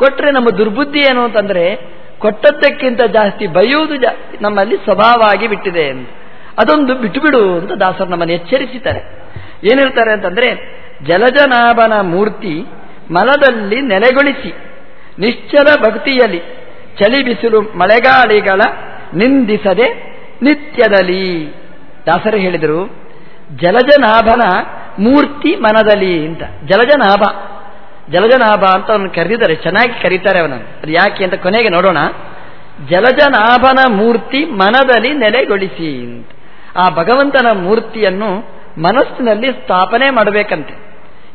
ಕೊಟ್ಟರೆ ನಮ್ಮ ದುರ್ಬುದ್ಧಿ ಏನು ಅಂತಂದ್ರೆ ಕೊಟ್ಟದ್ದಕ್ಕಿಂತ ಜಾಸ್ತಿ ಬೈಯುವುದು ನಮ್ಮಲ್ಲಿ ಸ್ವಭಾವ ಆಗಿ ಬಿಟ್ಟಿದೆ ಅಂತ ಅದೊಂದು ಬಿಟ್ಟುಬಿಡು ಅಂತ ದಾಸರು ನಮ್ಮನ್ನು ಎಚ್ಚರಿಸಿದ್ದಾರೆ. ಏನ್ ಹೇಳ್ತಾರೆ ಅಂತಂದ್ರೆ ಜಲಜನಾಭನ ಮೂರ್ತಿ ಮನದಲ್ಲಿ ನೆಲೆಗೊಳಿಸಿ, ನಿಶ್ಚಲ ಭಕ್ತಿಯಲ್ಲಿ ಚಳಿ ಬಿಸಿಲು ಮಳೆಗಾಳಿಗಳ ನಿಂದಿಸದೆ ನಿತ್ಯದಲ್ಲಿ. ದಾಸರು ಹೇಳಿದರು, ಜಲಜನಾಭನ ಮೂರ್ತಿ ಮನದಲ್ಲಿ ಅಂತ. ಜಲಜನಾಭ ಜಲಜನಾಭ ಅಂತ ಅವನು ಕರೆದಿದ್ದಾರೆ. ಚೆನ್ನಾಗಿ ಕರೀತಾರೆ ಅವನನ್ನು. ಅದು ಯಾಕೆ ಅಂತ ಕೊನೆಗೆ ನೋಡೋಣ. ಜಲಜನಾಭನ ಮೂರ್ತಿ ಮನದಲ್ಲಿ ನೆಲೆಗೊಳಿಸಿ ಅಂತ. ಆ ಭಗವಂತನ ಮೂರ್ತಿಯನ್ನು ಮನಸ್ಸಿನಲ್ಲಿ ಸ್ಥಾಪನೆ ಮಾಡಬೇಕಂತೆ.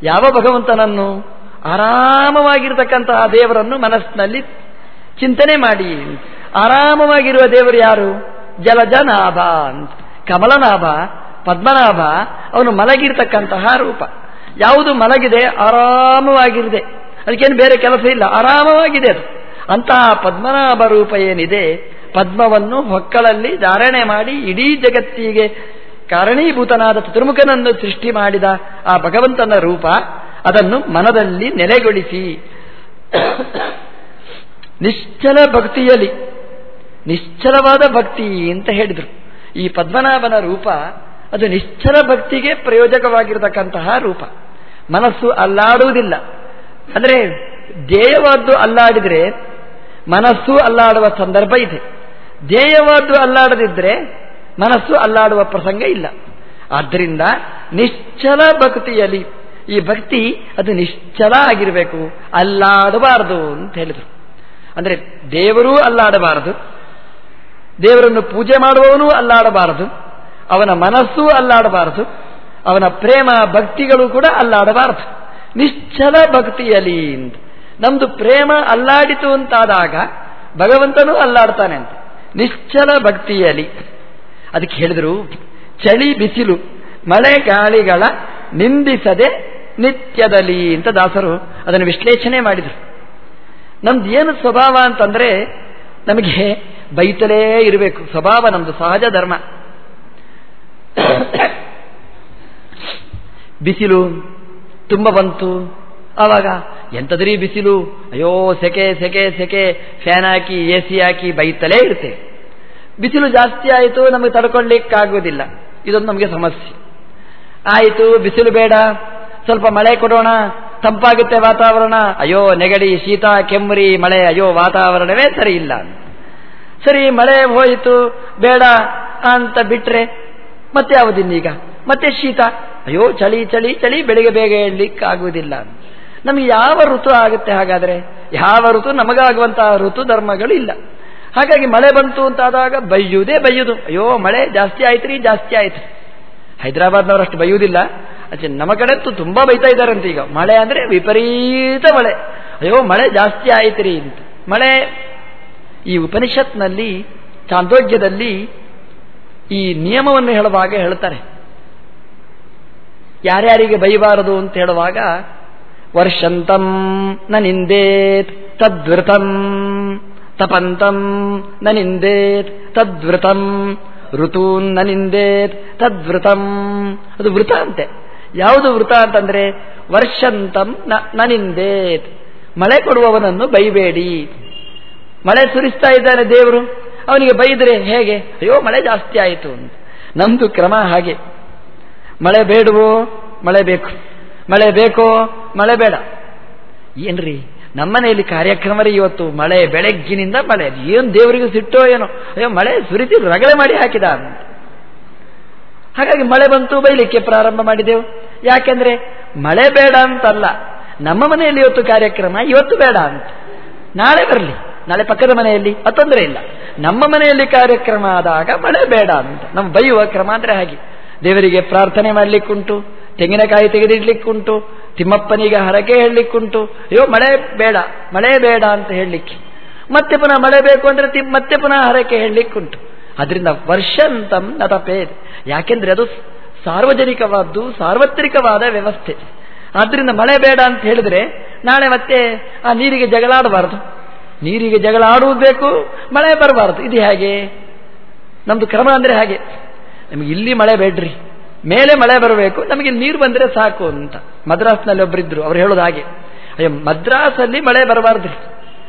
ಯಾವ ಭಗವಂತನನ್ನು? ಆರಾಮವಾಗಿರ್ತಕ್ಕಂತಹ ದೇವರನ್ನು ಮನಸ್ಸಿನಲ್ಲಿ ಚಿಂತನೆ ಮಾಡಿ. ಆರಾಮವಾಗಿರುವ ದೇವರು ಯಾರು? ಜಲಜನಾಭ ಅಂತ. ಕಮಲನಾಭ, ಪದ್ಮನಾಭ, ಅವನು ಮಲಗಿರ್ತಕ್ಕಂತಹ ರೂಪ. ಯಾವುದು ಮಲಗಿದೆ ಆರಾಮವಾಗಿರಿದೆ ಅದಕ್ಕೇನು ಬೇರೆ ಕೆಲಸ ಇಲ್ಲ, ಆರಾಮವಾಗಿದೆ ಅದು. ಅಂತಹ ಪದ್ಮನಾಭ ರೂಪ ಏನಿದೆ, ಪದ್ಮವನ್ನು ಹೊಕ್ಕಳಲ್ಲಿ ಧಾರಣೆ ಮಾಡಿ ಇಡೀ ಜಗತ್ತಿಗೆ ಕಾರಣೀಭೂತನಾದ ಚತುರ್ಮುಖನನ್ನು ಸೃಷ್ಟಿ ಮಾಡಿದ ಆ ಭಗವಂತನ ರೂಪ, ಅದನ್ನು ಮನದಲ್ಲಿ ನೆಲೆಗೊಳಿಸಿ. ನಿಶ್ಚಲ ಭಕ್ತಿಯಲ್ಲಿ, ನಿಶ್ಚಲವಾದ ಭಕ್ತಿ ಅಂತ ಹೇಳಿದರು. ಈ ಪದ್ಮನಾಭನ ರೂಪ ಅದು ನಿಶ್ಚಲ ಭಕ್ತಿಗೆ ಪ್ರಯೋಜಕವಾಗಿರತಕ್ಕಂತಹ ರೂಪ. ಮನಸ್ಸು ಅಲ್ಲಾಡುವುದಿಲ್ಲ. ಅಂದರೆ ಧ್ಯೇಯವಾದ್ದು ಅಲ್ಲಾಡಿದರೆ ಮನಸ್ಸು ಅಲ್ಲಾಡುವ ಸಂದರ್ಭ ಇದೆ. ಧ್ಯೇಯವಾದ್ದು ಅಲ್ಲಾಡದಿದ್ದರೆ ಮನಸ್ಸು ಅಲ್ಲಾಡುವ ಪ್ರಸಂಗ ಇಲ್ಲ. ಆದ್ದರಿಂದ ನಿಶ್ಚಲ ಭಕ್ತಿಯಲ್ಲಿ ಈ ಭಕ್ತಿ ಅದು ನಿಶ್ಚಲ ಆಗಿರಬೇಕು. ಅಲ್ಲಾಡಬಾರದು ಅಂತ ಹೇಳಿದರು. ಅಂದರೆ ದೇವರೂ ಅಲ್ಲಾಡಬಾರದು. ದೇವರನ್ನು ಪೂಜೆ ಮಾಡುವವನೂ ಅಲ್ಲಾಡಬಾರದು. ಅವನ ಮನಸ್ಸೂ ಅಲ್ಲಾಡಬಾರದು. ಅವನ ಪ್ರೇಮ ಭಕ್ತಿಗಳು ಕೂಡ ಅಲ್ಲಾಡಬಾರದು. ನಿಶ್ಚಲ ಅಂತ ನಮ್ದು ಪ್ರೇಮ ಅಲ್ಲಾಡಿತು ಅಂತಾದಾಗ ಭಗವಂತನೂ ಅಲ್ಲಾಡ್ತಾನೆ ಅಂತ. ನಿಶ್ಚಲ ಭಕ್ತಿಯಲಿ ಅದಕ್ಕೆ ಹೇಳಿದರು, ಚಳಿ ಬಿಸಿಲು, ಮಳೆ ಗಾಳಿಗಳ ನಿಂದಿಸದೆ ನಿತ್ಯದಲ್ಲಿ ಅಂತ ದಾಸರು ಅದನ್ನು ವಿಶ್ಲೇಷಣೆ ಮಾಡಿದರು. ನಮ್ದು ಏನು ಸ್ವಭಾವ ಅಂತಂದ್ರೆ ನಮಗೆ ಬೈತಲೇ ಇರಬೇಕು. ಸ್ವಭಾವ ನಮ್ದು ಸಹಜ ಧರ್ಮ. ಬಿಸಿಲು ತುಂಬ ಬಂತು. ಆವಾಗ ಎಂತದ್ರಿ ಬಿಸಿಲು? ಅಯ್ಯೋ, ಸೆಕೆ ಸೆಕೆ ಸೆಕೆ. ಫ್ಯಾನ್ ಹಾಕಿ, ಎ ಸಿ ಹಾಕಿ ಬೈತಲೇ ಇರುತ್ತೆ. ಬಿಸಿಲು ಜಾಸ್ತಿ ಆಯಿತು, ನಮಗೆ ತಡ್ಕೊಳ್ಳಿಕ್ಕಾಗೋದಿಲ್ಲ ಇದೊಂದು ನಮಗೆ ಸಮಸ್ಯೆ. ಆಯಿತು, ಬಿಸಿಲು ಬೇಡ. ಸ್ವಲ್ಪ ಮಳೆ ಕೊಡೋಣ. ತಂಪಾಗುತ್ತೆ ವಾತಾವರಣ. ಅಯ್ಯೋ, ನೆಗಡಿ, ಶೀತ, ಕೆಮ್ಮರಿ, ಮಳೆ. ಅಯ್ಯೋ, ವಾತಾವರಣವೇ ಸರಿ ಇಲ್ಲ ಸರಿ, ಮಳೆ ಹೋಯಿತು. ಬೇಡ ಅಂತ ಬಿಟ್ರೆ ಮತ್ತೆ ಈಗ ಮತ್ತೆ ಶೀತ? ಅಯ್ಯೋ, ಚಳಿ ಚಳಿ ಚಳಿ, ಬೆಳಿಗ್ಗೆ ಬೇಗ ಆಗುವುದಿಲ್ಲ ನಮಗೆ ಯಾವ ಋತು ಆಗುತ್ತೆ ಹಾಗಾದ್ರೆ? ಯಾವ ಋತು? ನಮಗಾಗುವಂತಹ ಋತು ಧರ್ಮಗಳು ಇಲ್ಲ. ಹಾಗಾಗಿ ಮಳೆ ಬಂತು ಅಂತಾದಾಗ ಬೈಯುವುದೇ ಬೈಯುದು ಅಯ್ಯೋ, ಮಳೆ ಜಾಸ್ತಿ ಆಯ್ತ್ರಿ ಜಾಸ್ತಿ ಆಯ್ತು. ಹೈದರಾಬಾದ್ನವರಷ್ಟು ಬೈಯುವುದಿಲ್ಲ ಅಚ್ಚೆ ನಮ್ಮ ಕಡೆ ತುಂಬಾ ಬೈತಾ ಇದ್ದಾರಂತೆ ಈಗ. ಮಳೆ ಅಂದ್ರೆ ವಿಪರೀತ ಮಳೆ. ಅಯ್ಯೋ, ಮಳೆ ಜಾಸ್ತಿ ಆಯ್ತ್ರಿ ಅಂತ. ಮಳೆ ಈ ಉಪನಿಷತ್ನಲ್ಲಿ ಚಾಂದೋಗ್ಯದಲ್ಲಿ ಈ ನಿಯಮವನ್ನು ಹೇಳುವಾಗ ಹೇಳ್ತಾರೆ. ಯಾರ್ಯಾರಿಗೆ ಬೈಬಾರದು ಅಂತ ಹೇಳುವಾಗ, ವರ್ಷಂತಂ ನ ನಿಂದೇತ್, ತದ್ವೃತಂ, ತಪಂತಂ ನ ನಿಂದೇತ್, ತದ್ವೃತಂ, ಋತೂನ್ನ ನಿಂದೇತ್, ತದ್ವೃತಂ. ಅದು ವೃತ ಅಂತೆ. ಯಾವುದು ವೃತ ಅಂತಂದ್ರೆ, ವರ್ಷಂತಂ ನ ನಿಂದೇತ್. ಮಳೆ ಕೊಡುವವನನ್ನು ಬೈಬೇಡಿ. ಮಳೆ ಸುರಿಸ್ತಾ ಇದ್ದಾನೆ ದೇವರು. ಅವನಿಗೆ ಬೈದರೆ ಹೇಗೆ? ಅಯ್ಯೋ, ಮಳೆ ಜಾಸ್ತಿ ಆಯಿತು ಅಂತ. ನಮ್ದು ಕ್ರಮ ಹಾಗೆ. ಮಳೆ ಬೇಡವೋ? ಮಳೆ ಬೇಕು. ಮಳೆ ಬೇಕೋ? ಮಳೆ ಬೇಡ. ಏನ್ರಿ? ನಮ್ಮನೆಯಲ್ಲಿ ಕಾರ್ಯಕ್ರಮ ಇವತ್ತು ಮಳೆ ಬೆಳಗ್ಗಿನಿಂದ ಮಳೆ. ಏನು ದೇವರಿಗೂ ಸಿಟ್ಟೋ ಏನೋ? ಅಯ್ಯೋ, ಮಳೆ ಸುರಿತಿ ರಗಳೆ ಮಾಡಿ ಹಾಕಿದ ಹಾಗಾಗಿ ಮಳೆ ಬಂತು, ಬೈಲಿಕ್ಕೆ ಪ್ರಾರಂಭ ಮಾಡಿದೆವು. ಯಾಕೆಂದ್ರೆ ಮಳೆ ಬೇಡ ಅಂತಲ್ಲ. ನಮ್ಮ ಮನೆಯಲ್ಲಿ ಇವತ್ತು ಕಾರ್ಯಕ್ರಮ, ಇವತ್ತು ಬೇಡ ಅಂತ. ನಾಳೆ ಬರಲಿ. ನಾಳೆ ಪಕ್ಕದ ಮನೆಯಲ್ಲಿ ತೊಂದರೆ ಇಲ್ಲ. ನಮ್ಮ ಮನೆಯಲ್ಲಿ ಕಾರ್ಯಕ್ರಮ ಆದಾಗ ಮಳೆ ಬೇಡ ಅಂತ. ನಮ್ಮ ಬೈಯುವ ಕ್ರಮ ಅಂದ್ರೆ ಹಾಗೆ. ದೇವರಿಗೆ ಪ್ರಾರ್ಥನೆ ಮಾಡಲಿಕ್ಕುಂಟು, ತೆಂಗಿನಕಾಯಿ ತೆಗೆದಿಡ್ಲಿಕ್ಕುಂಟು, ತಿಮ್ಮಪ್ಪನಿಗೆ ಹರಕೆ ಹೇಳಲಿಕ್ಕುಂಟು. ಅಯ್ಯೋ, ಮಳೆ ಬೇಡ ಮಳೆ ಬೇಡ ಅಂತ ಹೇಳಲಿಕ್ಕೆ. ಮತ್ತೆ ಪುನಃ ಮಳೆ ಬೇಕು ಅಂದ್ರೆ ಮತ್ತೆ ಪುನಃ ಹರಕೆ ಹೇಳಲಿಕ್ಕುಂಟು. ಅದರಿಂದ ವರ್ಷಂತಂ ನತಪೇದ್ ಯಾಕೆಂದ್ರೆ ಅದು ಸಾರ್ವಜನಿಕವಾದ್ದು, ಸಾರ್ವತ್ರಿಕವಾದ ವ್ಯವಸ್ಥೆ. ಆದ್ದರಿಂದ ಮಳೆ ಬೇಡ ಅಂತ ಹೇಳಿದ್ರೆ ನಾಳೆ ಮತ್ತೆ ಆ ನೀರಿಗೆ ಜಗಳಾಡಬಾರದು. ನೀರಿಗೆ ಜಗಳ ಆಡುವುದು ಬೇಕು, ಮಳೆ ಬರಬಾರದು. ಇದು ಹೇಗೆ? ನಮ್ದು ಕ್ರಮ ಅಂದ್ರೆ ಹಾಗೆ? ನಮಗೆ ಇಲ್ಲಿ ಮಳೆ ಬೇಡ್ರಿ, ಮೇಲೆ ಮಳೆ ಬರಬೇಕು, ನಮಗೆ ನೀರು ಬಂದರೆ ಸಾಕು ಅಂತ. ಮದ್ರಾಸ್ನಲ್ಲಿ ಒಬ್ಬರಿದ್ರು ಅವ್ರು ಹೇಳೋದು ಹಾಗೆ. ಅಯ್ಯೋ ಮದ್ರಾಸಲ್ಲಿ ಮಳೆ ಬರಬಾರ್ದ್ರಿ.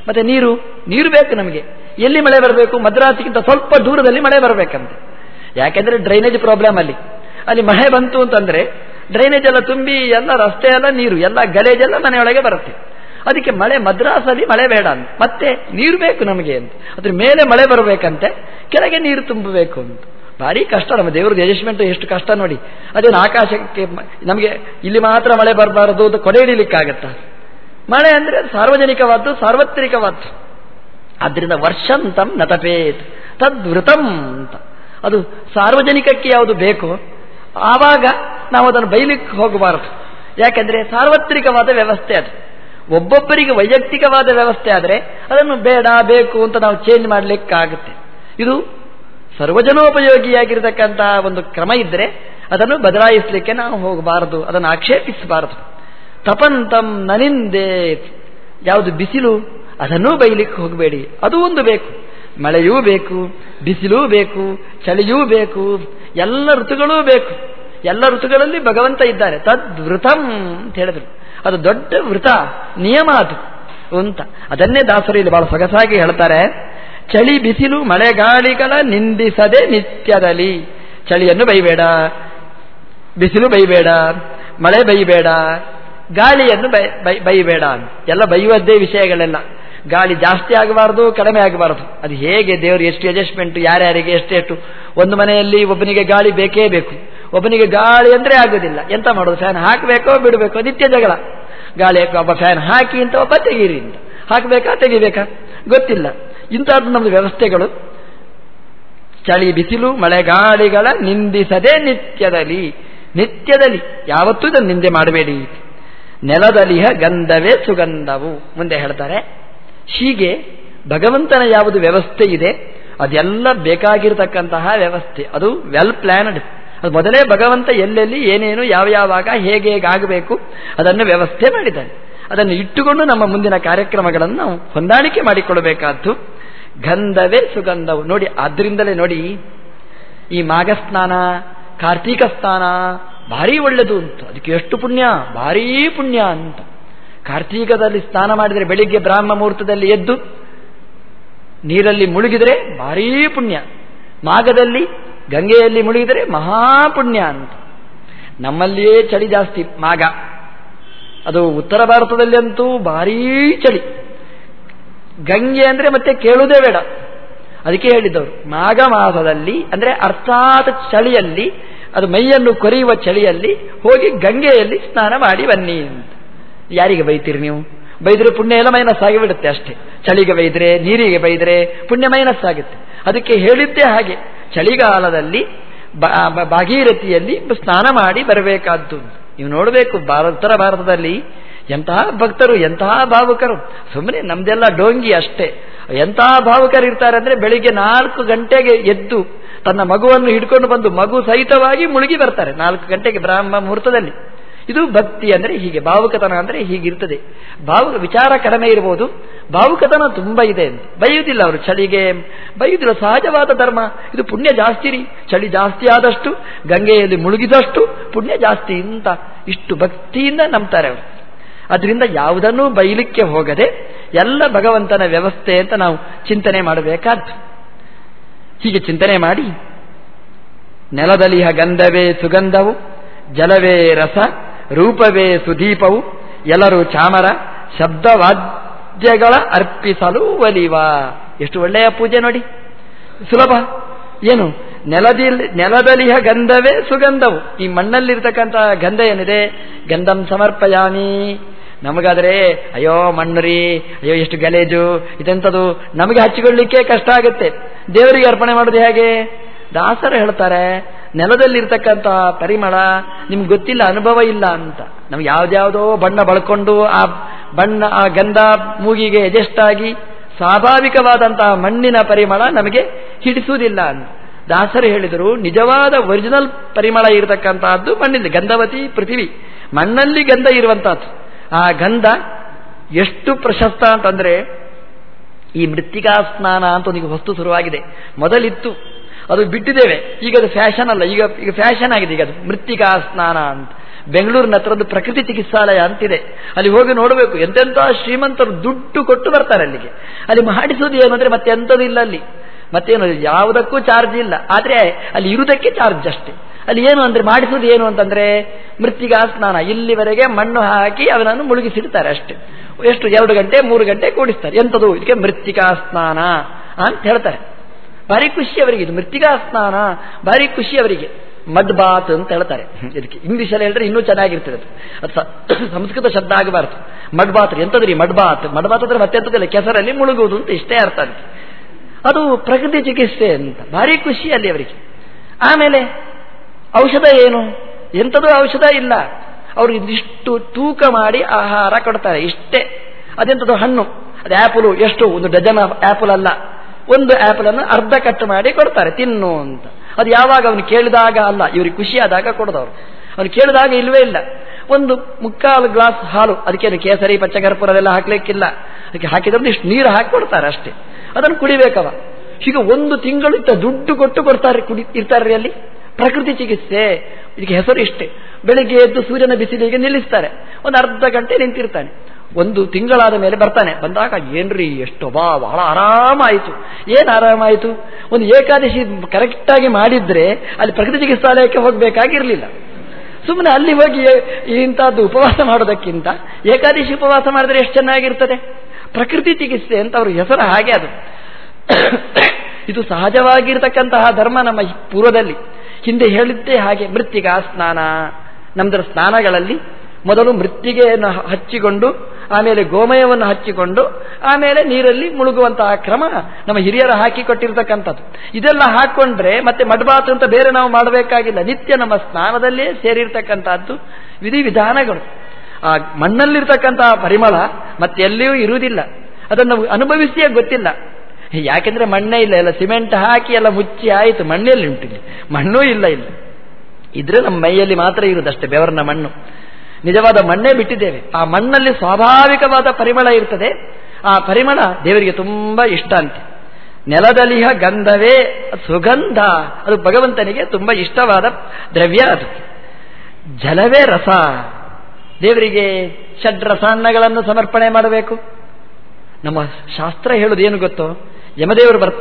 ಮತ್ತೆ ನೀರು? ನೀರು ಬೇಕು ನಮಗೆ. ಎಲ್ಲಿ ಮಳೆ ಬರಬೇಕು? ಮದ್ರಾಸಿಗಿಂತ ಸ್ವಲ್ಪ ದೂರದಲ್ಲಿ ಮಳೆ ಬರಬೇಕಂತೆ. ಯಾಕೆಂದ್ರೆ ಡ್ರೈನೇಜ್ ಪ್ರಾಬ್ಲಮ್ ಅಲ್ಲಿ. ಅಲ್ಲಿ ಮಳೆ ಬಂತು ಅಂತಂದ್ರೆ, ಡ್ರೈನೇಜ್ ಎಲ್ಲ ತುಂಬಿ, ಎಲ್ಲ ರಸ್ತೆ ಎಲ್ಲ ನೀರು, ಎಲ್ಲ ಗಲೇಜೆಲ್ಲ ಮನೆಯೊಳಗೆ ಬರುತ್ತೆ. ಅದಕ್ಕೆ ಮಳೆ ಮದ್ರಾಸಲ್ಲಿ ಮಳೆ ಬೇಡ ಅಂತ. ಮತ್ತೆ ನೀರು ಬೇಕು ನಮಗೆ ಅಂತ. ಅದ್ರ ಮೇಲೆ ಮಳೆ ಬರಬೇಕಂತೆ, ಕೆಳಗೆ ನೀರು ತುಂಬಬೇಕು ಅಂತ. ಭಾರಿ ಕಷ್ಟ ನಮ್ಮ ದೇವ್ರ ಅಡ್ಜಸ್ಟ್ಮೆಂಟ್ ಎಷ್ಟು ಕಷ್ಟ ನೋಡಿ. ಅದೇನು ಆಕಾಶಕ್ಕೆ ನಮಗೆ ಇಲ್ಲಿ ಮಾತ್ರ ಮಳೆ ಬರಬಾರದು ಅಂತ ಕೊಡೆ ಹಿಡಿಲಿಕ್ಕಾಗತ್ತ? ಮಳೆ ಅಂದ್ರೆ ಸಾರ್ವಜನಿಕವಾದ್ದು, ಸಾರ್ವತ್ರಿಕವಾದ್ದು. ಆದ್ರಿಂದ ವರ್ಷಂತಂ ನತಪೇತ್, ತದ್ವೃತಂ ಅಂತ. ಅದು ಸಾರ್ವಜನಿಕಕ್ಕೆ ಯಾವುದು ಬೇಕು, ಆವಾಗ ನಾವು ಅದನ್ನು ಬೈಲಿಕ್ಕೆ ಹೋಗಬಾರದು. ಯಾಕೆಂದ್ರೆ ಸಾರ್ವತ್ರಿಕವಾದ ವ್ಯವಸ್ಥೆ ಅದು. ಒಬ್ಬೊಬ್ಬರಿಗೆ ವೈಯಕ್ತಿಕವಾದ ವ್ಯವಸ್ಥೆ ಆದರೆ ಅದನ್ನು ಬೇಡ, ಬೇಕು ಅಂತ ನಾವು ಚೇಂಜ್ ಮಾಡಲಿಕ್ಕಾಗುತ್ತೆ. ಇದು ಸರ್ವಜನೋಪಯೋಗಿಯಾಗಿರತಕ್ಕಂತಹ ಒಂದು ಕ್ರಮ ಇದ್ದರೆ ಅದನ್ನು ಬದಲಾಯಿಸಲಿಕ್ಕೆ ನಾವು ಹೋಗಬಾರದು, ಅದನ್ನು ಆಕ್ಷೇಪಿಸಬಾರದು. ತಪಂತಂ ನನಿಂದೇ ಯಾವುದು ಬಿಸಿಲು, ಅದನ್ನೂ ಬೈಲಿಕ್ಕೆ ಹೋಗಬೇಡಿ. ಅದು ಒಂದು ಬೇಕು. ಮಳೆಯೂ ಬೇಕು, ಬಿಸಿಲೂ ಬೇಕು, ಚಳಿಯೂ ಬೇಕು, ಎಲ್ಲ ಋತುಗಳೂ ಬೇಕು. ಎಲ್ಲ ಋತುಗಳಲ್ಲಿ ಭಗವಂತ ಇದ್ದಾರೆ. ತದ್ವೃತಂ ಅಂತ ಹೇಳಿದ್ರು. ಅದು ದೊಡ್ಡ ವೃತ, ನಿಯಮ ಅದು ಅಂತ. ಅದನ್ನೇ ದಾಸರು ಇಲ್ಲಿ ಬಹಳ ಸೊಗಸಾಗಿ ಹೇಳ್ತಾರೆ. ಚಳಿ ಬಿಸಿಲು ಮಳೆಗಾಳಿಗಳ ನಿಂದಿಸದೆ ನಿತ್ಯದಲ್ಲಿ. ಚಳಿಯನ್ನು ಬೈಬೇಡ, ಬಿಸಿಲು ಬೈಬೇಡ, ಮಳೆ ಬೈಬೇಡ, ಗಾಳಿಯನ್ನು ಬೈ ಬೈಬೇಡ ಎಲ್ಲ ಬೈಯುವುದೇ ವಿಷಯಗಳೆಲ್ಲ. ಗಾಳಿ ಜಾಸ್ತಿ ಆಗಬಾರದು, ಕಡಿಮೆ ಆಗಬಾರದು. ಅದು ಹೇಗೆ ದೇವರು ಎಷ್ಟು ಅಡ್ಜಸ್ಟ್ಮೆಂಟ್ ಯಾರ್ಯಾರಿಗೆ ಎಷ್ಟೆಷ್ಟು ಒಂದು ಮನೆಯಲ್ಲಿ ಒಬ್ಬನಿಗೆ ಗಾಳಿ ಬೇಕೇ ಬೇಕು. ಒಬ್ಬನಿಗೆ ಗಾಳಿ ಅಂದ್ರೆ ಆಗೋದಿಲ್ಲ. ಎಂತ ಮಾಡೋದು? ಫ್ಯಾನ್ ಹಾಕಬೇಕೋ ಬಿಡಬೇಕೋ? ನಿತ್ಯ ಜಗಳ. ಗಾಳಿ ಒಬ್ಬ ಫ್ಯಾನ್ ಹಾಕಿ ಅಂತ ಒಬ್ಬ ತೆಗೀರಿ ಅಂತ ಹಾಕಬೇಕಾ, ತೆಗಿಬೇಕಾ? ಗೊತ್ತಿಲ್ಲ. ಇಂಥದ್ದು ನಮ್ದು ವ್ಯವಸ್ಥೆಗಳು. ಚಳಿ ಬಿಸಿಲು, ಮಳೆಗಾಳಿಗಳ ನಿಂದಿಸದೆ ನಿತ್ಯದಲ್ಲಿ ನಿತ್ಯದಲ್ಲಿ. ಯಾವತ್ತೂ ಇದನ್ನು ನಿಂದೆ ಮಾಡಬೇಡಿ. ನೆಲದಲಿಹ ಗಂಧವೇ ಸುಗಂಧವು. ಮುಂದೆ ಹೇಳ್ತಾರೆ, ಹೀಗೆ ಭಗವಂತನ ಯಾವುದು ವ್ಯವಸ್ಥೆ ಇದೆ, ಅದೆಲ್ಲ ಬೇಕಾಗಿರತಕ್ಕಂತಹ ವ್ಯವಸ್ಥೆ. ಅದು ವೆಲ್ ಪ್ಲಾನ್ಡ್ ಅದು ಮೊದಲೇ ಭಗವಂತ ಎಲ್ಲೆಲ್ಲಿ, ಏನೇನು, ಯಾವ ಯಾವಾಗ, ಹೇಗೆ ಹೇಗಾಗಬೇಕು ಅದನ್ನು ವ್ಯವಸ್ಥೆ ಮಾಡಿದ್ದಾನೆ. ಅದನ್ನು ಇಟ್ಟುಕೊಂಡು ನಮ್ಮ ಮುಂದಿನ ಕಾರ್ಯಕ್ರಮಗಳನ್ನು ಹೊಂದಾಣಿಕೆ ಮಾಡಿಕೊಳ್ಳಬೇಕಾದ್ದು ಗಂಧವೇ ಸುಗಂಧವು. ನೋಡಿ ಆದ್ರಿಂದಲೇ ನೋಡಿ, ಈ ಮಾಘಸ್ನಾನ, ಕಾರ್ತೀಕ ಸ್ನಾನ ಭಾರಿ ಒಳ್ಳೆದು ಅಂತ. ಅದಕ್ಕೆ ಎಷ್ಟು ಪುಣ್ಯ? ಭಾರೀ ಪುಣ್ಯ ಅಂತ. ಕಾರ್ತೀಕದಲ್ಲಿ ಸ್ನಾನ ಮಾಡಿದರೆ ಬೆಳಿಗ್ಗೆ ಬ್ರಾಹ್ಮ ಮುಹೂರ್ತದಲ್ಲಿ ಎದ್ದು ನೀರಲ್ಲಿ ಮುಳುಗಿದರೆ ಭಾರೀ ಪುಣ್ಯ. ಮಾಘದಲ್ಲಿ ಗಂಗೆಯಲ್ಲಿ ಮುಳುಗಿದರೆ ಮಹಾಪುಣ್ಯ ಅಂತ. ನಮ್ಮಲ್ಲಿಯೇ ಚಳಿ ಜಾಸ್ತಿ ಮಾಗ ಅದು ಉತ್ತರ ಭಾರತದಲ್ಲಿ ಅಂತೂ ಭಾರೀ ಚಳಿ. ಗಂಗೆ ಅಂದ್ರೆ ಮತ್ತೆ ಕೇಳುವುದೇ ಬೇಡ. ಅದಕ್ಕೆ ಹೇಳಿದ್ದವರು, ಮಾಘ ಮಾಸದಲ್ಲಿ, ಅಂದ್ರೆ ಅರ್ಥಾತ್ ಚಳಿಯಲ್ಲಿ, ಅದು ಮೈಯನ್ನು ಕೊರೆಯುವ ಚಳಿಯಲ್ಲಿ, ಹೋಗಿ ಗಂಗೆಯಲ್ಲಿ ಸ್ನಾನ ಮಾಡಿ ಬನ್ನಿ ಅಂತ. ಯಾರಿಗೆ ಬೈತೀರಿ ನೀವು? ಬೈದರೆ ಪುಣ್ಯ ಎಲ್ಲ ಮೈನಸ್ ಆಗಿಬಿಡುತ್ತೆ ಅಷ್ಟೇ. ಚಳಿಗೆ ಬೈದರೆ, ನೀರಿಗೆ ಬೈದರೆ ಪುಣ್ಯ ಮೈನಸ್ ಆಗುತ್ತೆ. ಅದಕ್ಕೆ ಹೇಳಿದ್ದೇ ಹಾಗೆ. ಚಳಿಗಾಲದಲ್ಲಿ ಭಾಗೀರಥಿಯಲ್ಲಿ ಸ್ನಾನ ಮಾಡಿ ಬರಬೇಕಾದ್ದು ನೀವು ನೋಡಬೇಕು ಉತ್ತರ ಭಾರತದಲ್ಲಿ ಎಂತಹ ಭಕ್ತರು, ಎಂತಹ ಭಾವುಕರು. ಸುಮ್ಮನೆ ನಮ್ದೆಲ್ಲ ಡೋಂಗಿ ಅಷ್ಟೇ. ಎಂತಹ ಭಾವುಕರು ಇರ್ತಾರೆ ಅಂದ್ರೆ ಬೆಳಿಗ್ಗೆ ನಾಲ್ಕು ಗಂಟೆಗೆ ಎದ್ದು ತನ್ನ ಮಗುವನ್ನು ಹಿಡ್ಕೊಂಡು ಬಂದು ಮಗು ಸಹಿತವಾಗಿ ಮುಳುಗಿ ಬರ್ತಾರೆ. ನಾಲ್ಕು ಗಂಟೆಗೆ ಬ್ರಾಹ್ಮ ಮುಹೂರ್ತದಲ್ಲಿ. ಇದು ಭಕ್ತಿ ಅಂದ್ರೆ ಹೀಗೆ, ಭಾವುಕತನ ಅಂದ್ರೆ ಹೀಗಿರ್ತದೆ. ಭಾವುಕ ವಿಚಾರ ಕಡಿಮೆ ಇರಬಹುದು ಭಾವುಕತನ ತುಂಬಾ ಇದೆ ಅಂತ. ಬೈಯುವುದಿಲ್ಲ ಅವರು, ಚಳಿಗೆ ಬೈಯುವುದಿಲ್ಲ, ಸಹಜವಾದ ಧರ್ಮ. ಇದು ಪುಣ್ಯ ಜಾಸ್ತಿ ರೀ. ಚಳಿ ಜಾಸ್ತಿ ಆದಷ್ಟು, ಗಂಗೆಯಲ್ಲಿ ಮುಳುಗಿದಷ್ಟು ಪುಣ್ಯ ಜಾಸ್ತಿ ಅಂತ ಇಷ್ಟು ಭಕ್ತಿಯಿಂದ ನಂಬ್ತಾರೆ ಅವರು. ಅದರಿಂದ ಯಾವುದನ್ನೂ ಬೈಲಿಕ್ಕೆ ಹೋಗದೆ ಎಲ್ಲ ಭಗವಂತನ ವ್ಯವಸ್ಥೆ ಅಂತ ನಾವು ಚಿಂತನೆ ಮಾಡಬೇಕಾದ್ದು. ಹೀಗೆ ಚಿಂತನೆ ಮಾಡಿ ನೆಲದಲಿಹ ಗಂಧವೇ ಸುಗಂಧವು, ಜಲವೇ ರಸ ರೂಪವೇ ಸುದೀಪವು ಎಲ್ಲರೂ ಚಾಮರ ಶಬ್ದವಾದ್ಯಗಳ ಅರ್ಪಿಸಲು ಒಲಿವ. ಎಷ್ಟು ಒಳ್ಳೆಯ ಪೂಜೆ ನೋಡಿ. ಸುಲಭ. ಏನು? ನೆಲದಿ ನೆಲದಲಿಹ ಗಂಧವೇ ಸುಗಂಧವು. ಈ ಮಣ್ಣಲ್ಲಿರ್ತಕ್ಕಂಥ ಗಂಧ ಏನಿದೆ? ಗಂಧಂ ಸಮರ್ಪಯಾಮಿ. ನಮಗಾದರೆ, ಅಯ್ಯೋ ಮಣ್ಣು ರೀ ಅಯ್ಯೋ ಎಷ್ಟು ಗಲೇಜು ಇದೆಂಥದ್ದು ನಮಗೆ ಹಚ್ಚಿಕೊಳ್ಳಿಕ್ಕೆ ಕಷ್ಟ ಆಗುತ್ತೆ. ದೇವರಿಗೆ ಅರ್ಪಣೆ ಮಾಡೋದು ಹೇಗೆ? ದಾಸರು ಹೇಳ್ತಾರೆ ನೆಲದಲ್ಲಿರ್ತಕ್ಕಂತಹ ಪರಿಮಳ ನಿಮ್ಗೆ ಗೊತ್ತಿಲ್ಲ, ಅನುಭವ ಇಲ್ಲ ಅಂತ. ನಮ್ಗೆ ಯಾವ್ದ್ಯಾವುದೋ ಬಣ್ಣ ಬಳ್ಕೊಂಡು ಆ ಬಣ್ಣ, ಆ ಗಂಧ ಮೂಗಿಗೆ ಎಜೆಸ್ಟಾಗಿ ಸ್ವಾಭಾವಿಕವಾದಂತಹ ಮಣ್ಣಿನ ಪರಿಮಳ ನಮಗೆ ಹಿಡಿಸುವುದಿಲ್ಲ ಅಂತ. ದಾಸರು ಹೇಳಿದರು, ನಿಜವಾದ ಒರಿಜಿನಲ್ ಪರಿಮಳ ಇರತಕ್ಕಂತಹದ್ದು ಮಣ್ಣಿನ ಗಂಧವತಿ ಪೃಥಿವಿ. ಮಣ್ಣಲ್ಲಿ ಗಂಧ ಇರುವಂತಹದ್ದು. ಆ ಗಂಧ ಎಷ್ಟು ಪ್ರಶಸ್ತ ಅಂತಂದ್ರೆ ಈ ಮೃತ್ತಿಕಾ ಸ್ನಾನ ಅಂತ ಒಂದು ವಸ್ತು ಶುರುವಾಗಿದೆ. ಮೊದಲಿತ್ತು. ಅದು ಬಿಟ್ಟಿದ್ದೇವೆ. ಈಗ ಅದು ಫ್ಯಾಷನ್ ಅಲ್ಲ. ಈಗ ಈಗ ಫ್ಯಾಷನ್ ಆಗಿದೆ. ಈಗ ಅದು ಮೃತ್ತಿಕಾ ಸ್ನಾನ ಅಂತ. ಬೆಂಗಳೂರಿನ ಹತ್ರ ಪ್ರಕೃತಿ ಚಿಕಿತ್ಸಾಲಯ ಅಂತಿದೆ. ಅಲ್ಲಿ ಹೋಗಿ ನೋಡಬೇಕು. ಎಂತೆಂಥ ಶ್ರೀಮಂತರು ದುಡ್ಡು ಕೊಟ್ಟು ಬರ್ತಾರೆ ಅಲ್ಲಿಗೆ. ಅಲ್ಲಿ ಮಾಡಿಸೋದು ಏನು ಅಂದರೆ ಮತ್ತೆ ಎಂಥದ್ದು ಇಲ್ಲ ಅಲ್ಲಿ. ಮತ್ತೇನು ಯಾವುದಕ್ಕೂ ಚಾರ್ಜ್ ಇಲ್ಲ. ಆದರೆ ಅಲ್ಲಿ ಇರುವುದಕ್ಕೆ ಚಾರ್ಜ್ ಅಷ್ಟೇ. ಅಲ್ಲಿ ಏನು ಅಂದರೆ ಮಾಡಿಸೋದು ಏನು ಅಂತಂದ್ರೆ ಮೃತ್ತಿಗಾ ಸ್ನಾನ. ಇಲ್ಲಿವರೆಗೆ ಮಣ್ಣು ಹಾಕಿ ಅವನನ್ನು ಮುಳುಗಿಸಿಡ್ತಾರೆ ಅಷ್ಟೇ. ಎಷ್ಟು? ಎರಡು ಗಂಟೆ, ಮೂರು ಗಂಟೆ ಕೂಡಿಸ್ತಾರೆ. ಎಂಥದ್ದು? ಇದಕ್ಕೆ ಮೃತ್ತಿಕಾ ಸ್ನಾನ ಅಂತ ಹೇಳ್ತಾರೆ. ಭಾರಿ ಖುಷಿ ಅವರಿಗೆ ಇದು ಮೃತ್ತಿಕಾ ಸ್ನಾನ ಭಾರಿ ಖುಷಿ ಅವರಿಗೆ ಮಡ್ ಬಾತ್ ಅಂತ ಹೇಳ್ತಾರೆ. ಇದಕ್ಕೆ ಇಂಗ್ಲಿಷಲ್ಲಿ ಹೇಳಿದ್ರೆ ಇನ್ನೂ ಚೆನ್ನಾಗಿರ್ತದೆ ಅದು. ಸಂಸ್ಕೃತ ಶಬ್ದ ಆಗಬಾರ್ದು. ಮಡ್ ಬಾತ್ ಎಂತದ್ರಿ ಮಡ್ ಬಾತ್? ಮಡ್ ಬಾತ್ ಅಂದ್ರೆ ಮತ್ತೆಂತದಿಲ್ಲ? ಕೆಸರಲ್ಲಿ ಮುಳುಗುವುದು ಅಂತ ಇಷ್ಟೇ ಅರ್ಥ ಅದಕ್ಕೆ. ಅದು ಪ್ರಕೃತಿ ಚಿಕಿತ್ಸೆ ಅಂತ. ಭಾರಿ ಖುಷಿ ಅಲ್ಲಿ ಅವರಿಗೆ. ಆಮೇಲೆ ಔಷಧ ಏನು? ಎಂಥದೂ ಔಷಧ ಇಲ್ಲ. ಅವರು ಇದಿಷ್ಟು ತೂಕ ಮಾಡಿ ಆಹಾರ ಕೊಡ್ತಾರೆ. ಇಷ್ಟೇ. ಅದೆಂಥದ್ದು ಹಣ್ಣು? ಅದು ಆ್ಯಪಲು ಎಷ್ಟು? ಒಂದು ಡಜನ್ ಆ್ಯಪಲ್ ಅಲ್ಲ. ಒಂದು ಆ್ಯಪಲ್ ಅನ್ನು ಅರ್ಧ ಕಟ್ ಮಾಡಿ ಕೊಡ್ತಾರೆ, ತಿನ್ನು ಅಂತ. ಅದು ಯಾವಾಗ ಅವನು ಕೇಳಿದಾಗ ಅಲ್ಲ, ಇವ್ರಿಗೆ ಖುಷಿಯಾದಾಗ ಕೊಡದವರು. ಅವನು ಕೇಳಿದಾಗ ಇಲ್ವೇ ಇಲ್ಲ. ಒಂದು ಮುಕ್ಕಾಲು ಗ್ಲಾಸ್ ಹಾಲು, ಅದಕ್ಕೆ ಕೇಸರಿ ಪಚ್ಚಕರ್ಪೂರ ಅದೆಲ್ಲ ಹಾಕ್ಲಿಕ್ಕಿಲ್ಲ. ಅದಕ್ಕೆ ಹಾಕಿದ್ರೆ ಇಷ್ಟು ನೀರು ಹಾಕಿ ಕೊಡ್ತಾರೆ ಅಷ್ಟೇ. ಅದನ್ನು ಕುಡಿಬೇಕವ. ಈಗ ಒಂದು ತಿಂಗಳು ಇತ್ತ ದುಡ್ಡು ಕೊಟ್ಟು ಕೊಡ್ತಾರೆ, ಕುಡಿ ಇರ್ತಾರೆ ಅಲ್ಲಿ. ಪ್ರಕೃತಿ ಚಿಕಿತ್ಸೆ. ಇದಕ್ಕೆ ಹೆಸರು ಇಷ್ಟೇ. ಬೆಳಿಗ್ಗೆ ಎದ್ದು ಸೂರ್ಯನ ಬಿಸಿಲಿಗೆ ನಿಲ್ಲಿಸ್ತಾರೆ. ಒಂದು ಅರ್ಧ ಗಂಟೆ ನಿಂತಿರ್ತಾನೆ. ಒಂದು ತಿಂಗಳಾದ ಮೇಲೆ ಬರ್ತಾನೆ. ಬಂದಾಗ ಏನ್ರಿ ಎಷ್ಟು ಬಾ, ಬಹಳ ಆರಾಮಾಯಿತು. ಏನು ಆರಾಮಾಯಿತು? ಒಂದು ಏಕಾದಶಿ ಕರೆಕ್ಟಾಗಿ ಮಾಡಿದ್ರೆ ಅಲ್ಲಿ ಪ್ರಕೃತಿ ಚಿಕಿತ್ಸಾಲಯಕ್ಕೆ ಹೋಗಬೇಕಾಗಿರಲಿಲ್ಲ. ಸುಮ್ಮನೆ ಅಲ್ಲಿ ಹೋಗಿ ಇಂಥದ್ದು ಉಪವಾಸ ಮಾಡೋದಕ್ಕಿಂತ ಏಕಾದಶಿ ಉಪವಾಸ ಮಾಡಿದ್ರೆ ಎಷ್ಟು ಚೆನ್ನಾಗಿರ್ತದೆ? ಪ್ರಕೃತಿ ಚಿಕಿತ್ಸೆ ಅಂತ ಅವ್ರ ಹೆಸರು ಹಾಗೆ ಅದು. ಇದು ಸಹಜವಾಗಿರ್ತಕ್ಕಂತಹ ಧರ್ಮ ನಮ್ಮ ಪೂರ್ವದಲ್ಲಿ. ಹಿಂದೆ ಹೇಳಿದ್ದೇ ಹಾಗೆ ಮೃತ್ತಿಗಾ ಸ್ನಾನ. ನಮ್ದರ ಸ್ನಾನಗಳಲ್ಲಿ ಮೊದಲು ಮೃತ್ತಿಗೆಯನ್ನು ಹಚ್ಚಿಕೊಂಡು ಆಮೇಲೆ ಗೋಮಯವನ್ನು ಹಚ್ಚಿಕೊಂಡು ಆಮೇಲೆ ನೀರಲ್ಲಿ ಮುಳುಗುವಂತಹ ಕ್ರಮ ನಮ್ಮ ಹಿರಿಯರು ಹಾಕಿಕೊಟ್ಟಿರ್ತಕ್ಕಂಥದ್ದು ಇದೆಲ್ಲ ಹಾಕೊಂಡ್ರೆ ಮತ್ತೆ ಮಡ್ಬಾತು ಅಂತ ಬೇರೆ ನಾವು ಮಾಡಬೇಕಾಗಿಲ್ಲ. ನಿತ್ಯ ನಮ್ಮ ಸ್ನಾನದಲ್ಲೇ ಸೇರಿರ್ತಕ್ಕಂಥದ್ದು ವಿಧಿವಿಧಾನಗಳು. ಆ ಮಣ್ಣಲ್ಲಿರ್ತಕ್ಕಂತಹ ಪರಿಮಳ ಮತ್ತೆ ಎಲ್ಲಿಯೂ ಇರುವುದಿಲ್ಲ. ಅದನ್ನು ಅನುಭವಿಸಿಯೇ ಗೊತ್ತಿಲ್ಲ. ಯಾಕೆಂದ್ರೆ ಮಣ್ಣೇ ಇಲ್ಲ, ಎಲ್ಲ ಸಿಮೆಂಟ್ ಹಾಕಿ ಎಲ್ಲ ಮುಚ್ಚಿ ಆಯಿತು, ಮಣ್ಣೆಲ್ಲಿ ಉಂಟಿಲ್ಲ ಮಣ್ಣೂ ಇಲ್ಲ ಇಲ್ಲ. ಇದ್ರೆ ನಮ್ಮ ಮೈಯಲ್ಲಿ ಮಾತ್ರ ಇರುವುದಷ್ಟೇ ಬೆವರ್ನ ಮಣ್ಣು. ನಿಜವಾದ ಮಣ್ಣೇ ಬಿಟ್ಟಿದ್ದೇವೆ. ಆ ಮಣ್ಣಲ್ಲಿ ಸ್ವಾಭಾವಿಕವಾದ ಪರಿಮಳ ಇರ್ತದೆ. ಆ ಪರಿಮಳ ದೇವರಿಗೆ ತುಂಬಾ ಇಷ್ಟ ಅಂತೆ. ನೆಲದಲಿಹ ಗಂಧವೇ ಸುಗಂಧ. ಅದು ಭಗವಂತನಿಗೆ ತುಂಬಾ ಇಷ್ಟವಾದ ದ್ರವ್ಯ ಅದು. ಜಲವೇ ರಸ. ದೇವರಿಗೆ ಷಡ್ರಸಾನ್ನಗಳನ್ನು ಸಮರ್ಪಣೆ ಮಾಡಬೇಕು. ನಮ್ಮ ಶಾಸ್ತ್ರ ಹೇಳುದು ಏನು ಗೊತ್ತು? ಯಮದೇವರು ಬರ್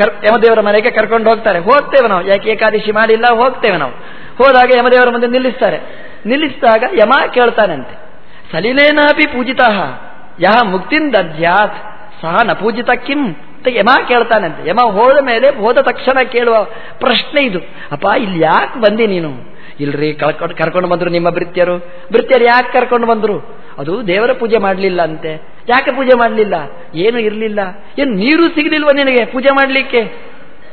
ಯಮದೇವರ ಮನೆಗೆ ಕರ್ಕೊಂಡು ಹೋಗ್ತಾರೆ. ಹೋಗ್ತೇವೆ ನಾವು. ಯಾಕೆ ಏಕಾದಶಿ ಮಾಡಿಲ್ಲ? ಹೋಗ್ತೇವೆ ನಾವು. ಹೋದಾಗ ಯಮದೇವರ ಮುಂದೆ ನಿಲ್ಲಿಸ್ತಾರೆ. ನಿಲ್ಲಿಸಿದಾಗ ಯಮ ಕೇಳ್ತಾನಂತೆ. ಸಲಿಲೇನಾಪಿ ಪೂಜಿತ. ಯಹ ಮುಕ್ತಿನ್ ದದ್ಯಾತ್. ಸಹ ನ ಪೂಜಿತ ಕಿಂ ಅಂತ ಯಮ ಕೇಳ್ತಾನಂತೆ. ಯಮ ಹೋದ ಮೇಲೆ ಹೋದ ತಕ್ಷಣ ಕೇಳುವ ಪ್ರಶ್ನೆ ಇದು. ಅಪ್ಪ, ಇಲ್ಲಿ ಯಾಕೆ ಬಂದಿ ನೀನು? ಇಲ್ರಿ ಕಳ್ಕೊಂಡು ಕರ್ಕೊಂಡು ಬಂದರು ನಿಮ್ಮ ಭೃತ್ಯರು. ಭೃತ್ಯರು ಯಾಕೆ ಕರ್ಕೊಂಡು ಬಂದರು? ಅದು ದೇವರ ಪೂಜೆ ಮಾಡಲಿಲ್ಲ ಅಂತೆ. ಯಾಕೆ ಪೂಜೆ ಮಾಡಲಿಲ್ಲ? ಏನು ಇರಲಿಲ್ಲ. ಏನು ನೀರು ಸಿಗಲಿಲ್ವ ನಿನಗೆ ಪೂಜೆ ಮಾಡಲಿಕ್ಕೆ?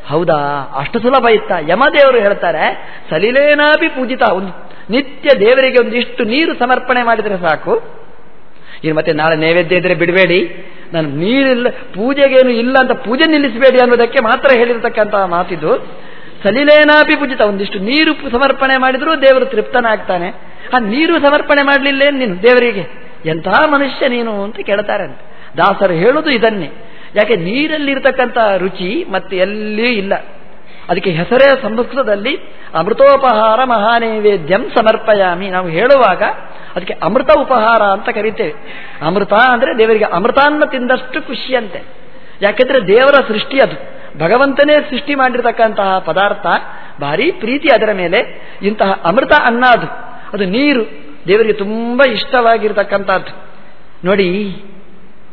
ಹೌದಾ? ಅಷ್ಟು ಸುಲಭ ಇತ್ತ? ಯಮದೇವರು ಹೇಳ್ತಾರೆ, ಸಲಿಲೇನಾಪಿ ಪೂಜಿತ. ಒಂದು ನಿತ್ಯ ದೇವರಿಗೆ ಒಂದಿಷ್ಟು ನೀರು ಸಮರ್ಪಣೆ ಮಾಡಿದರೆ ಸಾಕು. ಇನ್ನು ಮತ್ತೆ ನಾಳೆ ನೈವೇದ್ಯ ಇದ್ರೆ ಬಿಡಬೇಡಿ. ನಾನು ನೀರಿಲ್ಲ ಪೂಜೆಗೇನು ಇಲ್ಲ ಅಂತ ಪೂಜೆ ನಿಲ್ಲಿಸಬೇಡಿ ಅನ್ನೋದಕ್ಕೆ ಮಾತ್ರ ಹೇಳಿರತಕ್ಕಂತಹ ಮಾತಿದು. ಸಲಿಲೇನಾಪಿ ಪೂಜಿತ, ಒಂದಿಷ್ಟು ನೀರು ಸಮರ್ಪಣೆ ಮಾಡಿದರೂ ದೇವರು ತೃಪ್ತನಾಗ್ತಾನೆ. ಆ ನೀರು ಸಮರ್ಪಣೆ ಮಾಡಲಿಲ್ಲ ನೀನು ದೇವರಿಗೆ? ಎಂತಹ ಮನುಷ್ಯ ನೀನು ಅಂತ ಕೇಳ್ತಾರಂತೆ ದಾಸರು ಹೇಳೋದು ಇದನ್ನೇ. ಯಾಕೆ ನೀರಲ್ಲಿರ್ತಕ್ಕಂಥ ರುಚಿ ಮತ್ತೆ ಎಲ್ಲಿಯೂ ಇಲ್ಲ. ಅದಕ್ಕೆ ಹೆಸರೇ ಸಂಸ್ಕೃತದಲ್ಲಿ ಅಮೃತೋಪಹಾರ ಮಹಾನೈವೇದ್ಯಂ ಸಮರ್ಪಯಾಮಿ. ನಾವು ಹೇಳುವಾಗ ಅದಕ್ಕೆ ಅಮೃತ ಉಪಹಾರ ಅಂತ ಕರಿತೇವೆ. ಅಮೃತ ಅಂದ್ರೆ ದೇವರಿಗೆ ಅಮೃತಾನ್ನ ತಿಂದಷ್ಟು ಖುಷಿಯಂತೆ. ಯಾಕೆಂದ್ರೆ ದೇವರ ಸೃಷ್ಟಿ ಅದು. ಭಗವಂತನೇ ಸೃಷ್ಟಿ ಮಾಡಿರತಕ್ಕಂತಹ ಪದಾರ್ಥ, ಭಾರಿ ಪ್ರೀತಿ ಅದರ ಮೇಲೆ. ಇಂತಹ ಅಮೃತ ಅನ್ನ ಅದು. ಅದು ನೀರು. ದೇವರಿಗೆ ತುಂಬ ಇಷ್ಟವಾಗಿರ್ತಕ್ಕಂಥದ್ದು. ನೋಡಿ,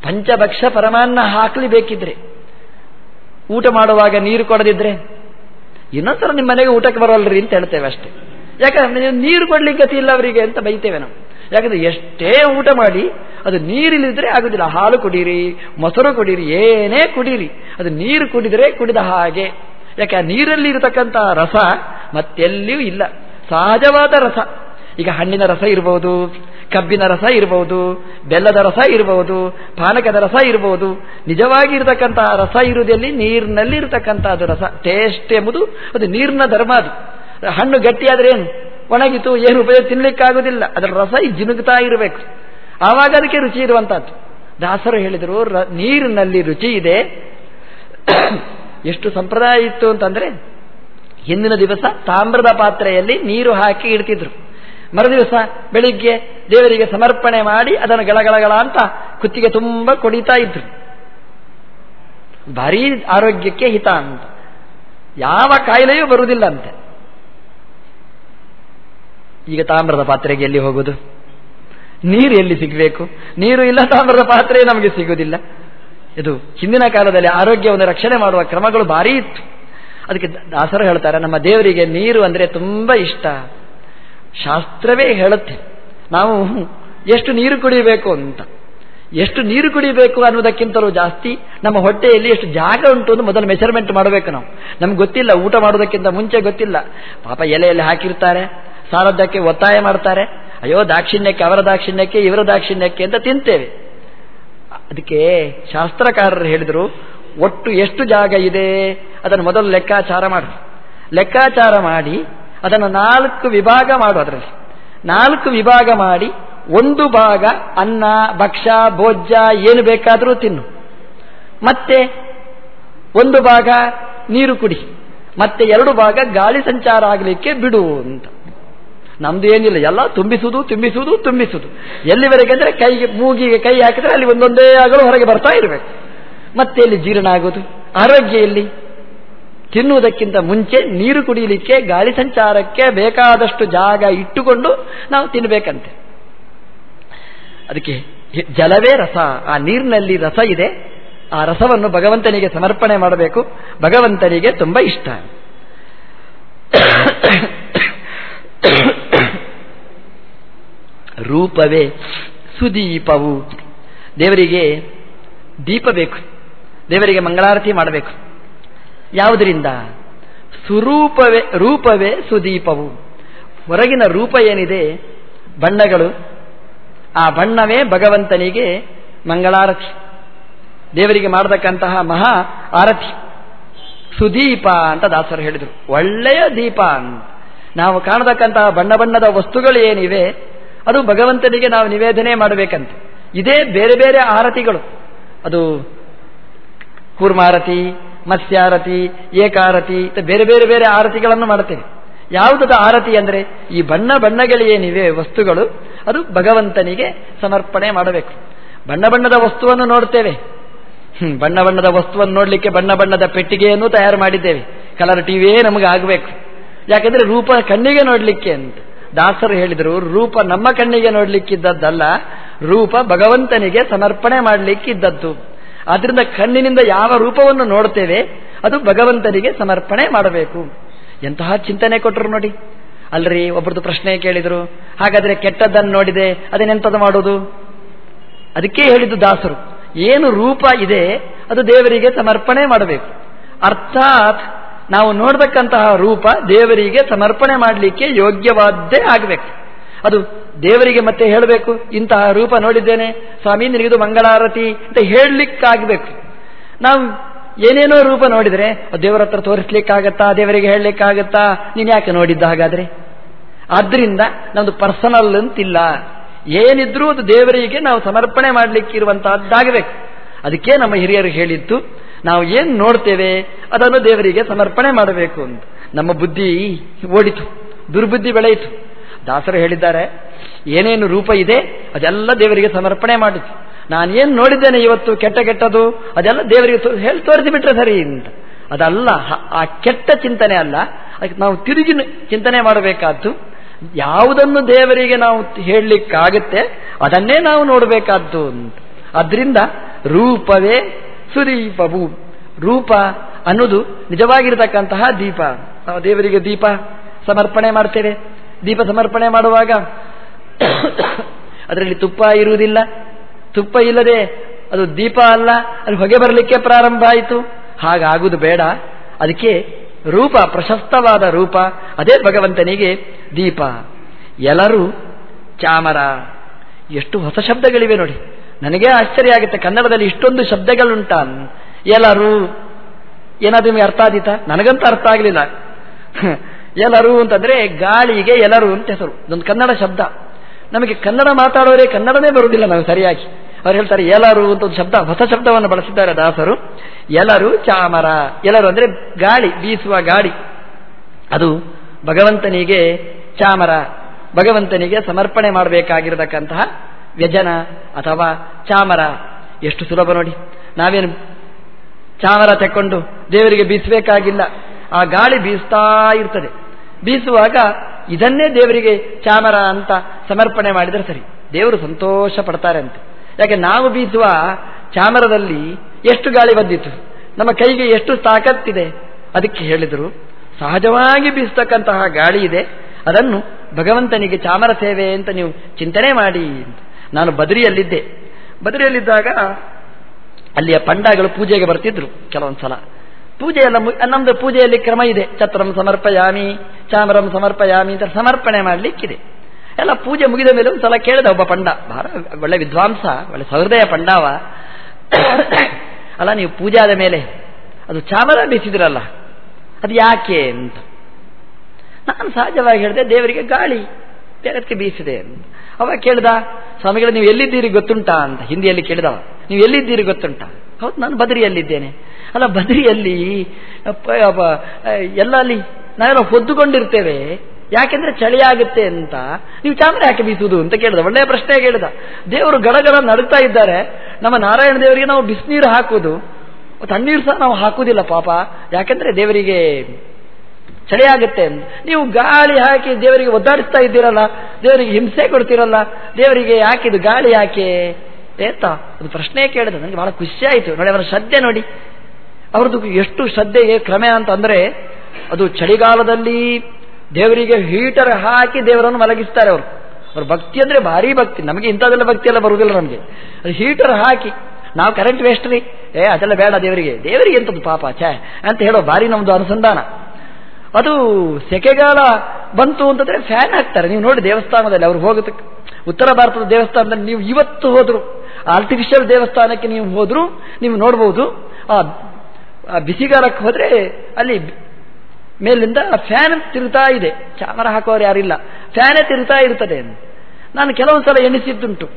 ಪಂಚಭಕ್ಷ ಪರಮಾನ್ನ ಹಾಕಲಿ ಬೇಕಿದ್ರೆ ಊಟ ಮಾಡುವಾಗ ನೀರು ಕೊಡದಿದ್ರೆ ಇನ್ನೊಂದ್ಸಲ ನಿಮ್ಮ ಮನೆಗೆ ಊಟಕ್ಕೆ ಬರೋಲ್ರಿ ಅಂತ ಹೇಳ್ತೇವೆ ಅಷ್ಟೇ. ಯಾಕಂದ್ರೆ ನೀರು ಕೊಡ್ಲಿಕ್ಕೆ ಗತಿ ಇಲ್ಲ ಅವರಿಗೆ ಅಂತ ಬೈತೇವೆ ನಾವು. ಯಾಕಂದ್ರೆ ಎಷ್ಟೇ ಊಟ ಮಾಡಿ, ಅದು ನೀರಿಲ್ಲಿದ್ರೆ ಆಗುದಿಲ್ಲ. ಹಾಲು ಕುಡೀರಿ, ಮೊಸರು ಕುಡೀರಿ, ಏನೇ ಕುಡೀರಿ, ಅದು ನೀರು ಕುಡಿದರೆ ಕುಡಿದ ಹಾಗೆ. ಯಾಕೆ ಆ ನೀರಲ್ಲಿ ಇರತಕ್ಕಂತಹ ರಸ ಮತ್ತೆಲ್ಲಿಯೂ ಇಲ್ಲ. ಸಹಜವಾದ ರಸ. ಈಗ ಹಣ್ಣಿನ ರಸ ಇರಬಹುದು ಕಬ್ಬಿನ ರಸ ಇರಬಹುದು ಬೆಲ್ಲದ ರಸ ಇರಬಹುದು ಪಾನಕದ ರಸ ಇರಬಹುದು ನಿಜವಾಗಿ ಇರತಕ್ಕಂತಹ ರಸ ಇರುವುದಲ್ಲಿ? ನೀರಿನಲ್ಲಿ ಇರತಕ್ಕಂತಹದ್ದು ರಸ. ಟೇಸ್ಟ್ ಎಂಬುದು ಅದು ನೀರಿನ ಧರ್ಮ ಅದು. ಹಣ್ಣು ಗಟ್ಟಿಯಾದ್ರೆ ಏನು? ಒಣಗಿತು, ಏನು ಉಪಯೋಗ ಆಗೋದಿಲ್ಲ ಅದರ ರಸ ಜಿನುಗ್ತಾ ಇರಬೇಕು. ಆವಾಗ ಅದಕ್ಕೆ ರುಚಿ ಇರುವಂತಹದ್ದು ದಾಸರು ಹೇಳಿದರು ನೀರಿನಲ್ಲಿ ರುಚಿ ಇದೆ. ಎಷ್ಟು ಸಂಪ್ರದಾಯ ಇತ್ತು ಅಂತಂದ್ರೆ, ಹಿಂದಿನ ದಿವಸ ತಾಮ್ರದ ಪಾತ್ರೆಯಲ್ಲಿ ನೀರು ಹಾಕಿ ಇಡ್ತಿದ್ರು. ಮರುದಿವಸ ಬೆಳಿಗ್ಗೆ ದೇವರಿಗೆ ಸಮರ್ಪಣೆ ಮಾಡಿ ಅದನ್ನು ಗಳಗಳಗಳ ಅಂತ ಕುತ್ತಿಗೆ ತುಂಬ ಕೊಡಿತಾ ಇದ್ರು. ಭಾರೀ ಆರೋಗ್ಯಕ್ಕೆ ಹಿತ ಅಂತ. ಯಾವ ಕಾಯಿಲೆಯೂ ಬರುವುದಿಲ್ಲ ಅಂತೆ. ಈಗ ತಾಮ್ರದ ಪಾತ್ರೆಗೆ ಎಲ್ಲಿ ಹೋಗುದು? ನೀರು ಎಲ್ಲಿ ಸಿಗಬೇಕು? ನೀರು ಇಲ್ಲ ತಾಮ್ರದ ಪಾತ್ರೆ ನಮಗೆ ಸಿಗುವುದಿಲ್ಲ ಇದು ಹಿಂದಿನ ಕಾಲದಲ್ಲಿ ಆರೋಗ್ಯವನ್ನು ರಕ್ಷಣೆ ಮಾಡುವ ಕ್ರಮಗಳು ಭಾರಿ ಇತ್ತು. ಅದಕ್ಕೆ ದಾಸರು ಹೇಳ್ತಾರೆ, ನಮ್ಮ ದೇವರಿಗೆ ನೀರು ಅಂದರೆ ತುಂಬ ಇಷ್ಟ. ಶಾಸ್ತ್ರವೇ ಹೇಳುತ್ತೆ. ನಾವು ಎಷ್ಟು ನೀರು ಕುಡಿಬೇಕು ಅಂತ. ಎಷ್ಟು ನೀರು ಕುಡಿಬೇಕು ಅನ್ನೋದಕ್ಕಿಂತಲೂ ಜಾಸ್ತಿ ನಮ್ಮ ಹೊಟ್ಟೆಯಲ್ಲಿ ಎಷ್ಟು ಜಾಗ ಉಂಟು ಅಂತ ಮೊದಲು ಮೆಷರ್ಮೆಂಟ್ ಮಾಡಬೇಕು ನಾವು. ನಮ್ಗೆ ಗೊತ್ತಿಲ್ಲ, ಊಟ ಮಾಡೋದಕ್ಕಿಂತ ಮುಂಚೆ ಗೊತ್ತಿಲ್ಲ. ಪಾಪ ಎಲೆಯಲ್ಲಿ ಹಾಕಿರ್ತಾರೆ ಸಾಲದ್ದಕ್ಕೆ ಒತ್ತಾಯ ಮಾಡ್ತಾರೆ. ಅಯ್ಯೋ, ದಾಕ್ಷಿಣ್ಯಕ್ಕೆ, ಅವರ ದಾಕ್ಷಿಣ್ಯಕ್ಕೆ, ಇವರ ದಾಕ್ಷಿಣ್ಯಕ್ಕೆ ಅಂತ ತಿಂತೇವೆ. ಅದಕ್ಕೆ ಶಾಸ್ತ್ರಕಾರರು ಹೇಳಿದರು, ಒಟ್ಟು ಎಷ್ಟು ಜಾಗ ಇದೆ? ಅದನ್ನು ಮೊದಲು ಲೆಕ್ಕಾಚಾರ ಮಾಡು. ಲೆಕ್ಕಾಚಾರ ಮಾಡಿ ಅದನ್ನು ನಾಲ್ಕು ವಿಭಾಗ ಮಾಡು ಅದರಲ್ಲಿ. ನಾಲ್ಕು ವಿಭಾಗ ಮಾಡಿ ಒಂದು ಭಾಗ ಅನ್ನ, ಭಕ್ಷ, ಭೋಜ್ಯ ಏನು ಬೇಕಾದರೂ ತಿನ್ನು. ಮತ್ತೆ ಒಂದು ಭಾಗ ನೀರು ಕುಡಿ. ಮತ್ತೆ ಎರಡು ಭಾಗ ಗಾಳಿ ಸಂಚಾರ ಆಗಲಿಕ್ಕೆ ಬಿಡು ಅಂತ. ನಮ್ದು ಏನಿಲ್ಲ, ಎಲ್ಲ ತುಂಬಿಸುವುದು ತುಂಬಿಸುವುದು ತುಂಬಿಸುವುದು ಎಲ್ಲಿವರೆಗೆ ಅಂದರೆ ಕೈಗೆ ಮೂಗಿಗೆ ಕೈ ಹಾಕಿದ್ರೆ ಅಲ್ಲಿ ಒಂದೊಂದೇ ಆಗಲು ಹೊರಗೆ ಬರ್ತಾ ಇರಬೇಕು. ಮತ್ತೆ ಇಲ್ಲಿ ಜೀರ್ಣ ಆಗೋದು? ಆರೋಗ್ಯ ಎಲ್ಲಿ? ತಿನ್ನುವುದಕ್ಕಿಂತ ಮುಂಚೆ ನೀರು ಕುಡಿಯಲಿಕ್ಕೆ, ಗಾಳಿ ಸಂಚಾರಕ್ಕೆ ಬೇಕಾದಷ್ಟು ಜಾಗ ಇಟ್ಟುಕೊಂಡು ನಾವು ತಿನ್ನಬೇಕಂತೆ ಅದಕ್ಕೆ ಜಲವೇ ರಸ. ಆ ನೀರಿನಲ್ಲಿ ರಸ ಇದೆ. ಆ ರಸವನ್ನು ಭಗವಂತನಿಗೆ ಸಮರ್ಪಣೆ ಮಾಡಬೇಕು. ಭಗವಂತನಿಗೆ ತುಂಬ ಇಷ್ಟ. ರೂಪವೇ ಸುದೀಪವು. ದೇವರಿಗೆ ದೀಪ ಬೇಕು. ದೇವರಿಗೆ ಮಂಗಳಾರತಿ ಮಾಡಬೇಕು. ಯಾವುದರಿಂದ? ಸುರೂಪವೇ, ರೂಪವೇ ಸುದೀಪವು. ಹೊರಗಿನ ರೂಪ ಏನಿದೆ? ಬಣ್ಣಗಳು. ಆ ಬಣ್ಣವೇ ಭಗವಂತನಿಗೆ ಮಂಗಳಾರತಿ ದೇವರಿಗೆ ಮಾಡತಕ್ಕಂತಹ ಮಹಾ ಆರತಿ. ಸುದೀಪ ಅಂತ ದಾಸರು ಹೇಳಿದರು. ಒಳ್ಳೆಯ ದೀಪ ನಾವು ಕಾಣತಕ್ಕಂತಹ ಬಣ್ಣ ಬಣ್ಣದ ವಸ್ತುಗಳು ಏನಿವೆ? ಅದು ಭಗವಂತನಿಗೆ ನಾವು ನಿವೇದನೆ ಮಾಡಬೇಕಂತ. ಇದೇ ಬೇರೆ ಬೇರೆ ಆರತಿಗಳು. ಅದು ಕೂರ್ಮಾರತಿ ಮತ್ಸ್ಯಾರತಿ, ಏಕಾರತಿ ಬೇರೆ ಬೇರೆ ಬೇರೆ ಆರತಿಗಳನ್ನು ಮಾಡುತ್ತೇವೆ. ಯಾವುದದ ಆರತಿ ಅಂದರೆ, ಈ ಬಣ್ಣ ಬಣ್ಣಗಳೇನಿವೆ ವಸ್ತುಗಳು, ಅದು ಭಗವಂತನಿಗೆ ಸಮರ್ಪಣೆ ಮಾಡಬೇಕು. ಬಣ್ಣ ಬಣ್ಣದ ವಸ್ತುವನ್ನು ನೋಡ್ತೇವೆ ಬಣ್ಣ ಬಣ್ಣದ ವಸ್ತುವನ್ನು ನೋಡಲಿಕ್ಕೆ ಬಣ್ಣ ಬಣ್ಣದ ಪೆಟ್ಟಿಗೆಯನ್ನು ತಯಾರು ಮಾಡಿದ್ದೇವೆ. ಕಲರ್ ಟಿವಿಯೇ ನಮಗೆ ಆಗಬೇಕು. ಯಾಕೆಂದರೆ ರೂಪ ಕಣ್ಣಿಗೆ ನೋಡಲಿಕ್ಕೆ ಅಂತ. ದಾಸರು ಹೇಳಿದರು, ರೂಪ ನಮ್ಮ ಕಣ್ಣಿಗೆ ನೋಡಲಿಕ್ಕಿದ್ದದ್ದಲ್ಲ, ರೂಪ ಭಗವಂತನಿಗೆ ಸಮರ್ಪಣೆ ಮಾಡಲಿಕ್ಕಿದ್ದದ್ದು. ಆದ್ರಿಂದ ಕಣ್ಣಿನಿಂದ ಯಾವ ರೂಪವನ್ನು ನೋಡ್ತೇವೆ ಅದು ಭಗವಂತನಿಗೆ ಸಮರ್ಪಣೆ ಮಾಡಬೇಕು. ಎಂತಹ ಚಿಂತನೆ ಕೊಟ್ಟರು ನೋಡಿ. ಅಲ್ರಿ ಒಬ್ಬರದು ಪ್ರಶ್ನೆ ಕೇಳಿದರು, ಹಾಗಾದ್ರೆ ಕೆಟ್ಟದ್ದನ್ನು ನೋಡಿದೆ ಅದನ್ನೆಂಥದ್ದು ಮಾಡೋದು? ಅದಕ್ಕೆ ಹೇಳಿದ್ದು ದಾಸರು, ಏನು ರೂಪ ಇದೆ, ಅದು ದೇವರಿಗೆ ಸಮರ್ಪಣೆ ಮಾಡಬೇಕು. ಅರ್ಥಾತ್, ನಾವು ನೋಡತಕ್ಕಂತಹ ರೂಪ ದೇವರಿಗೆ ಸಮರ್ಪಣೆ ಮಾಡಲಿಕ್ಕೆ ಯೋಗ್ಯವಾದ್ದೇ ಆಗಬೇಕು. ಅದು ದೇವರಿಗೆ ಮತ್ತೆ ಹೇಳಬೇಕು, ಇಂತಹ ರೂಪ ನೋಡಿದ್ದೇನೆ, ಸ್ವಾಮಿ ನಿನಗಿದು ಮಂಗಳಾರತಿ ಅಂತ ಹೇಳಲಿಕ್ಕಾಗಬೇಕು. ನಾವು ಏನೇನೋ ರೂಪ ನೋಡಿದರೆ ದೇವರ ಹತ್ರ ತೋರಿಸ್ಲಿಕ್ಕಾಗತ್ತಾ, ದೇವರಿಗೆ ಹೇಳಲಿಕ್ಕಾಗತ್ತಾ, ನೀನು ಯಾಕೆ ನೋಡಿದ್ದ ಹಾಗಾದರೆ? ಆದ್ದರಿಂದ ನಮ್ಮದು ಪರ್ಸನಲ್ ಅಂತಿಲ್ಲ. ಏನಿದ್ರೂ ಅದು ದೇವರಿಗೆ ನಾವು ಸಮರ್ಪಣೆ ಮಾಡಲಿಕ್ಕಿರುವಂತಹದ್ದಾಗಬೇಕು. ಅದಕ್ಕೆ ನಮ್ಮ ಹಿರಿಯರು ಹೇಳಿದ್ದು, ನಾವು ಏನು ನೋಡ್ತೇವೆ, ಅದನ್ನು ದೇವರಿಗೆ ಸಮರ್ಪಣೆ ಮಾಡಬೇಕು ಅಂತ. ನಮ್ಮ ಬುದ್ಧಿ ಓಡಿತು, ದುರ್ಬುದ್ಧಿ ಬೆಳೆಯಿತು. ದಾಸರು ಹೇಳಿದ್ದಾರೆ, ಏನೇನು ರೂಪ ಇದೆ, ಅದೆಲ್ಲ ದೇವರಿಗೆ ಸಮರ್ಪಣೆ ಮಾಡಿತು ನಾನೇನು ನೋಡಿದ್ದೇನೆ ಇವತ್ತು, ಕೆಟ್ಟ ಕೆಟ್ಟದು, ಅದೆಲ್ಲ ದೇವರಿಗೆ ಹೇಳಿ ತೋರಿಸಿಬಿಟ್ರೆ ಸರಿ ಅಂತ. ಅದಲ್ಲ ಆ ಕೆಟ್ಟ ಚಿಂತನೆ ಅಲ್ಲ, ಅದಕ್ಕೆ ನಾವು ತಿರುಗಿ ಚಿಂತನೆ ಮಾಡಬೇಕಾದ್ದು, ಯಾವುದನ್ನು ದೇವರಿಗೆ ನಾವು ಹೇಳಲಿಕ್ಕಾಗುತ್ತೆ, ಅದನ್ನೇ ನಾವು ನೋಡಬೇಕಾದ್ದು ಅಂತ. ಅದರಿಂದ ರೂಪವೇ ಸುದೀಪವು. ರೂಪ ಅನ್ನೋದು ನಿಜವಾಗಿರತಕ್ಕಂತಹ ದೀಪ. ನಾವು ದೇವರಿಗೆ ದೀಪ ಸಮರ್ಪಣೆ ಮಾಡ್ತೇವೆ. ದೀಪ ಸಮರ್ಪಣೆ ಮಾಡುವಾಗ ಅದರಲ್ಲಿ ತುಪ್ಪ ಇರುವುದಿಲ್ಲ. ತುಪ್ಪ ಇಲ್ಲದೆ ಅದು ದೀಪ ಅಲ್ಲ, ಅದು ಹೊಗೆ ಬರಲಿಕ್ಕೆ ಪ್ರಾರಂಭ ಆಯಿತು. ಹಾಗಾಗುವುದು ಬೇಡ. ಅದಕ್ಕೆ ರೂಪ, ಪ್ರಶಸ್ತವಾದ ರೂಪ. ಅದೇ ಭಗವಂತನಿಗೆ ದೀಪ. ಎಲ್ಲರೂ ಚಾಮರ. ಎಷ್ಟು ಹೊಸ ಶಬ್ದಗಳಿವೆ ನೋಡಿ. ನನಗೇ ಆಶ್ಚರ್ಯ ಆಗುತ್ತೆ. ಕನ್ನಡದಲ್ಲಿ ಇಷ್ಟೊಂದು ಶಬ್ದಗಳುಂಟ ಎಲ್ಲರೂ ಏನಾದ್ರೂ ನಿಮಗೆ ಅರ್ಥ ಆದೀತಾ? ನನಗಂತೂ ಅರ್ಥ ಆಗಲಿಲ್ಲ. ಎಲ್ಲರೂ ಅಂತಂದ್ರೆ ಗಾಳಿಗೆ ಎಲ್ಲರೂ ಅಂತ ಹೆಸರು. ಇದೊಂದು ಕನ್ನಡ ಶಬ್ದ. ನಮಗೆ ಕನ್ನಡ ಮಾತಾಡೋರೇ ಕನ್ನಡನೇ ಬರುವುದಿಲ್ಲ ನಾವು ಸರಿಯಾಗಿ. ಅವ್ರು ಹೇಳ್ತಾರೆ ಎಲರು ಅಂತ ಒಂದು ಶಬ್ದ, ಹೊಸ ಶಬ್ದವನ್ನು ಬಳಸಿದ್ದಾರೆ ದಾಸರು. ಎಲರು ಚಾಮರ. ಎಲರು ಅಂದ್ರೆ ಗಾಳಿ, ಬೀಸುವ ಗಾಳಿ. ಅದು ಭಗವಂತನಿಗೆ ಚಾಮರ. ಭಗವಂತನಿಗೆ ಸಮರ್ಪಣೆ ಮಾಡಬೇಕಾಗಿರತಕ್ಕಂತಹ ವ್ಯಜನ ಅಥವಾ ಚಾಮರ. ಎಷ್ಟು ಸುಲಭ ನೋಡಿ. ನಾವೇನು ಚಾಮರ ತೆಕ್ಕೊಂಡು ದೇವರಿಗೆ ಬೀಸಬೇಕಾಗಿಲ್ಲ. ಆ ಗಾಳಿ ಬೀಸ್ತಾ ಇರ್ತದೆ. ಬೀಸುವಾಗ ಇದನ್ನೇ ದೇವರಿಗೆ ಚಾಮರ ಅಂತ ಸಮರ್ಪಣೆ ಮಾಡಿದರೆ ಸರಿ. ದೇವರು ಸಂತೋಷ ಪಡ್ತಾರೆ ಅಂತ. ಯಾಕೆ ನಾವು ಬೀಸುವ ಚಾಮರದಲ್ಲಿ ಎಷ್ಟು ಗಾಳಿ ಬಂದಿತ್ತು? ನಮ್ಮ ಕೈಗೆ ಎಷ್ಟು ತಾಕತ್ತಿದೆ? ಅದಕ್ಕೆ ಹೇಳಿದರು, ಸಹಜವಾಗಿ ಬೀಸತಕ್ಕಂತಹ ಗಾಳಿ ಇದೆ, ಅದನ್ನು ಭಗವಂತನಿಗೆ ಚಾಮರ ಸೇವೆ ಅಂತ ನೀವು ಚಿಂತನೆ ಮಾಡಿ ನಾನು ಬದರಿಯಲ್ಲಿದ್ದೆ. ಬದರಿಯಲ್ಲಿದ್ದಾಗ ಅಲ್ಲಿಯ ಪಂಡಾಗಳು ಪೂಜೆಗೆ ಬರ್ತಿದ್ರು ಕೆಲವೊಂದು ಸಲ ಪೂಜೆ ಎಲ್ಲ ನಮ್ದು ಪೂಜೆಯಲ್ಲಿ ಕ್ರಮ ಇದೆ. ಛತ್ರಂ ಸಮರ್ಪಯಾಮಿ, ಚಾಮರಂ ಸಮರ್ಪಯಾಮಿ ಅಂತ ಸಮರ್ಪಣೆ ಮಾಡಲಿಕ್ಕಿದೆ. ಎಲ್ಲ ಪೂಜೆ ಮುಗಿದ ಮೇಲೆ ಒಂದು ಸಲ ಕೇಳಿದ ಒಬ್ಬ ಪಂಡ, ಬಹಳ ಒಳ್ಳೆ ವಿದ್ವಾಂಸ, ಒಳ್ಳೆ ಸಹೃದಯ ಪಂಡಾವ. ಅಲ್ಲ, ನೀವು ಪೂಜೆ ಆದ ಮೇಲೆ ಅದು ಚಾಮರ ಬೀಸಿದ್ರಲ್ಲ, ಅದು ಯಾಕೆ ಅಂತ. ನಾನು ಸಹಜವಾಗಿ ಹೇಳಿದೆ, ದೇವರಿಗೆ ಗಾಳಿ ಬೇರೆದಕ್ಕೆ ಬೀಸಿದೆ ಅಂತ. ಅವ ಕೇಳ್ದ, ಸ್ವಾಮಿಗಳು, ನೀವು ಎಲ್ಲಿದ್ದೀರಿ ಗೊತ್ತುಂಟಾ ಅಂತ. ಹಿಂದಿಯಲ್ಲಿ ಕೇಳಿದವ, ನೀವು ಎಲ್ಲಿದ್ದೀರಿ ಗೊತ್ತುಂಟಾ? ಹೌದು, ನಾನು ಬದರಿಯಲ್ಲಿದ್ದೇನೆ. ಅಲ್ಲ ಬದರಿಯಲ್ಲಿ ಎಲ್ಲ ಅಲ್ಲಿ ನಾವೆಲ್ಲ ಹೊದ್ದುಕೊಂಡಿರ್ತೇವೆ. ಯಾಕೆಂದ್ರೆ ಚಳಿ ಆಗುತ್ತೆ ಅಂತ. ನೀವು ಚಾಮರ ಯಾಕೆ ಬೀಸುವುದು ಅಂತ ಕೇಳಿದ. ಒಳ್ಳೆಯ ಪ್ರಶ್ನೆ ಕೇಳಿದ ದೇವರು ಗಡಗಡ ನಡುತ್ತಾ ಇದ್ದಾರೆ. ನಮ್ಮ ನಾರಾಯಣ ದೇವರಿಗೆ ನಾವು ಬಿಸಿನೀರು ಹಾಕುವುದು. ತಣ್ಣೀರು ಸಹ ನಾವು ಹಾಕುವುದಿಲ್ಲ, ಪಾಪ. ಯಾಕೆಂದ್ರೆ ದೇವರಿಗೆ ಚಳಿ ಆಗುತ್ತೆ ಅಂತ. ನೀವು ಗಾಳಿ ಹಾಕಿ ದೇವರಿಗೆ ಒದ್ದಾಡಿಸ್ತಾ ಇದ್ದೀರಲ್ಲ, ದೇವರಿಗೆ ಹಿಂಸೆ ಕೊಡ್ತೀರಲ್ಲ, ದೇವರಿಗೆ ಯಾಕಿದು ಗಾಳಿ ಯಾಕೆ? ಅಂತ ಅದು ಪ್ರಶ್ನೆ ಕೇಳಿದ. ನನಗೆ ಬಹಳ ಖುಷಿ ಆಯಿತು. ನೋಡಿ, ಅವರ ಶ್ರದ್ಧೆ ನೋಡಿ. ಅವ್ರದ್ದು ಎಷ್ಟು ಶ್ರದ್ಧೆಗೆ ಕ್ರಮೆ ಅಂತ ಅಂದ್ರೆ ಅದು ಚಳಿಗಾಲದಲ್ಲಿ ದೇವರಿಗೆ ಹೀಟರ್ ಹಾಕಿ ದೇವರನ್ನು ಮಲಗಿಸ್ತಾರೆ ಅವರು. ಅವ್ರ ಭಕ್ತಿ ಅಂದ್ರೆ ಭಾರಿ ಭಕ್ತಿ. ನಮಗೆ ಇಂಥದೆಲ್ಲ ಭಕ್ತಿ ಎಲ್ಲ ಬರುವುದಿಲ್ಲ ನಮಗೆ. ಅದು ಹೀಟರ್ ಹಾಕಿ, ನಾವು ಕರೆಂಟ್ ವೇಸ್ಟ್ ರೀ. ಏ, ಅದೆಲ್ಲ ಬೇಡ ದೇವರಿಗೆ. ದೇವರಿಗೆ ಎಂಥದ್ದು ಪಾಪ, ಛೇ, ಅಂತ ಹೇಳೋ ಭಾರಿ ನಮ್ಮದು ಅನುಸಂಧಾನ. ಅದು ಸೆಕೆಗಾಲ ಬಂತು ಅಂತಂದ್ರೆ ಫ್ಯಾನ್ ಹಾಕ್ತಾರೆ. ನೀವು ನೋಡಿ ದೇವಸ್ಥಾನದಲ್ಲಿ ಅವ್ರು ಹೋಗುತ್ತೆ ಉತ್ತರ ಭಾರತದ ದೇವಸ್ಥಾನದಲ್ಲಿ ನೀವು ಇವತ್ತು ಹೋದ್ರು. ಆರ್ಟಿಫಿಷಿಯಲ್ ದೇವಸ್ಥಾನಕ್ಕೆ ನೀವು ಹೋದರೂ, ನೀವು ನೋಡ್ಬೋದು, ಆ ಬಿಸಿಗಾಲಕ್ಕೆ ಹೋದರೆ ಅಲ್ಲಿ ಮೇಲಿಂದ ಫ್ಯಾನ್ ತಿರುತಾ ಇದೆ. ಚಾಮರ ಹಾಕೋರು ಯಾರಿಲ್ಲ. ಫ್ಯಾನೇ ತಿರುತಾ ಇರ್ತದೆ. ನಾನು ಕೆಲವೊಂದು ಸಲ ಎಣಿಸಿದ್ದುಂಟು.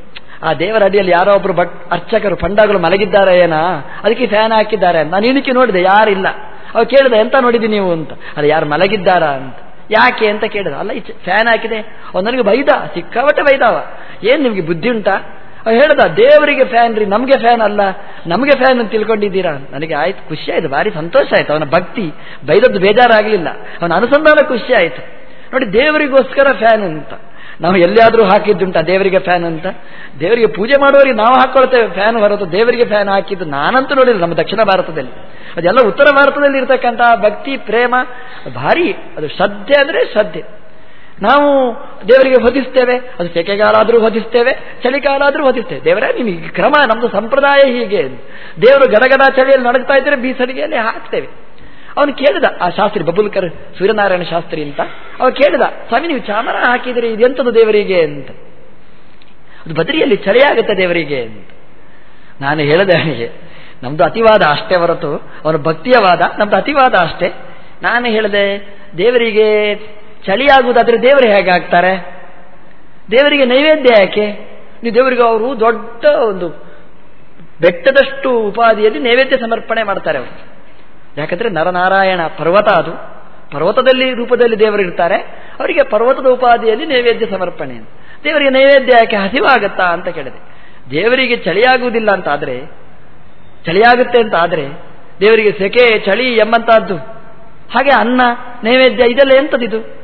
ಆ ದೇವರ ಅಡಿಯಲ್ಲಿ ಯಾರೋ ಒಬ್ರು ಭಟ್ ಅರ್ಚಕರು, ಪಂಡಾಗಳು ಮಲಗಿದ್ದಾರೆ ಏನಾ? ಅದಕ್ಕೆ ಫ್ಯಾನ್ ಹಾಕಿದ್ದಾರೆ ನಾನು ಇಣಿಕೆ ನೋಡಿದೆ, ಯಾರಿಲ್ಲ. ಅವ್ರು ಕೇಳಿದೆ, ಎಂತ ನೋಡಿದಿ ನೀವು? ಅಂತ. ಅಲ್ಲ, ಯಾರು ಮಲಗಿದ್ದಾರಾ? ಅಂತ. ಯಾಕೆ? ಅಂತ ಕೇಳಿದ. ಅಲ್ಲ ಫ್ಯಾನ್ ಹಾಕಿದೆ. ಅವ್ ನನಗೆ ಬೈದ ಸಿಕ್ಕಾವಟ್ಟೆ ಬೈದಾವ. ಏನ್ ನಿಮ್ಗೆ ಬುದ್ಧಿ ಉಂಟಾ? ಹೇಳ್ದ, ದೇವರಿಗೆ ಫ್ಯಾನ್ ರೀ, ನಮಗೆ ಫ್ಯಾನ್ ಅಲ್ಲ. ನಮಗೆ ಫ್ಯಾನ್ ಅಂತ ತಿಳ್ಕೊಂಡಿದ್ದೀರಾ? ನನಗೆ ಆಯ್ತು, ಖುಷಿ ಆಯ್ತು, ಭಾರಿ ಸಂತೋಷ ಆಯ್ತು. ಅವನ ಭಕ್ತಿ, ಬೈದದ್ದು ಬೇಜಾರಾಗಲಿಲ್ಲ. ಅವನ ಅನುಸಂಧಾನ ಖುಷಿ ಆಯಿತು. ನೋಡಿ, ದೇವರಿಗೋಸ್ಕರ ಫ್ಯಾನ್ ಅಂತ. ನಾವು ಎಲ್ಲಿಯಾದರೂ ಹಾಕಿದ್ದುಂಟ, ದೇವರಿಗೆ ಫ್ಯಾನ್ ಅಂತ? ದೇವರಿಗೆ ಪೂಜೆ ಮಾಡುವವರಿಗೆ ನಾವು ಹಾಕೊಳ್ತೇವೆ ಫ್ಯಾನ್ ಹೊರತು ದೇವರಿಗೆ ಫ್ಯಾನ್ ಹಾಕಿದ್ದು ನಾನಂತೂ ನೋಡಿಲ್ಲ, ನಮ್ಮ ದಕ್ಷಿಣ ಭಾರತದಲ್ಲಿ. ಅದೆಲ್ಲ ಉತ್ತರ ಭಾರತದಲ್ಲಿ ಇರತಕ್ಕಂತಹ ಭಕ್ತಿ, ಪ್ರೇಮ, ಭಾರಿ, ಅದು ಶ್ರದ್ಧೆ ಅಂದರೆ ಶ್ರದ್ಧೆ. ನಾವು ದೇವರಿಗೆ ಹೊದಿಸ್ತೇವೆ, ಅದು ಸೆಕೆಗಾಲ ಆದರೂ ಹೊದಿಸ್ತೇವೆ ಚಳಿಗಾಲ ಆದರೂ ವಧಿಸ್ತೇವೆ ದೇವರೇ ನಿಮಗೆ ಕ್ರಮ ನಮ್ಮದು ಸಂಪ್ರದಾಯ ಹೀಗೆ. ದೇವರು ಗದಗದ ಚಳಿಯಲ್ಲಿ ನಡಗ್ತಾ ಇದ್ರೆ ಬೀಸಡಿಗೆಯಲ್ಲಿ ಹಾಕ್ತೇವೆ. ಅವನು ಕೇಳಿದ, ಆ ಶಾಸ್ತ್ರಿ ಬಬುಲ್ಕರ್, ಸೂರ್ಯನಾರಾಯಣ ಶಾಸ್ತ್ರಿ ಅಂತ. ಅವ ಕೇಳಿದ, ಸ್ವಾಮಿ, ನೀವು ಚಾಮರ ಹಾಕಿದರೆ ಇದೆಂಥದ್ದು ದೇವರಿಗೆ ಅಂತ. ಅದು ಬದರಿಯಲ್ಲಿ ಚಳಿಯಾಗುತ್ತೆ ದೇವರಿಗೆ ಅಂತ. ನಾನು ಹೇಳಿದೆ ಅವನಿಗೆ ನಮ್ದು ಅತಿವಾದ ಅಷ್ಟೇ ಹೊರತು, ಅವನ ಭಕ್ತಿಯವಾದ ನಮ್ದು ಅತಿವಾದ ಅಷ್ಟೇ. ನಾನು ಹೇಳಿದೆ, ದೇವರಿಗೆ ಚಳಿಯಾಗುವುದಾದ್ರೆ ದೇವರು ಹೇಗೆ ಆಗ್ತಾರೆ? ದೇವರಿಗೆ ನೈವೇದ್ಯ ಯಾಕೆ? ನೀವು ದೇವರಿಗೆ ಅವರು ದೊಡ್ಡ ಒಂದು ಬೆಟ್ಟದಷ್ಟು ಉಪಾಧಿಯಲ್ಲಿ ನೈವೇದ್ಯ ಸಮರ್ಪಣೆ ಮಾಡ್ತಾರೆ ಅವರು. ಯಾಕಂದ್ರೆ ನರನಾರಾಯಣ ಪರ್ವತ ಅದು. ಪರ್ವತದಲ್ಲಿ ರೂಪದಲ್ಲಿ ದೇವರು ಇರ್ತಾರೆ. ಅವರಿಗೆ ಪರ್ವತದ ಉಪಾಧಿಯಲ್ಲಿ ನೈವೇದ್ಯ ಸಮರ್ಪಣೆ. ದೇವರಿಗೆ ನೈವೇದ್ಯ ಯಾಕೆ? ಹಸಿವಾಗತ್ತಾ ಅಂತ ಕೇಳಿದೆ. ದೇವರಿಗೆ ಚಳಿಯಾಗುವುದಿಲ್ಲ ಅಂತ ಆದರೆ ಚಳಿಯಾಗುತ್ತೆ ಅಂತ ಆದರೆ ದೇವರಿಗೆ ಸೆಕೆ, ಚಳಿ ಎಂಬಂತಹದ್ದು ಹಾಗೆ ಅನ್ನ, ನೈವೇದ್ಯ ಇದೆಲ್ಲ ಎಂಥದಿದು?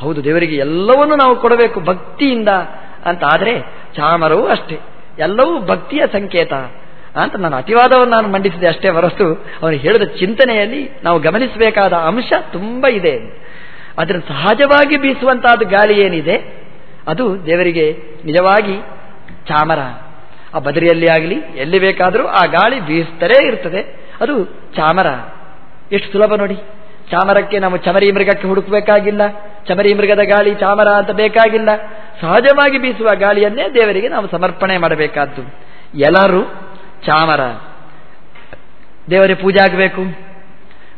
ಹೌದು, ದೇವರಿಗೆ ಎಲ್ಲವನ್ನೂ ನಾವು ಕೊಡಬೇಕು ಭಕ್ತಿಯಿಂದ ಅಂತ. ಆದರೆ ಚಾಮರವೂ ಅಷ್ಟೇ. ಎಲ್ಲವೂ ಭಕ್ತಿಯ ಸಂಕೇತ ಅಂತ ನಾನು ಅತಿವಾದವನ್ನು ನಾನು ಮಂಡಿಸಿದೆ ಅಷ್ಟೇ ಹೊರತು ಅವನು ಹೇಳಿದ ಚಿಂತನೆಯಲ್ಲಿ ನಾವು ಗಮನಿಸಬೇಕಾದ ಅಂಶ ತುಂಬ ಇದೆ. ಅದರ ಸಹಜವಾಗಿ ಬೀಸುವಂತಹದ್ದು ಗಾಳಿ ಏನಿದೆ? ಅದು ದೇವರಿಗೆ ನಿಜವಾಗಿ ಚಾಮರ. ಆ ಬದರಿಯಲ್ಲಿ ಆಗಲಿ, ಎಲ್ಲಿ ಬೇಕಾದರೂ ಆ ಗಾಳಿ ಬೀಸ್ತಲೇ ಇರ್ತದೆ. ಅದು ಚಾಮರ. ಎಷ್ಟು ಸುಲಭ ನೋಡಿ. ಚಾಮರಕ್ಕೆ ನಾವು ಚಮರಿ ಮೃಗಕ್ಕೆ ಹುಡುಕಬೇಕಾಗಿಲ್ಲ. ಚಮರಿ ಮೃಗದ ಗಾಳಿ ಚಾಮರ ಅಂತ ಬೇಕಾಗಿಲ್ಲ. ಸಹಜವಾಗಿ ಬೀಸುವ ಗಾಳಿಯನ್ನೇ ದೇವರಿಗೆ ನಾವು ಸಮರ್ಪಣೆ ಮಾಡಬೇಕಾದ್ದು. ಎಲ್ಲರೂ ಚಾಮರ. ದೇವರಿಗೆ ಪೂಜೆ ಆಗಬೇಕು.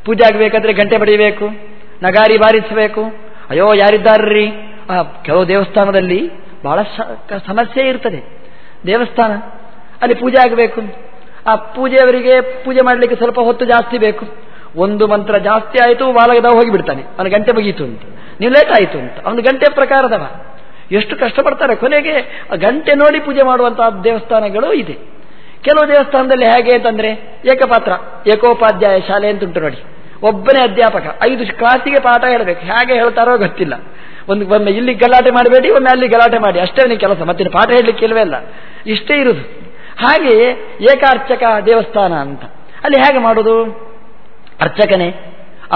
ಪೂಜೆ ಆಗಬೇಕಾದ್ರೆ ಗಂಟೆ ಬಡಿಬೇಕು. ನಗಾರಿ ಬಾರಿಸಬೇಕು. ಅಯ್ಯೋ, ಯಾರಿದ್ದಾರ್ರಿ? ಕೆಲವು ದೇವಸ್ಥಾನದಲ್ಲಿ ಬಹಳ ಸಮಸ್ಯೆ ಇರ್ತದೆ. ದೇವಸ್ಥಾನ, ಅಲ್ಲಿ ಪೂಜೆ ಆಗಬೇಕು. ಆ ಪೂಜೆಯವರಿಗೆ ಪೂಜೆ ಮಾಡಲಿಕ್ಕೆ ಸ್ವಲ್ಪ ಹೊತ್ತು ಜಾಸ್ತಿ ಬೇಕು. ಒಂದು ಮಂತ್ರ ಜಾಸ್ತಿ ಆಯಿತು, ಬಾಲಗದ ಹೋಗಿಬಿಡ್ತಾನೆ. ಅವನ ಗಂಟೆ ಬಗೀತು ಅಂತ. ನೀವು ಲೇಟ್ ಆಯಿತು ಅಂತ. ಅವನು ಗಂಟೆ ಪ್ರಕಾರದವ. ಎಷ್ಟು ಕಷ್ಟಪಡ್ತಾರೆ ಕೊನೆಗೆ ಗಂಟೆ ನೋಡಿ ಪೂಜೆ ಮಾಡುವಂತಹ ದೇವಸ್ಥಾನಗಳು ಇದೆ. ಕೆಲವು ದೇವಸ್ಥಾನದಲ್ಲಿ ಹೇಗೆ ಅಂತಂದ್ರೆ, ಏಕಪಾತ್ರ, ಏಕೋಪಾಧ್ಯಾಯ ಶಾಲೆ ಅಂತ ಉಂಟು ನೋಡಿ. ಒಬ್ಬನೇ ಅಧ್ಯಾಪಕ, ಐದು ಕ್ಲಾಸಿಗೆ ಪಾಠ ಹೇಳಬೇಕು. ಹೇಗೆ ಹೇಳ್ತಾರೋ ಗೊತ್ತಿಲ್ಲ. ಒಂದು, ಒಮ್ಮೆ ಇಲ್ಲಿ ಗಲಾಟೆ ಮಾಡಬೇಡಿ, ಒಮ್ಮೆ ಅಲ್ಲಿ ಗಲಾಟೆ ಮಾಡಿ. ಅಷ್ಟೇ ನೀವು ಕೆಲಸ. ಮತ್ತೆ ಪಾಠ ಹೇಳಲಿಕ್ಕೆ ಇಲ್ವೇ ಇಲ್ಲ. ಇಷ್ಟೇ ಇರುದು. ಹಾಗೆ ಏಕಾರ್ಚಕ ದೇವಸ್ಥಾನ ಅಂತ. ಅಲ್ಲಿ ಹೇಗೆ ಮಾಡೋದು? ಅರ್ಚಕನೇ.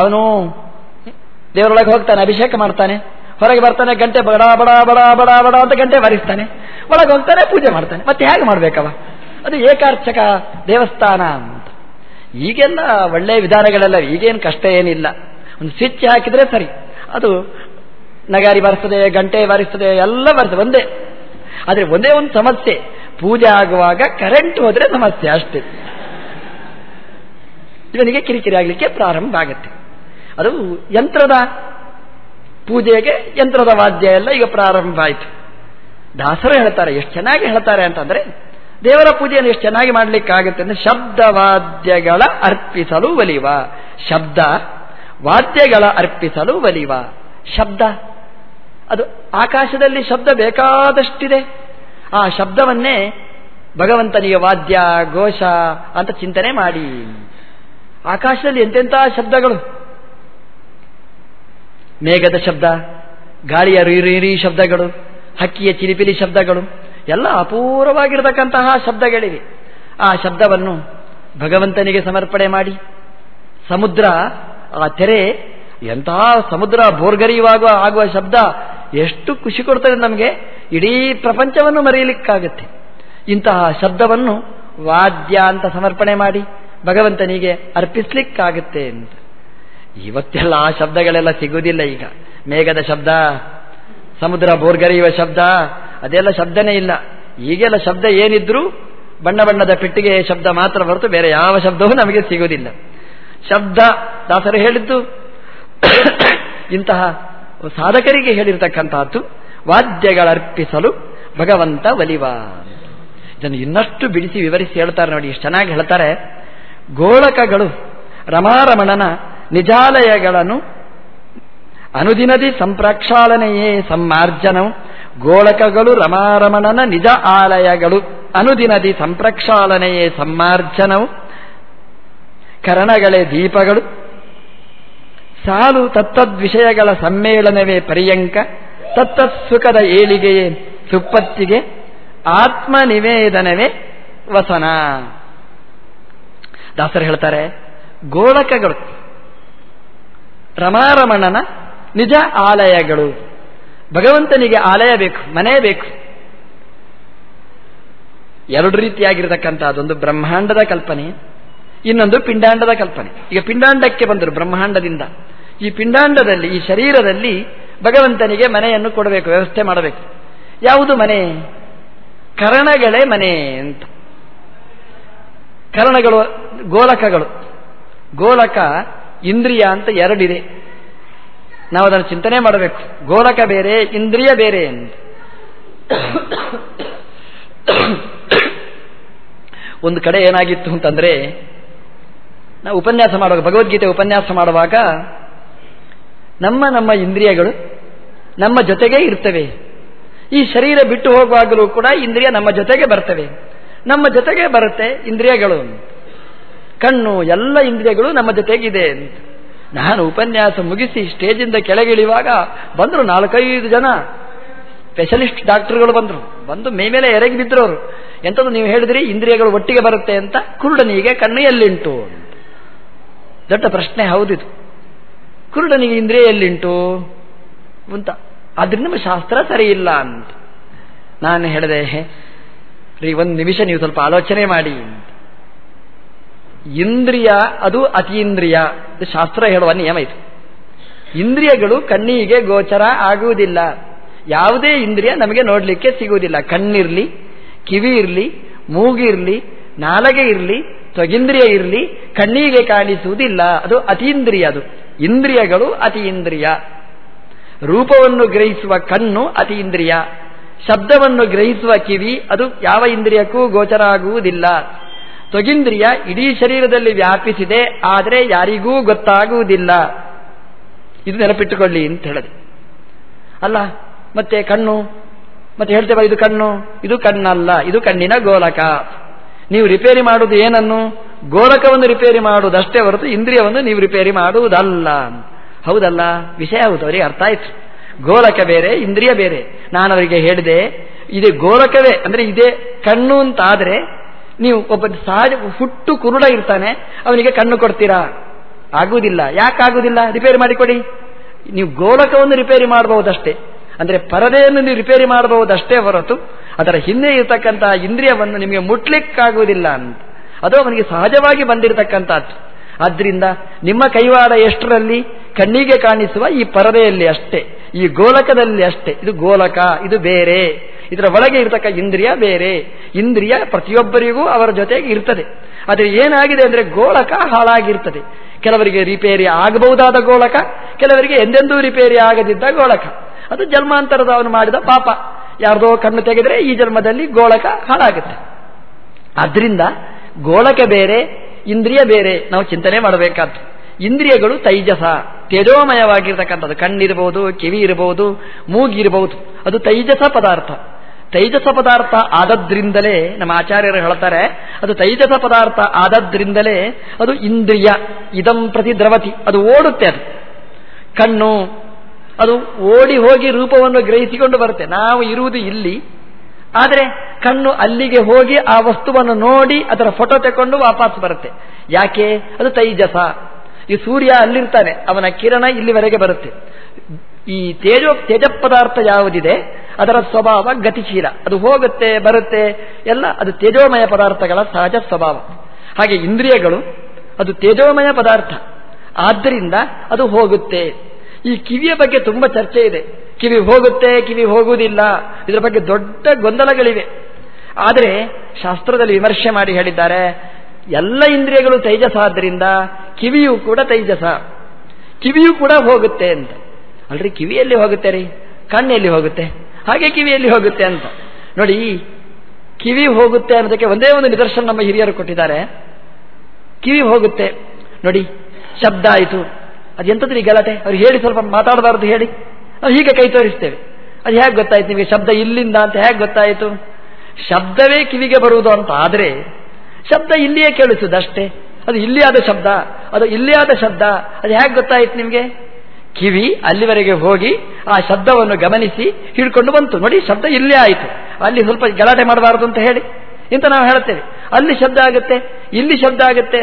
ಅವನು ದೇವರೊಳಗೆ ಹೋಗ್ತಾನೆ, ಅಭಿಷೇಕ ಮಾಡ್ತಾನೆ. ಹೊರಗೆ ಬರ್ತಾನೆ, ಗಂಟೆ ಬಡ ಬಡ ಬಡ ಬಡ ಬಡ ಅಂತ ಗಂಟೆ ಬರಿಸ್ತಾನೆ. ಒಳಗೆ ಹೋಗ್ತಾನೆ, ಪೂಜೆ ಮಾಡ್ತಾನೆ. ಮತ್ತೆ ಹೇಗೆ ಮಾಡ್ಬೇಕವ? ಅದು ಏಕಾರ್ಚಕ ದೇವಸ್ಥಾನ ಅಂತ. ಈಗೆಲ್ಲ ಒಳ್ಳೆಯ ವಿಧಾನಗಳೆಲ್ಲ, ಈಗೇನು ಕಷ್ಟ ಏನಿಲ್ಲ. ಒಂದು ಸ್ವಿಚ್ ಹಾಕಿದ್ರೆ ಸರಿ. ಅದು ನಗಾರಿ ಬರ್ತದೆ ಗಂಟೆ ಬಾರಿಸ್ತದೆ, ಎಲ್ಲ ಬರ್ತದೆ, ಒಂದೇ. ಆದರೆ ಒಂದೇ ಒಂದು ಸಮಸ್ಯೆ. ಪೂಜೆ ಆಗುವಾಗ ಕರೆಂಟ್ ಹೋದರೆ ಸಮಸ್ಯೆ ಅಷ್ಟೇ. ಇವನಿಗೆ ಕಿರಿಕಿರಿ ಆಗಲಿಕ್ಕೆ ಪ್ರಾರಂಭ ಆಗುತ್ತೆ. ಅದು ಯಂತ್ರದ ಪೂಜೆಗೆ ಯಂತ್ರದ ವಾದ್ಯ ಎಲ್ಲ ಈಗ ಪ್ರಾರಂಭ ಆಯಿತು. ದಾಸರು ಹೇಳ್ತಾರೆ, ಎಷ್ಟು ಚೆನ್ನಾಗಿ ಹೇಳ್ತಾರೆ ಅಂತಂದ್ರೆ, ದೇವರ ಪೂಜೆಯನ್ನು ಎಷ್ಟು ಚೆನ್ನಾಗಿ ಮಾಡಲಿಕ್ಕಾಗುತ್ತೆ ಅಂದ್ರೆ ಶಬ್ದವಾದ್ಯಗಳ ಅರ್ಪಿಸಲು ಒಲಿವ ಶಬ್ದ ವಾದ್ಯಗಳ ಅರ್ಪಿಸಲು ಒಲಿವ ಶಬ್ದ. ಅದು ಆಕಾಶದಲ್ಲಿ ಶಬ್ದ ಬೇಕಾದಷ್ಟಿದೆ. ಆ ಶಬ್ದವನ್ನೇ ಭಗವಂತನಿಗೆ ವಾದ್ಯ, ಘೋಷ ಅಂತ ಚಿಂತನೆ ಮಾಡಿ. ಆಕಾಶದಲ್ಲಿ ಎಂತೆಂಥ ಶಬ್ದಗಳು? ಮೇಘದ ಶಬ್ದ, ಗಾಳಿಯ ರೀರಿ ಶಬ್ದಗಳು, ಹಕ್ಕಿಯ ಚಿಲಿಪಿಲಿ ಶಬ್ದಗಳು, ಎಲ್ಲ ಅಪೂರ್ವವಾಗಿರತಕ್ಕಂತಹ ಶಬ್ದಗಳಿವೆ. ಆ ಶಬ್ದವನ್ನು ಭಗವಂತನಿಗೆ ಸಮರ್ಪಣೆ ಮಾಡಿ, ಸಮುದ್ರ, ಆ ತೆರೆ ಎಂತಹ ಸಮುದ್ರ ಬೋರ್ಗರಿಯುವಾಗ ಆಗುವ ಶಬ್ದ ಎಷ್ಟು ಖುಷಿ ಕೊಡ್ತದೆ ನಮಗೆ, ಇಡೀ ಪ್ರಪಂಚವನ್ನು ಮರೆಯಲಿಕ್ಕಾಗುತ್ತೆ. ಇಂತಹ ಶಬ್ದವನ್ನು ವಾದ್ಯ ಅಂತ ಸಮರ್ಪಣೆ ಮಾಡಿ ಭಗವಂತನಿಗೆ ಅರ್ಪಿಸ್ಲಿಕ್ಕಾಗುತ್ತೆ ಅಂತ. ಇವತ್ತೆಲ್ಲ ಆ ಶಬ್ದಗಳೆಲ್ಲ ಸಿಗುವುದಿಲ್ಲ ಈಗ. ಮೇಘದ ಶಬ್ದ, ಸಮುದ್ರ ಬೋರ್ಗರಿಯುವ ಶಬ್ದ, ಅದೆಲ್ಲ ಶಬ್ದನೇ ಇಲ್ಲ. ಈಗೆಲ್ಲ ಶಬ್ದ ಏನಿದ್ರೂ ಬಣ್ಣ ಬಣ್ಣದ ಪೆಟ್ಟಿಗೆ ಶಬ್ದ ಮಾತ್ರ ಹೊರತು ಬೇರೆ ಯಾವ ಶಬ್ದವೂ ನಮಗೆ ಸಿಗುವುದಿಲ್ಲ. ಶಬ್ದ ದಾಸರು ಹೇಳಿದ್ದು, ಇಂತಹ ಸಾಧಕರಿಗೆ ಹೇಳಿರ್ತಕ್ಕಂತಹದ್ದು, ವಾದ್ಯಗಳರ್ಪಿಸಲು ಭಗವಂತ ಒಲಿವ. ಇದನ್ನು ಇನ್ನಷ್ಟು ಬಿಡಿಸಿ ವಿವರಿಸಿ ಹೇಳ್ತಾರೆ ನೋಡಿ ಇಷ್ಟು ಚೆನ್ನಾಗಿ ಹೇಳ್ತಾರೆ. ಗೋಳಕಗಳು, ರಮಾರಮಣನ ನಿಜಾಲಯಗಳನ್ನು ಅನುದಿನದಿ ಸಂಪ್ರಕ್ಷಾಳನೆಯೇ ಸಮ್ಮಾರ್ಜನ. ಗೋಳಕಗಳು, ರಮಾರಮಣನ ನಿಜ ಆಲಯಗಳು ಅನುದಿನದಿ ಸಂಪ್ರಕ್ಷಾಳನೆಯೇ ಸಮ್ಮಾರ್ಜನವು ಕರಣಗಳೇ ದೀಪಗಳು. ಸಾಲು ತತ್ತದ್ವಿಷಯಗಳ ಸಮ್ಮೇಳನವೇ ಪರ್ಯಂಕ. ತತ್ತತ್ ಸುಖದ ಏಳಿಗೆಯೇ ಸುಪ್ಪತ್ತಿಗೆ. ಆತ್ಮನಿವೇದನವೇ ವಸನ. ದಾಸರು ಹೇಳ್ತಾರೆ, ಗೋಳಕಗಳು, ರಮಾರಮಣನ ನಿಜ ಆಲಯಗಳು. ಭಗವಂತನಿಗೆ ಆಲಯ ಬೇಕು, ಮನೆ ಬೇಕು. ಎರಡು ರೀತಿಯಾಗಿರತಕ್ಕಂಥದ್ದೊಂದು ಬ್ರಹ್ಮಾಂಡದ ಕಲ್ಪನೆ, ಇನ್ನೊಂದು ಪಿಂಡಾಂಡದ ಕಲ್ಪನೆ. ಈಗ ಪಿಂಡಾಂಡಕ್ಕೆ ಬಂದರು ಬ್ರಹ್ಮಾಂಡದಿಂದ. ಈ ಪಿಂಡಾಂಡದಲ್ಲಿ, ಈ ಶರೀರದಲ್ಲಿ ಭಗವಂತನಿಗೆ ಮನೆಯನ್ನು ಕೊಡಬೇಕು, ವ್ಯವಸ್ಥೆ ಮಾಡಬೇಕು. ಯಾವುದು ಮನೆ? ಕರಣಗಳೇ ಮನೆ ಅಂತ. ಕರಣಗಳು, ಗೋಲಕಗಳು. ಗೋಲಕ ಇಂದ್ರಿಯ ಅಂತ ಎರಡಿದೆ. ನಾವು ಅದನ್ನು ಚಿಂತನೆ ಮಾಡಬೇಕು. ಗೋಲಕ ಬೇರೆ, ಇಂದ್ರಿಯ ಬೇರೆ ಒಂದು ಕಡೆ ಏನಾಗಿತ್ತು ಅಂತಂದ್ರೆ, ನಾವು ಉಪನ್ಯಾಸ ಮಾಡುವಾಗ, ಭಗವದ್ಗೀತೆ ಉಪನ್ಯಾಸ ಮಾಡುವಾಗ, ನಮ್ಮ ನಮ್ಮ ಇಂದ್ರಿಯಗಳು ನಮ್ಮ ಜೊತೆಗೆ ಇರ್ತವೆ. ಈ ಶರೀರ ಬಿಟ್ಟು ಹೋಗುವಾಗಲೂ ಕೂಡ ಇಂದ್ರಿಯ ನಮ್ಮ ಜೊತೆಗೆ ಬರ್ತವೆ. ನಮ್ಮ ಜೊತೆಗೆ ಬರುತ್ತೆ ಇಂದ್ರಿಯಗಳು ಕಣ್ಣು, ಎಲ್ಲ ಇಂದ್ರಿಯಗಳು ನಮ್ಮ ಜೊತೆಗಿದೆ ಅಂತ. ನಾನು ಉಪನ್ಯಾಸ ಮುಗಿಸಿ ಸ್ಟೇಜಿಂದ ಕೆಳಗಿಳಿಯುವಾಗ ಬಂದರು ನಾಲ್ಕೈದು ಜನ ಸ್ಪೆಷಲಿಸ್ಟ್ ಡಾಕ್ಟರ್ಗಳು ಬಂದರು. ಬಂದು ಮೇ ಮೇಲೆ ಎರಗಿ ಬಿದ್ದರು. ಅವರು ಎಂಥದ್ದು ನೀವು ಹೇಳಿದ್ರಿ, ಇಂದ್ರಿಯಗಳು ಒಟ್ಟಿಗೆ ಬರುತ್ತೆ ಅಂತ? ಕುರುಡನಿಗೆ ಕಣ್ಣು ಎಲ್ಲಿಂಟು ದೊಡ್ಡ ಪ್ರಶ್ನೆ, ಹೌದಿದು. ಕುರುಡನಿಗೆ ಇಂದ್ರಿಯ ಎಲ್ಲಿಂಟು ಅಂತ. ಆದ್ರಿಂದ ಶಾಸ್ತ್ರ ಸರಿ ಇಲ್ಲ ಅಂತ. ನಾನು ಹೇಳಿದೆ ರೀ, ಒಂದು ನಿಮಿಷ ನೀವು ಸ್ವಲ್ಪ ಆಲೋಚನೆ ಮಾಡಿ. ಇಂದ್ರಿಯ, ಅದು ಅತೀಂದ್ರಿಯ ಶಾಸ್ತ್ರ ಹೇಳುವ ನಿಯಮ ಇದು. ಇಂದ್ರಿಯಗಳು ಕಣ್ಣಿಗೆ ಗೋಚರ ಆಗುವುದಿಲ್ಲ. ಯಾವುದೇ ಇಂದ್ರಿಯ ನಮಗೆ ನೋಡಲಿಕ್ಕೆ ಸಿಗುವುದಿಲ್ಲ. ಕಣ್ಣಿರಲಿ, ಕಿವಿ ಇರಲಿ, ಮೂಗಿರಲಿ, ನಾಲಗೆ ಇರಲಿ, ತ್ವಗಿಂದ್ರಿಯ ಇರಲಿ, ಕಣ್ಣಿಗೆ ಕಾಣಿಸುವುದಿಲ್ಲ. ಅದು ಅತೀಂದ್ರಿಯ ಅದು. ಇಂದ್ರಿಯಗಳು ಅತೀಂದ್ರಿಯ ರೂಪವನ್ನು ಗ್ರಹಿಸುವ ಕಣ್ಣು ಅತಿ ಇಂದ್ರಿಯ. ಶಬ್ದವನ್ನು ಗ್ರಹಿಸುವ ಕಿವಿ, ಅದು ಯಾವ ಇಂದ್ರಿಯಕ್ಕೂ ಗೋಚರ ಆಗುವುದಿಲ್ಲ ತ್ವಗಿಂದ್ರಿಯ ಇಡೀ ಶರೀರದಲ್ಲಿ ವ್ಯಾಪಿಸಿದೆ, ಆದರೆ ಯಾರಿಗೂ ಗೊತ್ತಾಗುವುದಿಲ್ಲ. ಇದು ನೆನಪಿಟ್ಟುಕೊಳ್ಳಿ ಅಂತ ಹೇಳಿದೆ. ಅಲ್ಲ, ಮತ್ತೆ ಕಣ್ಣು? ಮತ್ತೆ ಹೇಳ್ತೇವೆ, ಇದು ಕಣ್ಣು? ಇದು ಕಣ್ಣಲ್ಲ, ಇದು ಕಣ್ಣಿನ ಗೋಲಕ. ನೀವು ರಿಪೇರಿ ಮಾಡುವುದು ಏನನ್ನು? ಗೋಲಕವನ್ನು ರಿಪೇರಿ ಮಾಡುವುದಷ್ಟೇ ಹೊರತು ಇಂದ್ರಿಯವನ್ನು ನೀವು ರಿಪೇರಿ ಮಾಡುವುದಲ್ಲ. ಹೌದಲ್ಲ? ವಿಷಯ ಹೌದು, ಅವರಿಗೆ ಅರ್ಥ ಆಯ್ತು. ಗೋಲಕ ಬೇರೆ, ಇಂದ್ರಿಯ ಬೇರೆ. ನಾನು ಅವರಿಗೆ ಹೇಳಿದೆ, ಇದೆ ಗೋಲಕವೇ ಅಂದ್ರೆ ಇದೇ ಕಣ್ಣು ಅಂತ ಆದ್ರೆ ನೀವು ಒಬ್ಬ ಸಹಜ ಹುಟ್ಟು ಕುರುಡ ಇರ್ತಾನೆ, ಅವನಿಗೆ ಕಣ್ಣು ಕೊಡ್ತೀರಾ? ಆಗುವುದಿಲ್ಲ. ಯಾಕಾಗುವುದಿಲ್ಲ ರಿಪೇರಿ ಮಾಡಿಕೊಡಿ. ನೀವು ಗೋಲಕವನ್ನು ರಿಪೇರಿ ಮಾಡಬಹುದಷ್ಟೇ. ಅಂದ್ರೆ ಪರದೆಯನ್ನು ನೀವು ರಿಪೇರಿ ಮಾಡಬಹುದಷ್ಟೇ ಹೊರತು, ಅದರ ಹಿಂದೆ ಇರತಕ್ಕಂತಹ ಇಂದ್ರಿಯವನ್ನು ನಿಮಗೆ ಮುಟ್ಲಿಕ್ಕಾಗುವುದಿಲ್ಲ ಅಂತ. ಅದು ಅವನಿಗೆ ಸಹಜವಾಗಿ ಬಂದಿರತಕ್ಕಂಥದ್ದು. ಆದ್ರಿಂದ ನಿಮ್ಮ ಕೈವಾಡ ಎಷ್ಟರಲ್ಲಿ ಕಣ್ಣಿಗೆ ಕಾಣಿಸುವ ಈ ಪರದೆಯಲ್ಲಿ ಅಷ್ಟೇ. ಈ ಗೋಲಕದಲ್ಲಿ ಅಷ್ಟೇ. ಇದು ಗೋಲಕ, ಇದು ಬೇರೆ. ಇದರ ಒಳಗೆ ಇರತಕ್ಕ ಇಂದ್ರಿಯ ಬೇರೆ. ಇಂದ್ರಿಯ ಪ್ರತಿಯೊಬ್ಬರಿಗೂ ಅವರ ಜೊತೆಗೆ ಇರ್ತದೆ. ಆದರೆ ಏನಾಗಿದೆ ಅಂದರೆ ಗೋಳಕ ಹಾಳಾಗಿರ್ತದೆ. ಕೆಲವರಿಗೆ ರಿಪೇರಿ ಆಗಬಹುದಾದ ಗೋಳಕ ಕೆಲವರಿಗೆ ಎಂದೆಂದೂ ರಿಪೇರಿ ಆಗದಿದ್ದ ಗೋಳಕ ಅದು ಜನ್ಮಾಂತರದ ಅವನು ಮಾಡಿದ ಪಾಪ. ಯಾರ್ದೋ ಕಣ್ಣು ತೆಗೆದರೆ ಈ ಜನ್ಮದಲ್ಲಿ ಗೋಳಕ ಹಾಳಾಗುತ್ತೆ. ಆದ್ರಿಂದ ಗೋಳಕ ಬೇರೆ, ಇಂದ್ರಿಯ ಬೇರೆ. ನಾವು ಚಿಂತನೆ ಮಾಡಬೇಕಾದ್ದು. ಇಂದ್ರಿಯಗಳು ತೈಜಸ. ತೇಜೋಮಯವಾಗಿರ್ತಕ್ಕಂಥದ್ದು. ಕಣ್ಣಿರಬಹುದು ಕಿವಿ ಇರಬಹುದು ಮೂಗಿರಬಹುದು ಅದು ತೈಜಸ ಪದಾರ್ಥ. ತೈಜಸ ಪದಾರ್ಥ ಆದದ್ರಿಂದಲೇ ನಮ್ಮ ಆಚಾರ್ಯರು ಹೇಳ್ತಾರೆ, ಅದು ತೈಜಸ ಪದಾರ್ಥ ಆದದ್ರಿಂದಲೇ ಅದು ಇಂದ್ರಿಯ, ಇದಂ ಪ್ರತಿ ದ್ರವತಿ. ಅದು ಓಡುತ್ತೆ ಅದು. ಕಣ್ಣು, ಅದು ಓಡಿ ಹೋಗಿ ರೂಪವನ್ನು ಗ್ರಹಿಸಿಕೊಂಡು ಬರುತ್ತೆ. ನಾವು ಇರುವುದು ಇಲ್ಲಿ. ಆದರೆ ಕಣ್ಣು ಅಲ್ಲಿಗೆ ಹೋಗಿ ಆ ವಸ್ತುವನ್ನು ನೋಡಿ ಅದರ ಫೋಟೋ ತಗೊಂಡು ವಾಪಸ್ ಬರುತ್ತೆ. ಯಾಕೆ? ಅದು ತೈಜಸ. ಈ ಸೂರ್ಯ ಅಲ್ಲಿರ್ತಾನೆ, ಅವನ ಕಿರಣ ಇಲ್ಲಿವರೆಗೆ ಬರುತ್ತೆ. ಈ ತೇಜೋ ತೇಜ ಪದಾರ್ಥ ಯಾವುದಿದೆ, ಅದರ ಸ್ವಭಾವ ಗತಿಶೀಲ. ಅದು ಹೋಗುತ್ತೆ, ಬರುತ್ತೆ, ಎಲ್ಲ ಅದು ತೇಜೋಮಯ ಪದಾರ್ಥಗಳ ಸಹಜ ಸ್ವಭಾವ. ಹಾಗೆ ಇಂದ್ರಿಯಗಳು, ಅದು ತೇಜೋಮಯ ಪದಾರ್ಥ. ಆದ್ದರಿಂದ ಅದು ಹೋಗುತ್ತೆ. ಈ ಕಿವಿಯ ಬಗ್ಗೆ ತುಂಬಾ ಚರ್ಚೆ ಇದೆ. ಕಿವಿ ಹೋಗುತ್ತೆ, ಕಿವಿ ಹೋಗುವುದಿಲ್ಲ. ಇದರ ಬಗ್ಗೆ ದೊಡ್ಡ ಗೊಂದಲಗಳಿವೆ. ಆದರೆ ಶಾಸ್ತ್ರದಲ್ಲಿ ವಿಮರ್ಶೆ ಮಾಡಿ ಹೇಳಿದ್ದಾರೆ, ಎಲ್ಲ ಇಂದ್ರಿಯಗಳು ತೇಜಸ್ಸಾದ್ದರಿಂದ ಕಿವಿಯೂ ಕೂಡ ತೈಜಸ. ಕಿವಿಯು ಕೂಡ ಹೋಗುತ್ತೆ ಅಂತ. ಅಲ್ರಿ, ಕಿವಿಯಲ್ಲಿ ಹೋಗುತ್ತೆ ರೀ, ಕಣ್ಣೆಲ್ಲಿ ಹೋಗುತ್ತೆ. ಹಾಗೆ ಕಿವಿಯಲ್ಲಿ ಹೋಗುತ್ತೆ ಅಂತ. ನೋಡಿ, ಕಿವಿ ಹೋಗುತ್ತೆ ಅನ್ನೋದಕ್ಕೆ ಒಂದೇ ಒಂದು ನಿದರ್ಶನ ನಮ್ಮ ಹಿರಿಯರು ಕೊಟ್ಟಿದ್ದಾರೆ. ಕಿವಿ ಹೋಗುತ್ತೆ. ನೋಡಿ, ಶಬ್ದ ಆಯಿತು. ಅದು ಎಂಥದ್ರಿ ಗಲಾಟೆ? ಅವ್ರು ಹೇಳಿ ಸ್ವಲ್ಪ ಮಾತಾಡಬಾರ್ದು ಹೇಳಿ. ನಾವು ಹೀಗೆ ಕೈ ತೋರಿಸ್ತೇವೆ. ಅದು ಹೇಗೆ ಗೊತ್ತಾಯ್ತು ನಿಮಗೆ? ಶಬ್ದ ಇಲ್ಲಿಂದ ಅಂತ ಹೇಗೆ ಗೊತ್ತಾಯಿತು? ಶಬ್ದವೇ ಕಿವಿಗೆ ಬರುವುದು ಅಂತ. ಆದರೆ, ಶಬ್ದ ಇಲ್ಲಿಯೇ ಕೇಳಿಸುವುದಷ್ಟೇ ಅದು ಇಲ್ಲಿಯಾದ ಶಬ್ದ. ಅದು ಇಲ್ಲಿಯಾದ ಶಬ್ದ. ಅದು ಹೇಗೆ ಗೊತ್ತಾಯಿತು ನಿಮಗೆ? ಕಿವಿ ಅಲ್ಲಿವರೆಗೆ ಹೋಗಿ ಆ ಶಬ್ದವನ್ನು ಗಮನಿಸಿ ಹಿಡ್ಕೊಂಡು ಬಂತು. ನೋಡಿ, ಶಬ್ದ ಇಲ್ಲೇ ಆಯಿತು. ಅಲ್ಲಿ ಸ್ವಲ್ಪ ಗಲಾಟೆ ಮಾಡಬಾರದು ಅಂತ ಹೇಳಿ. ಇಂತ ನಾವು ಹೇಳುತ್ತೇವೆ. ಅಲ್ಲಿ ಶಬ್ದ ಆಗುತ್ತೆ, ಇಲ್ಲಿ ಶಬ್ದ ಆಗುತ್ತೆ.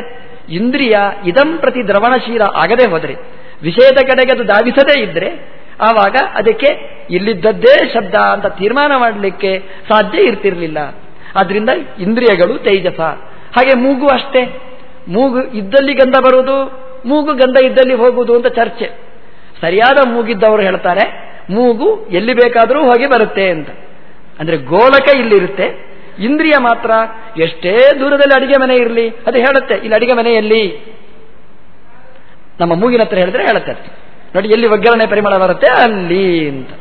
ಇಂದ್ರಿಯ ಇದಂ ಪ್ರತಿ ದ್ರವಣಶೀಲ ಆಗದೆ ಹೋದರೆ, ವಿಷಯದ ಕಡೆಗೆ ಅದು ಧಾವಿಸದೇ ಇದ್ರೆ, ಆವಾಗ ಅದಕ್ಕೆ ಇಲ್ಲಿದ್ದದ್ದೇ ಶಬ್ದ ಅಂತ ತೀರ್ಮಾನ ಮಾಡಲಿಕ್ಕೆ ಸಾಧ್ಯ ಇರ್ತಿರಲಿಲ್ಲ. ಆದ್ರಿಂದ ಇಂದ್ರಿಯಗಳು ತೇಜಸ. ಹಾಗೆ ಮೂಗು ಅಷ್ಟೇ. ಮೂಗು ಇದ್ದಲ್ಲಿ ಗಂಧ ಬರುವುದು, ಮೂಗು ಗಂಧ ಇದ್ದಲ್ಲಿ ಹೋಗುವುದು ಅಂತ ಚರ್ಚೆ. ಸರಿಯಾದ ಮೂಗಿದ್ದವರು ಹೇಳ್ತಾರೆ, ಮೂಗು ಎಲ್ಲಿ ಬೇಕಾದರೂ ಹೋಗಿ ಬರುತ್ತೆ ಅಂತ. ಅಂದ್ರೆ ಗೋಲಕ ಇಲ್ಲಿರುತ್ತೆ, ಇಂದ್ರಿಯ ಮಾತ್ರ ಎಷ್ಟೇ ದೂರದಲ್ಲಿ ಅಡಿಗೆ ಮನೆ ಇರಲಿ, ಅದು ಹೇಳುತ್ತೆ, ಇಲ್ಲಿ ಅಡಿಗೆ ಮನೆಯಲ್ಲಿ ನಮ್ಮ ಮೂಗಿನ ಹತ್ರ ಹೇಳಿದ್ರೆ ಹೇಳುತ್ತೆ ನೋಡಿ ಎಲ್ಲಿ ಒಗ್ಗರಣೆ ಪರಿಮಳ ಬರುತ್ತೆ, ಅಲ್ಲಿ ಅಂತ.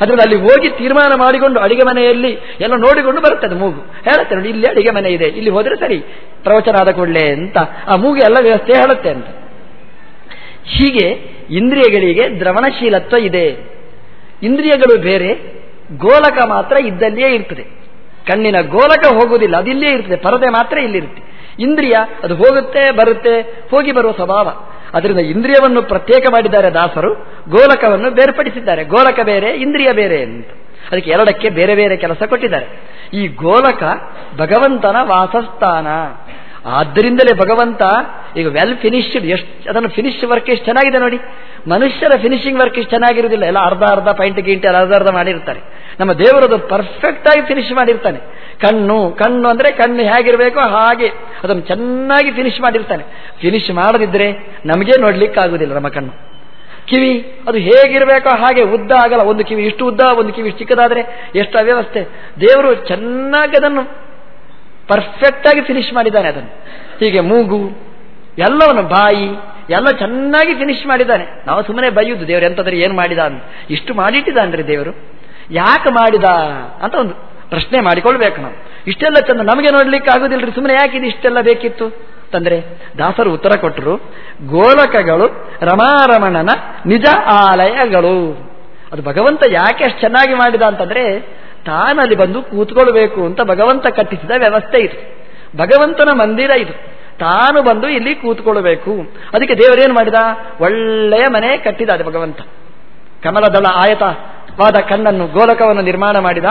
ಅದರಲ್ಲಿ ಅಲ್ಲಿ ಹೋಗಿ ತೀರ್ಮಾನ ಮಾಡಿಕೊಂಡು ಅಡಿಗೆ ಮನೆಯಲ್ಲಿ ಎಲ್ಲ ನೋಡಿಕೊಂಡು ಬರುತ್ತದೆ ಮೂಗು. ಹೇಳುತ್ತೆ ನೋಡಿ, ಇಲ್ಲಿ ಅಡಿಗೆ ಮನೆ ಇದೆ, ಇಲ್ಲಿ ಹೋದರೆ ಸರಿ, ಪ್ರವಚನ ಆದ ಕೂಡಲೇ ಅಂತ. ಆ ಮೂಗು ಎಲ್ಲ ವ್ಯವಸ್ಥೆ ಹೇಳುತ್ತೆ ಅಂತ. ಹೀಗೆ ಇಂದ್ರಿಯಗಳಿಗೆ ದ್ರವಣಶೀಲತ್ವ ಇದೆ. ಇಂದ್ರಿಯಗಳು ಬೇರೆ, ಗೋಲಕ ಮಾತ್ರ ಇದ್ದಲ್ಲಿಯೇ ಇರ್ತದೆ. ಕಣ್ಣಿನ ಗೋಲಕ ಹೋಗುವುದಿಲ್ಲ ಅದಿಲ್ಲೇ ಇರ್ತದೆ, ಪರದೆ ಮಾತ್ರ ಇಲ್ಲಿರುತ್ತೆ. ಇಂದ್ರಿಯ, ಅದು ಹೋಗುತ್ತೆ, ಬರುತ್ತೆ, ಹೋಗಿ ಬರುವ ಸ್ವಭಾವ. ಅದರಿಂದ ಇಂದ್ರಿಯವನ್ನು ಪ್ರತ್ಯೇಕ ಮಾಡಿದ್ದಾರೆ ದಾಸರು, ಗೋಲಕವನ್ನು ಬೇರ್ಪಡಿಸಿದ್ದಾರೆ. ಗೋಲಕ ಬೇರೆ, ಇಂದ್ರಿಯ ಬೇರೆ ಅಂತ. ಅದಕ್ಕೆ ಎರಡಕ್ಕೆ ಬೇರೆ ಬೇರೆ ಕೆಲಸ ಕೊಟ್ಟಿದ್ದಾರೆ. ಈ ಗೋಲಕ ಭಗವಂತನ ವಾಸಸ್ಥಾನ. ಆದ್ದರಿಂದಲೇ ಭಗವಂತ, ಈಗ ವೆಲ್ ಫಿನಿಶ್ಡ್ ಎಷ್ಟು, ಅದನ್ನು ಫಿನಿಶ್ ವರ್ಕ್ ಎಷ್ಟು ಚೆನ್ನಾಗಿದೆ ನೋಡಿ. ಮನುಷ್ಯರ ಫಿನಿಶಿಂಗ್ ವರ್ಕ್ ಇಷ್ಟು ಚೆನ್ನಾಗಿರುವುದಿಲ್ಲ. ಎಲ್ಲ ಅರ್ಧ ಅರ್ಧ ಪಾಯಿಂಟ್ ಗಿಂಟೆ ಅರ್ಧ ಅರ್ಧ ಮಾಡಿರ್ತಾರೆ. ನಮ್ಮ ದೇವರದು ಪರ್ಫೆಕ್ಟ್ ಆಗಿ ಫಿನಿಶ್ ಮಾಡಿರ್ತಾನೆ. ಕಣ್ಣು ಕಣ್ಣು ಅಂದರೆ ಕಣ್ಣು ಹೇಗಿರಬೇಕು ಹಾಗೆ. ಅದನ್ನು ಚೆನ್ನಾಗಿ ಫಿನಿಶ್ ಮಾಡಿರ್ತಾನೆ. ಫಿನಿಶ್ ಮಾಡದಿದ್ದರೆ ನಮಗೆ ನೋಡ್ಲಿಕ್ಕಾಗುವುದಿಲ್ಲ ನಮ್ಮ ಕಣ್ಣು. ಕಿವಿ, ಅದು ಹೇಗಿರಬೇಕೋ ಹಾಗೆ ಉದ್ದ ಆಗಲ್ಲ. ಒಂದು ಕಿವಿ ಇಷ್ಟು ಉದ್ದ, ಒಂದು ಕಿವಿ ಚಿಕ್ಕದಾದರೆ ಎಷ್ಟು ಅವ್ಯವಸ್ಥೆ. ದೇವರು ಚೆನ್ನಾಗಿ ಅದನ್ನು ಪರ್ಫೆಕ್ಟ್ ಆಗಿ ಫಿನಿಶ್ ಮಾಡಿದ್ದಾನೆ ಅದನ್ನು. ಹೀಗೆ ಮೂಗು, ಎಲ್ಲವನ್ನು ಬಾಯಿ, ಎಲ್ಲ ಚೆನ್ನಾಗಿ ಫಿನಿಶ್ ಮಾಡಿದ್ದಾನೆ. ನಾವು ಸುಮ್ಮನೆ ಬೈಯುದು, ದೇವರು ಎಂತಾದ್ರೆ ಏನು ಮಾಡಿದ ಅಂತ. ಇಷ್ಟು ಮಾಡಿಟ್ಟಿದ್ದಾನ್ರಿ ದೇವರು. ಯಾಕೆ ಮಾಡಿದ ಅಂತ ಒಂದು ಪ್ರಶ್ನೆ ಮಾಡಿಕೊಳ್ಬೇಕು ನಾವು ಇಷ್ಟೆಲ್ಲ ಚಂದ ನಮಗೆ ನೋಡ್ಲಿಕ್ಕೆ ಆಗುದಿಲ್ಲರಿ ಸುಮ್ಮನೆ ಯಾಕೆ ಇದು ಇಷ್ಟೆಲ್ಲ ಬೇಕಿತ್ತು? ತಂದ್ರೆ ದಾಸರು ಉತ್ತರ ಕೊಟ್ಟರು ಗೋಲಕಗಳು ರಮಾರಮಣನ ನಿಜ ಆಲಯಗಳು. ಅದು ಭಗವಂತ ಯಾಕೆ ಅಷ್ಟು ಚೆನ್ನಾಗಿ ಮಾಡಿದ ಅಂತಂದ್ರೆ, ತಾನಲ್ಲಿ ಬಂದು ಕೂತ್ಕೊಳ್ಬೇಕು ಅಂತ ಭಗವಂತ ಕಟ್ಟಿಸಿದ ವ್ಯವಸ್ಥೆ ಇದು. ಭಗವಂತನ ಮಂದಿರ ಇದು. ತಾನು ಬಂದು ಇಲ್ಲಿ ಕೂತ್ಕೊಳ್ಬೇಕು. ಅದಕ್ಕೆ ದೇವರೇನು ಮಾಡಿದ? ಒಳ್ಳೆಯ ಮನೆ ಕಟ್ಟಿದ ಅದು ಭಗವಂತ. ಕಮಲದಳ ಆಯತವಾದ ಕಣ್ಣನ್ನು ಗೋಲಕವನ್ನು ನಿರ್ಮಾಣ ಮಾಡಿದ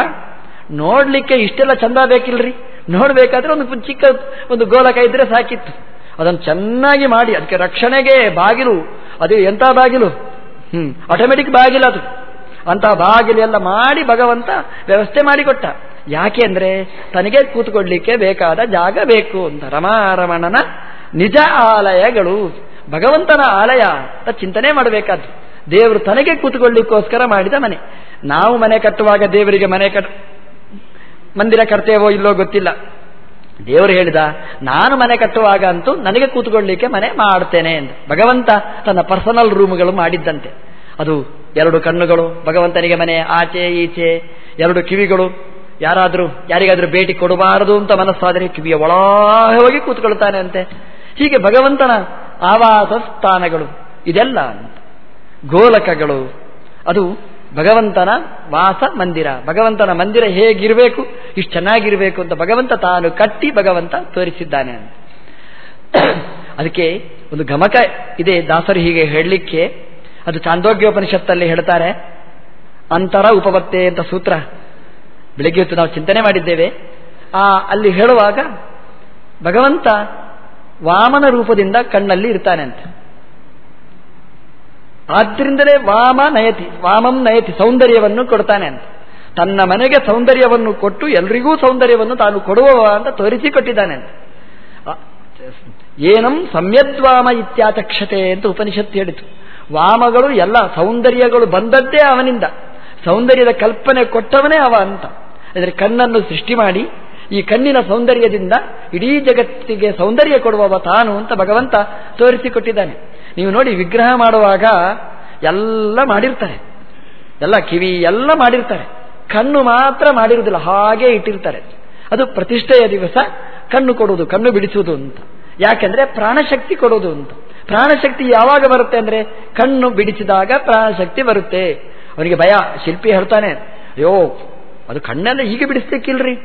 ನೋಡ್ಲಿಕ್ಕೆ ಇಷ್ಟೆಲ್ಲ ಚಂದ ಬೇಕಿಲ್ರಿ? ನೋಡ್ಬೇಕಾದ್ರೆ ಒಂದು ಚಿಕ್ಕ ಒಂದು ಗೋಲಕ ಇದ್ರೆ ಸಾಕಿತ್ತು. ಅದನ್ನು ಚೆನ್ನಾಗಿ ಮಾಡಿ, ಅದಕ್ಕೆ ರಕ್ಷಣೆಗೆ ಬಾಗಿಲು, ಅದು ಎಂತ ಬಾಗಿಲು? ಹ್ಮ್ ಆಟೋಮೆಟಿಕ್ ಬಾಗಿಲು ಅದು. ಅಂತ ಬಾಗಿಲು ಎಲ್ಲ ಮಾಡಿ ಭಗವಂತ ವ್ಯವಸ್ಥೆ ಮಾಡಿಕೊಟ್ಟ. ಯಾಕೆ ಅಂದ್ರೆ, ತನಗೆ ಕೂತ್ಕೊಡ್ಲಿಕ್ಕೆ ಬೇಕಾದ ಜಾಗ ಬೇಕು ಅಂತ ರಮಾರಮಣನ ನಿಜ ಆಲಯಗಳು. ಭಗವಂತನ ಆಲಯ ಅಂತ ಚಿಂತನೆ ಮಾಡಬೇಕಾದ್ದು. ದೇವರು ತನಗೆ ಕೂತ್ಕೊಳ್ಳಿಕ್ಕೋಸ್ಕರ ಮಾಡಿದ ಮನೆ. ನಾವು ಮನೆ ಕಟ್ಟುವಾಗ ದೇವರಿಗೆ ಮನೆ ಕಟ್ ಮಂದಿರ ಕಟ್ತೇವೋ ಇಲ್ಲೋ ಗೊತ್ತಿಲ್ಲ. ದೇವರು ಹೇಳಿದ, ನಾನು ಮನೆ ಕಟ್ಟುವಾಗ ಅಂತೂ ನನಗೆ ಕೂತ್ಕೊಳ್ಳಿಕ್ಕೆ ಮನೆ ಮಾಡ್ತೇನೆ ಎಂದು. ಭಗವಂತ ತನ್ನ ಪರ್ಸನಲ್ ರೂಮ್ಗಳು ಮಾಡಿದ್ದಂತೆ. ಅದು ಎರಡು ಕಣ್ಣುಗಳು, ಭಗವಂತನಿಗೆ ಮನೆ ಆಚೆ ಈಚೆ, ಎರಡು ಕಿವಿಗಳು. ಯಾರಾದರೂ, ಯಾರಿಗಾದರೂ ಭೇಟಿ ಕೊಡಬಾರದು ಅಂತ ಮನಸ್ಸಾದರೆ ಕಿವಿಯ ಒಳ ಹೋಗಿ ಕೂತ್ಕೊಳ್ತಾನೆ ಅಂತೆ. ಹೀಗೆ ಭಗವಂತನ ಆವಾಸ ಸ್ಥಾನಗಳು ಇದೆಲ್ಲ ಗೋಲಕಗಳು. ಅದು ಭಗವಂತನ ವಾಸ ಮಂದಿರ. ಭಗವಂತನ ಮಂದಿರ ಹೇಗಿರಬೇಕು, ಇಷ್ಟು ಚೆನ್ನಾಗಿರಬೇಕು ಅಂತ ಭಗವಂತ ತಾನು ಕಟ್ಟಿ ಭಗವಂತ ತೋರಿಸಿದ್ದಾನೆ ಅಂತ. ಅದಕ್ಕೆ ಒಂದು ಗಮಕ ಇದೆ ದಾಸರು ಹೀಗೆ ಹೇಳಲಿಕ್ಕೆ. ಅದು ಚಾಂದೋಗ್ಯೋಪನಿಷತ್ತಲ್ಲಿ ಹೇಳ್ತಾರೆ, ಅಂತರ ಉಪವತ್ತೆ ಅಂತ ಸೂತ್ರ. ಬೆಳಿಗ್ಗೆ ಹೊತ್ತು ನಾವು ಚಿಂತನೆ ಮಾಡಿದ್ದೇವೆ. ಆ, ಅಲ್ಲಿ ಹೇಳುವಾಗ ಭಗವಂತ ವಾಮನ ರೂಪದಿಂದ ಕಣ್ಣಲ್ಲಿ ಇರ್ತಾನೆ ಅಂತ. ಆದ್ರಿಂದಲೇ ವಾಮ ನಯತಿ, ವಾಮಂ ನಯತಿ ಸೌಂದರ್ಯವನ್ನು ಕೊಡ್ತಾನೆ ಅಂತ. ತನ್ನ ಮನೆಗೆ ಸೌಂದರ್ಯವನ್ನು ಕೊಟ್ಟು ಎಲ್ರಿಗೂ ಸೌಂದರ್ಯವನ್ನು ತಾನು ಕೊಡುವವ ಅಂತ ತೋರಿಸಿಕೊಟ್ಟಿದ್ದಾನೆ ಅಂತ. ಏನಂ ಸಮ್ಯದ್ವಾಮ ಇತ್ಯಾತಕ್ಷತೆ ಅಂತ ಉಪನಿಷತ್ತು ಹೇಳಿತು. ವಾಮಗಳು ಎಲ್ಲ ಸೌಂದರ್ಯಗಳು ಬಂದದ್ದೇ ಅವನಿಂದ. ಸೌಂದರ್ಯದ ಕಲ್ಪನೆ ಕೊಟ್ಟವನೇ ಅವ ಅಂತ. ಅಂದರೆ ಕಣ್ಣನ್ನು ಸೃಷ್ಟಿ ಮಾಡಿ, ಈ ಕಣ್ಣಿನ ಸೌಂದರ್ಯದಿಂದ ಇಡೀ ಜಗತ್ತಿಗೆ ಸೌಂದರ್ಯ ಕೊಡುವವ ತಾನು ಅಂತ ಭಗವಂತ ತೋರಿಸಿಕೊಟ್ಟಿದ್ದಾನೆ ನೀವು ನೋಡಿ ವಿಗ್ರಹ ಮಾಡುವಾಗ ಎಲ್ಲ ಮಾಡಿರ್ತಾರೆ. ಎಲ್ಲ ಕಿವಿ ಎಲ್ಲ ಮಾಡಿರ್ತಾರೆ. ಕಣ್ಣು ಮಾತ್ರ ಮಾಡಿರುವುದಿಲ್ಲ, ಹಾಗೆ ಇಟ್ಟಿರ್ತಾರೆ. ಅದು ಪ್ರತಿಷ್ಠೆಯ ದಿವಸ ಕಣ್ಣು ಕೊಡುವುದು, ಕಣ್ಣು ಬಿಡಿಸುವುದು ಅಂತ. ಯಾಕೆಂದ್ರೆ ಪ್ರಾಣಶಕ್ತಿ ಕೊಡೋದು ಅಂತ. ಪ್ರಾಣಶಕ್ತಿ ಯಾವಾಗ ಬರುತ್ತೆ ಅಂದ್ರೆ ಕಣ್ಣು ಬಿಡಿಸಿದಾಗ ಪ್ರಾಣಶಕ್ತಿ ಬರುತ್ತೆ. ಅವನಿಗೆ ಭಯ, ಶಿಲ್ಪಿ ಹೇಳ್ತಾನೆ, ಅಯ್ಯೋ, ಅದು ಕಣ್ಣೆಲ್ಲ ಹೀಗೆ ಬಿಡಿಸ್ಲಿಕ್ಕಿಲ್ರಿ?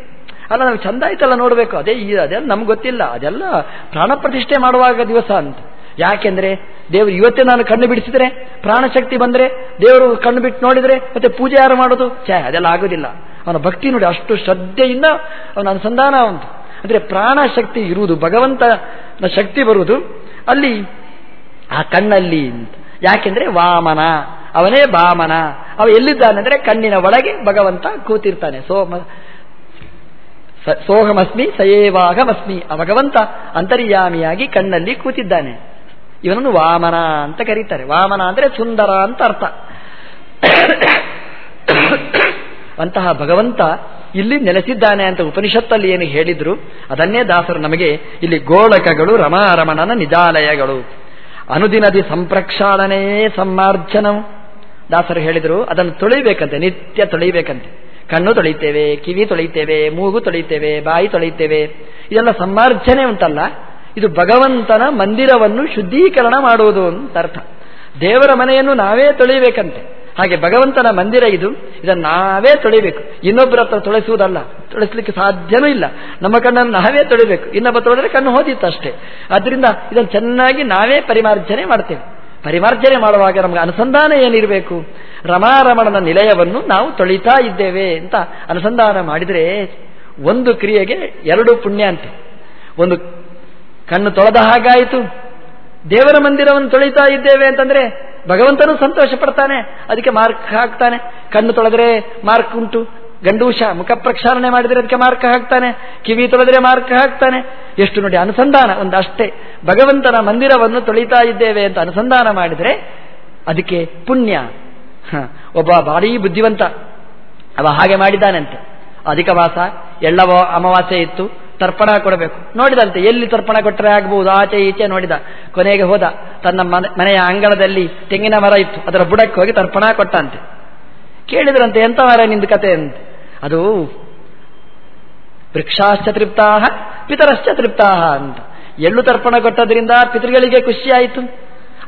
ಅಲ್ಲ ನಮ್ಗೆ ಚಂದ ಆಯ್ತಲ್ಲ ನೋಡಬೇಕು. ಅದೇ ಅದೆಲ್ಲ ನಮ್ಗೆ ಗೊತ್ತಿಲ್ಲ. ಅದೆಲ್ಲ ಪ್ರಾಣ ಪ್ರತಿಷ್ಠೆ ಮಾಡುವಾಗ ದಿವಸ ಅಂತ. ಯಾಕೆಂದ್ರೆ ದೇವರು ಇವತ್ತೇ ನಾನು ಕಣ್ಣು ಬಿಡಿಸಿದರೆ, ಪ್ರಾಣಶಕ್ತಿ ಬಂದರೆ, ದೇವರು ಕಣ್ಣು ಬಿಟ್ಟು ನೋಡಿದರೆ, ಮತ್ತೆ ಪೂಜೆ ಯಾರು ಮಾಡೋದು? ಛೇ, ಅದೆಲ್ಲ ಆಗೋದಿಲ್ಲ. ಅವನ ಭಕ್ತಿ ನೋಡಿ ಅಷ್ಟು ಶ್ರದ್ಧೆಯಿಂದ ಅವನ ಅನುಸಂಧಾನ ಉಂಟು. ಅಂದ್ರೆ ಪ್ರಾಣಶಕ್ತಿ ಇರುವುದು, ಭಗವಂತನ ಶಕ್ತಿ ಬರುವುದು ಅಲ್ಲಿ ಆ ಕಣ್ಣಲ್ಲಿ ಯಾಕೆಂದ್ರೆ ವಾಮನ, ಅವನೇ ಬಾಮನ. ಅವ ಎಲ್ಲಿದ್ದಾನೆ ಅಂದರೆ ಕಣ್ಣಿನ ಒಳಗೆ ಭಗವಂತ ಕೂತಿರ್ತಾನೆ. ಸೋಮ ಸೋಹಮಸ್ಮಿ, ಸಯೇವಾಹಮಸ್ಮಿ. ಆ ಭಗವಂತ ಅಂತರ್ಯಾಮಿಯಾಗಿ ಕಣ್ಣಲ್ಲಿ ಕೂತಿದ್ದಾನೆ. ಇವನನ್ನು ವಾಮನ ಅಂತ ಕರೀತಾರೆ. ವಾಮನ ಅಂದ್ರೆ ಸುಂದರ ಅಂತ ಅರ್ಥ. ಅಂತಹ ಭಗವಂತ ಇಲ್ಲಿ ನೆಲೆಸಿದ್ದಾನೆ ಅಂತ ಉಪನಿಷತ್ತಲ್ಲಿ ಏನು ಹೇಳಿದ್ರು, ಅದನ್ನೇ ದಾಸರು ನಮಗೆ ಇಲ್ಲಿ ಗೋಳಕಗಳು, ರಮಾರಮಣನ ನಿಜಾಲಯಗಳು. ಅನುದಿನದಿ ಸಂಪ್ರಕ್ಷಾಳನೇ ಸಮ್ಮಾರ್ಜನಂ. ದಾಸರು ಹೇಳಿದರು, ಅದನ್ನು ತೊಳಿಬೇಕಂತೆ, ನಿತ್ಯ ತೊಳಿಬೇಕಂತೆ. ಕಣ್ಣು ತೊಳಿತೇವೆ, ಕಿವಿ ತೊಳಿತೇವೆ, ಮೂಗು ತೊಳಿತೇವೆ, ಬಾಯಿ ತೊಳಿತೇವೆ. ಇದೆಲ್ಲ ಸಮ್ಮಾರ್ಜನೆ ಉಂಟಲ್ಲ ಇದು ಭಗವಂತನ ಮಂದಿರವನ್ನು ಶುದ್ಧೀಕರಣ ಮಾಡುವುದು ಅಂತ ಅರ್ಥ. ದೇವರ ಮನೆಯನ್ನು ನಾವೇ ತೊಳಿಬೇಕಂತೆ. ಹಾಗೆ ಭಗವಂತನ ಮಂದಿರ ಇದು. ಇದನ್ನು ನಾವೇ ತೊಳಿಬೇಕು. ಇನ್ನೊಬ್ಬರ ಹತ್ರ ತೊಳೆಸುವುದಲ್ಲ. ತೊಳೆಸಲಿಕ್ಕೆ ಸಾಧ್ಯವೂ ಇಲ್ಲ. ನಮ್ಮ ಕಣ್ಣನ್ನು ನಾವೇ ತೊಳಿಬೇಕು. ಇನ್ನೊಬ್ಬ ತೊಳೆದ್ರೆ ಕಣ್ಣು ಹೋದಿತ್ತು ಅಷ್ಟೇ. ಅದರಿಂದ ಇದನ್ನು ಚೆನ್ನಾಗಿ ನಾವೇ ಪರಿಮಾರ್ಜನೆ ಮಾಡ್ತೇವೆ. ಪರಿಮಾರ್ಜನೆ ಮಾಡುವಾಗ ನಮಗೆ ಅನುಸಂಧಾನ ಏನಿರಬೇಕು? ರಮಾರಮಣನ ನಿಲಯವನ್ನು ನಾವು ತೊಳಿತಾ ಇದ್ದೇವೆ ಅಂತ ಅನುಸಂಧಾನ ಮಾಡಿದರೆ ಒಂದು ಕ್ರಿಯೆಗೆ ಎರಡು ಪುಣ್ಯ ಅಂತೆ. ಒಂದು ಕಣ್ಣು ತೊಳೆದ ಹಾಗಾಯಿತು. ದೇವರ ಮಂದಿರವನ್ನು ತೊಳಿತಾ ಇದ್ದೇವೆ ಅಂತಂದ್ರೆ ಭಗವಂತನು ಸಂತೋಷ ಪಡ್ತಾನೆ ಅದಕ್ಕೆ ಮಾರ್ಕ್ ಹಾಕ್ತಾನೆ. ಕಣ್ಣು ತೊಳೆದ್ರೆ ಮಾರ್ಕ್ ಉಂಟು, ಗಂಡೂಷ, ಮುಖ ಪ್ರಕ್ಷಾಲನೆ ಮಾಡಿದರೆ ಅದಕ್ಕೆ ಮಾರ್ಕ್ ಹಾಕ್ತಾನೆ, ಕಿವಿ ತೊಳೆದ್ರೆ ಮಾರ್ಕ್ ಹಾಕ್ತಾನೆ. ಎಷ್ಟು ನೋಡಿ ಅನುಸಂಧಾನ, ಒಂದು ಅಷ್ಟೇ. ಭಗವಂತನ ಮಂದಿರವನ್ನು ತೊಳಿತಾ ಇದ್ದೇವೆ ಅಂತ ಅನುಸಂಧಾನ ಮಾಡಿದರೆ ಅದಕ್ಕೆ ಪುಣ್ಯ. ಒಬ್ಬ ಭಾರೀ ಬುದ್ಧಿವಂತ. ಅವ ಹಾಗೆ ಮಾಡಿದ್ದಾನಂತೆ. ಅಧಿಕ ವಾಸ ಎಳ್ಳವ ಅಮಾವಾಸ್ಯೆ ಇತ್ತು. ತರ್ಪಣ ಕೊಡಬೇಕು. ನೋಡಿದಂತೆ ಎಲ್ಲಿ ತರ್ಪಣ ಕೊಟ್ಟರೆ ಆಗಬಹುದು ಆಚೆ ಈಚೆ ನೋಡಿದ. ಕೊನೆಗೆ ಹೋದ. ತನ್ನ ಮನೆಯ ಅಂಗಳದಲ್ಲಿ ತೆಂಗಿನ ಮರ ಇತ್ತು. ಅದರ ಬುಡಕ್ಕೆ ಹೋಗಿ ತರ್ಪಣ ಕೊಟ್ಟಂತೆ. ಕೇಳಿದ್ರಂತೆ ಮರ ನಿಂದು ಕತೆ? ಅಂತ. ಅದು ವೃಕ್ಷಾಶ್ಚ ತೃಪ್ತಾಹ, ಪಿತರಶ್ಚ ತೃಪ್ತಾಹ ಅಂತ. ಎಳ್ಳು ತರ್ಪಣ ಕೊಟ್ಟದ್ರಿಂದ ಪಿತೃಗಳಿಗೆ ಖುಷಿಯಾಯಿತು.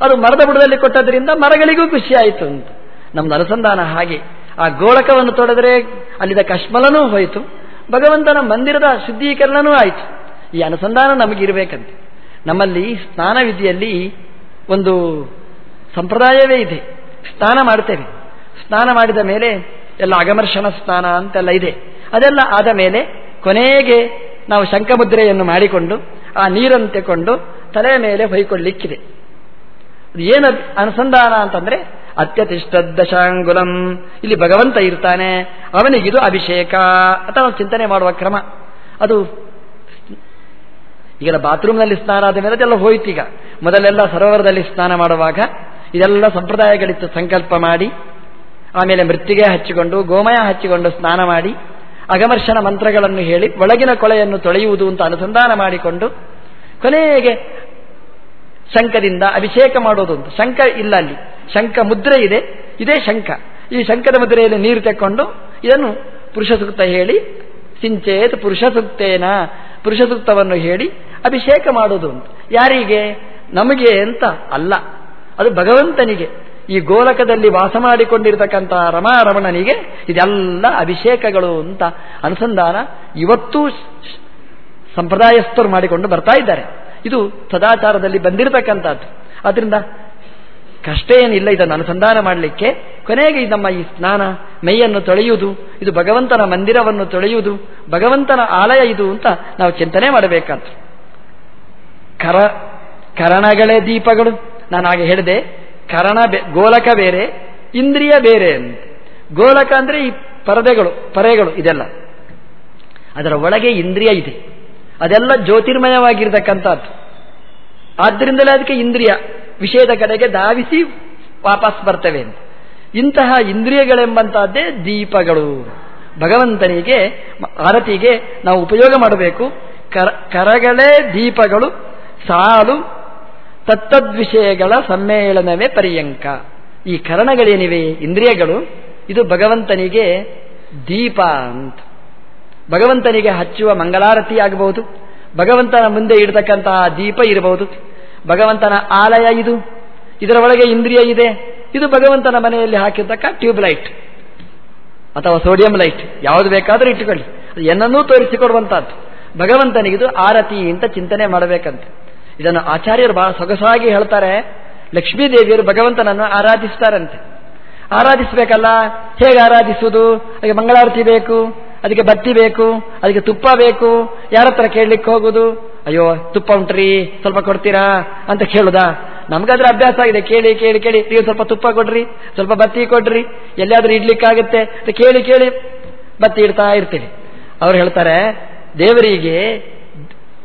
ಅದು ಮರದ ಬುಡದಲ್ಲಿ ಕೊಟ್ಟದ್ರಿಂದ ಮರಗಳಿಗೂ ಖುಷಿಯಾಯಿತು ಅಂತ. ನಮ್ದು ಅನುಸಂಧಾನ ಹಾಗೆ. ಆ ಗೋಳಕವನ್ನು ತೊಡೆದರೆ ಅಲ್ಲಿದ್ದ ಕಶ್ಮಲನೂ ಹೋಯಿತು. ಭಗವಂತನ ಮಂದಿರದ ಶುದ್ಧೀಕರಣನೂ ಆಯಿತು. ಈ ಅನುಸಂಧಾನ ನಮಗಿರಬೇಕಂತೆ ನಮ್ಮಲ್ಲಿ ಸ್ನಾನ ವಿಧಿಯಲ್ಲಿ ಒಂದು ಸಂಪ್ರದಾಯವೇ ಇದೆ. ಸ್ನಾನ ಮಾಡ್ತೇವೆ. ಸ್ನಾನ ಮಾಡಿದ ಮೇಲೆ ಎಲ್ಲ ಅಗಮರ್ಷಣ ಸ್ನಾನ ಅಂತೆಲ್ಲ ಇದೆ. ಅದೆಲ್ಲ ಆದ ಮೇಲೆ ಕೊನೆಗೆ ನಾವು ಶಂಕಮುದ್ರೆಯನ್ನು ಮಾಡಿಕೊಂಡು, ಆ ನೀರನ್ನು ತೆಕೊಂಡು ತಲೆಯ ಮೇಲೆ ಹೊಯ್ಕೊಳ್ಳಿಕ್ಕಿದೆ. ಏನು ಅನುಸಂಧಾನ ಅಂತಂದ್ರೆ ಅತ್ಯತಿಷ್ಠ ದಶಾಂಗುಲಂ ಇಲ್ಲಿ ಭಗವಂತ ಇರ್ತಾನೆ ಅವನಿಗಿದು ಅಭಿಷೇಕ ಅಥವಾ ಚಿಂತನೆ ಮಾಡುವ ಕ್ರಮ. ಅದು ಈಗ ಬಾತ್ರೂಮ್ನಲ್ಲಿ ಸ್ನಾನ ಆದ ಮೇಲೆ ಅದೆಲ್ಲ ಹೋಯ್ತು ಈಗ. ಮೊದಲೆಲ್ಲ ಸರೋವರದಲ್ಲಿ ಸ್ನಾನ ಮಾಡುವಾಗ ಇದೆಲ್ಲ ಸಂಪ್ರದಾಯಗಳಿತ್ತು, ಸಂಕಲ್ಪ ಮಾಡಿ, ಆಮೇಲೆ ಮೃತ್ತಿಗೆ ಹಚ್ಚಿಕೊಂಡು, ಗೋಮಯ ಹಚ್ಚಿಕೊಂಡು ಸ್ನಾನ ಮಾಡಿ, ಅಗಮರ್ಷಣ ಮಂತ್ರಗಳನ್ನು ಹೇಳಿ, ಒಳಗಿನ ಕೊಳೆಯನ್ನು ತೊಳೆಯುವುದು ಅಂತ ಅನುಸಂಧಾನ ಮಾಡಿಕೊಂಡು, ಕೊನೆಗೆ ಶಂಕದಿಂದ ಅಭಿಷೇಕ ಮಾಡೋದು ಅಂತ. ಶಂಕ ಇಲ್ಲ ಅಲ್ಲಿ. ಶಂಕ ಮುದ್ರೆ ಇದೆ. ಇದೇ ಶಂಕ ಈ ಶಂಕದ ಮುದ್ರೆಯಲ್ಲಿ ನೀರು ತೆಕ್ಕೊಂಡು ಇದನ್ನು ಪುರುಷ ಸೂಕ್ತ ಹೇಳಿ, ಸಿಂಚೇತ್ ಪುರುಷ ಸೂಕ್ತೇನ ಪುರುಷ ಹೇಳಿ ಅಭಿಷೇಕ ಮಾಡೋದು ಅಂತ. ಯಾರಿಗೆ? ನಮಗೆ ಅಂತ ಅಲ್ಲ. ಅದು ಭಗವಂತನಿಗೆ. ಈ ಗೋಲಕದಲ್ಲಿ ವಾಸ ಮಾಡಿಕೊಂಡಿರತಕ್ಕಂಥ ರಮಾರಮಣನಿಗೆ ಇದೆಲ್ಲ ಅಭಿಷೇಕಗಳು ಅಂತ ಅನುಸಂಧಾನ ಇವತ್ತೂ ಸಂಪ್ರದಾಯಸ್ಥರು ಮಾಡಿಕೊಂಡು ಬರ್ತಾ ಇದ್ದಾರೆ. ಇದು ಸದಾಚಾರದಲ್ಲಿ ಬಂದಿರತಕ್ಕಂಥದ್ದು. ಆದ್ರಿಂದ ಕಷ್ಟ ಏನಿಲ್ಲ ಇದನ್ನು ಅನುಸಂಧಾನ ಮಾಡಲಿಕ್ಕೆ. ಕೊನೆಗೆ ನಮ್ಮ ಈ ಸ್ನಾನ, ಮೈಯನ್ನು ತೊಳೆಯುವುದು, ಇದು ಭಗವಂತನ ಮಂದಿರವನ್ನು ತೊಳೆಯುವುದು, ಭಗವಂತನ ಆಲಯ ಇದು ಅಂತ ನಾವು ಚಿಂತನೆ ಮಾಡಬೇಕಾದ್ರು ಕರ, ಕರಣಗಳೇ ದೀಪಗಳು. ನಾನು ಹಾಗೆ ಹೇಳಿದೆ, ಕರಣ ಗೋಲಕ ಬೇರೆ, ಇಂದ್ರಿಯ ಬೇರೆ ಅಂತ. ಗೋಲಕ ಅಂದ್ರೆ ಈ ಪರದೆಗಳು, ಪರೆಗಳು ಇದೆಲ್ಲ. ಅದರ ಒಳಗೆ ಇಂದ್ರಿಯ ಇದೆ. ಅದೆಲ್ಲ ಜ್ಯೋತಿರ್ಮಯವಾಗಿರ್ತಕ್ಕಂಥದ್ದು. ಆದ್ದರಿಂದಲೇ ಅದಕ್ಕೆ ಇಂದ್ರಿಯ ವಿಷಯದ ಕಡೆಗೆ ಧಾವಿಸಿ ವಾಪಸ್ ಬರ್ತವೆ ಅಂತ. ಇಂತಹ ಇಂದ್ರಿಯಗಳೆಂಬಂತಹದ್ದೇ ದೀಪಗಳು. ಭಗವಂತನಿಗೆ, ಆರತಿಗೆ ನಾವು ಉಪಯೋಗ ಮಾಡಬೇಕು. ಕರ, ಕರಗಳೇ ದೀಪಗಳು, ಸಾಲು, ತತ್ತದ್ವಿಷಯಗಳ ಸಮ್ಮೇಳನವೇ ಪರ್ಯಂಕ. ಈ ಕರಣಗಳೇನಿವೆ? ಇಂದ್ರಿಯಗಳು. ಇದು ಭಗವಂತನಿಗೆ ದೀಪ ಅಂತ. ಭಗವಂತನಿಗೆ ಹಚ್ಚುವ ಮಂಗಳಾರತಿ ಆಗಬಹುದು. ಭಗವಂತನ ಮುಂದೆ ಇಡತಕ್ಕಂತಹ ದೀಪ ಇರಬಹುದು. ಭಗವಂತನ ಆಲಯ ಇದು. ಇದರ ಒಳಗೆ ಇಂದ್ರಿಯ ಇದೆ. ಇದು ಭಗವಂತನ ಮನೆಯಲ್ಲಿ ಹಾಕಿರ್ತಕ್ಕ ಟ್ಯೂಬ್ ಲೈಟ್ ಅಥವಾ ಸೋಡಿಯಂ ಲೈಟ್. ಯಾವುದು ಬೇಕಾದರೂ ಇಟ್ಟುಕೊಳ್ಳಿ. ಏನನ್ನೂ ತೋರಿಸಿಕೊಡುವಂತಹದ್ದು. ಭಗವಂತನಿಗಿದು ಆರತಿ ಅಂತ ಚಿಂತನೆ ಮಾಡಬೇಕಂತೆ. ಇದನ್ನು ಆಚಾರ್ಯರು ಬಹಳ ಸೊಗಸಾಗಿ ಹೇಳ್ತಾರೆ. ಲಕ್ಷ್ಮೀ ದೇವಿಯರು ಭಗವಂತನನ್ನು ಆರಾಧಿಸ್ತಾರಂತೆ. ಆರಾಧಿಸಬೇಕಲ್ಲ? ಹೇಗೆ ಆರಾಧಿಸುವುದು? ಹಾಗೆ ಮಂಗಳಾರತಿ ಬೇಕು. ಅದಕ್ಕೆ ಬತ್ತಿ ಬೇಕು, ಅದಕ್ಕೆ ತುಪ್ಪ ಬೇಕು, ಯಾರ ಹತ್ರ ಕೇಳಲಿಕ್ಕೆ ಹೋಗುದು? ಅಯ್ಯೋ, ತುಪ್ಪ ಉಂಟ್ರಿ, ಸ್ವಲ್ಪ ಕೊಡ್ತೀರಾ ಅಂತ ಕೇಳುದಾ? ನಮ್ಗಾದ್ರೆ ಅಭ್ಯಾಸ ಆಗಿದೆ, ಕೇಳಿ ಕೇಳಿ ಕೇಳಿ, ನೀವು ಸ್ವಲ್ಪ ತುಪ್ಪ ಕೊಡ್ರಿ, ಸ್ವಲ್ಪ ಬತ್ತಿ ಕೊಡ್ರಿ, ಎಲ್ಲಿಯಾದ್ರೂ ಇಡ್ಲಿಕ್ಕಾಗುತ್ತೆ ಕೇಳಿ ಕೇಳಿ, ಬತ್ತಿ ಇಡ್ತಾ ಇರ್ತೀವಿ ಅವ್ರು ಹೇಳ್ತಾರೆ, ದೇವರಿಗೆ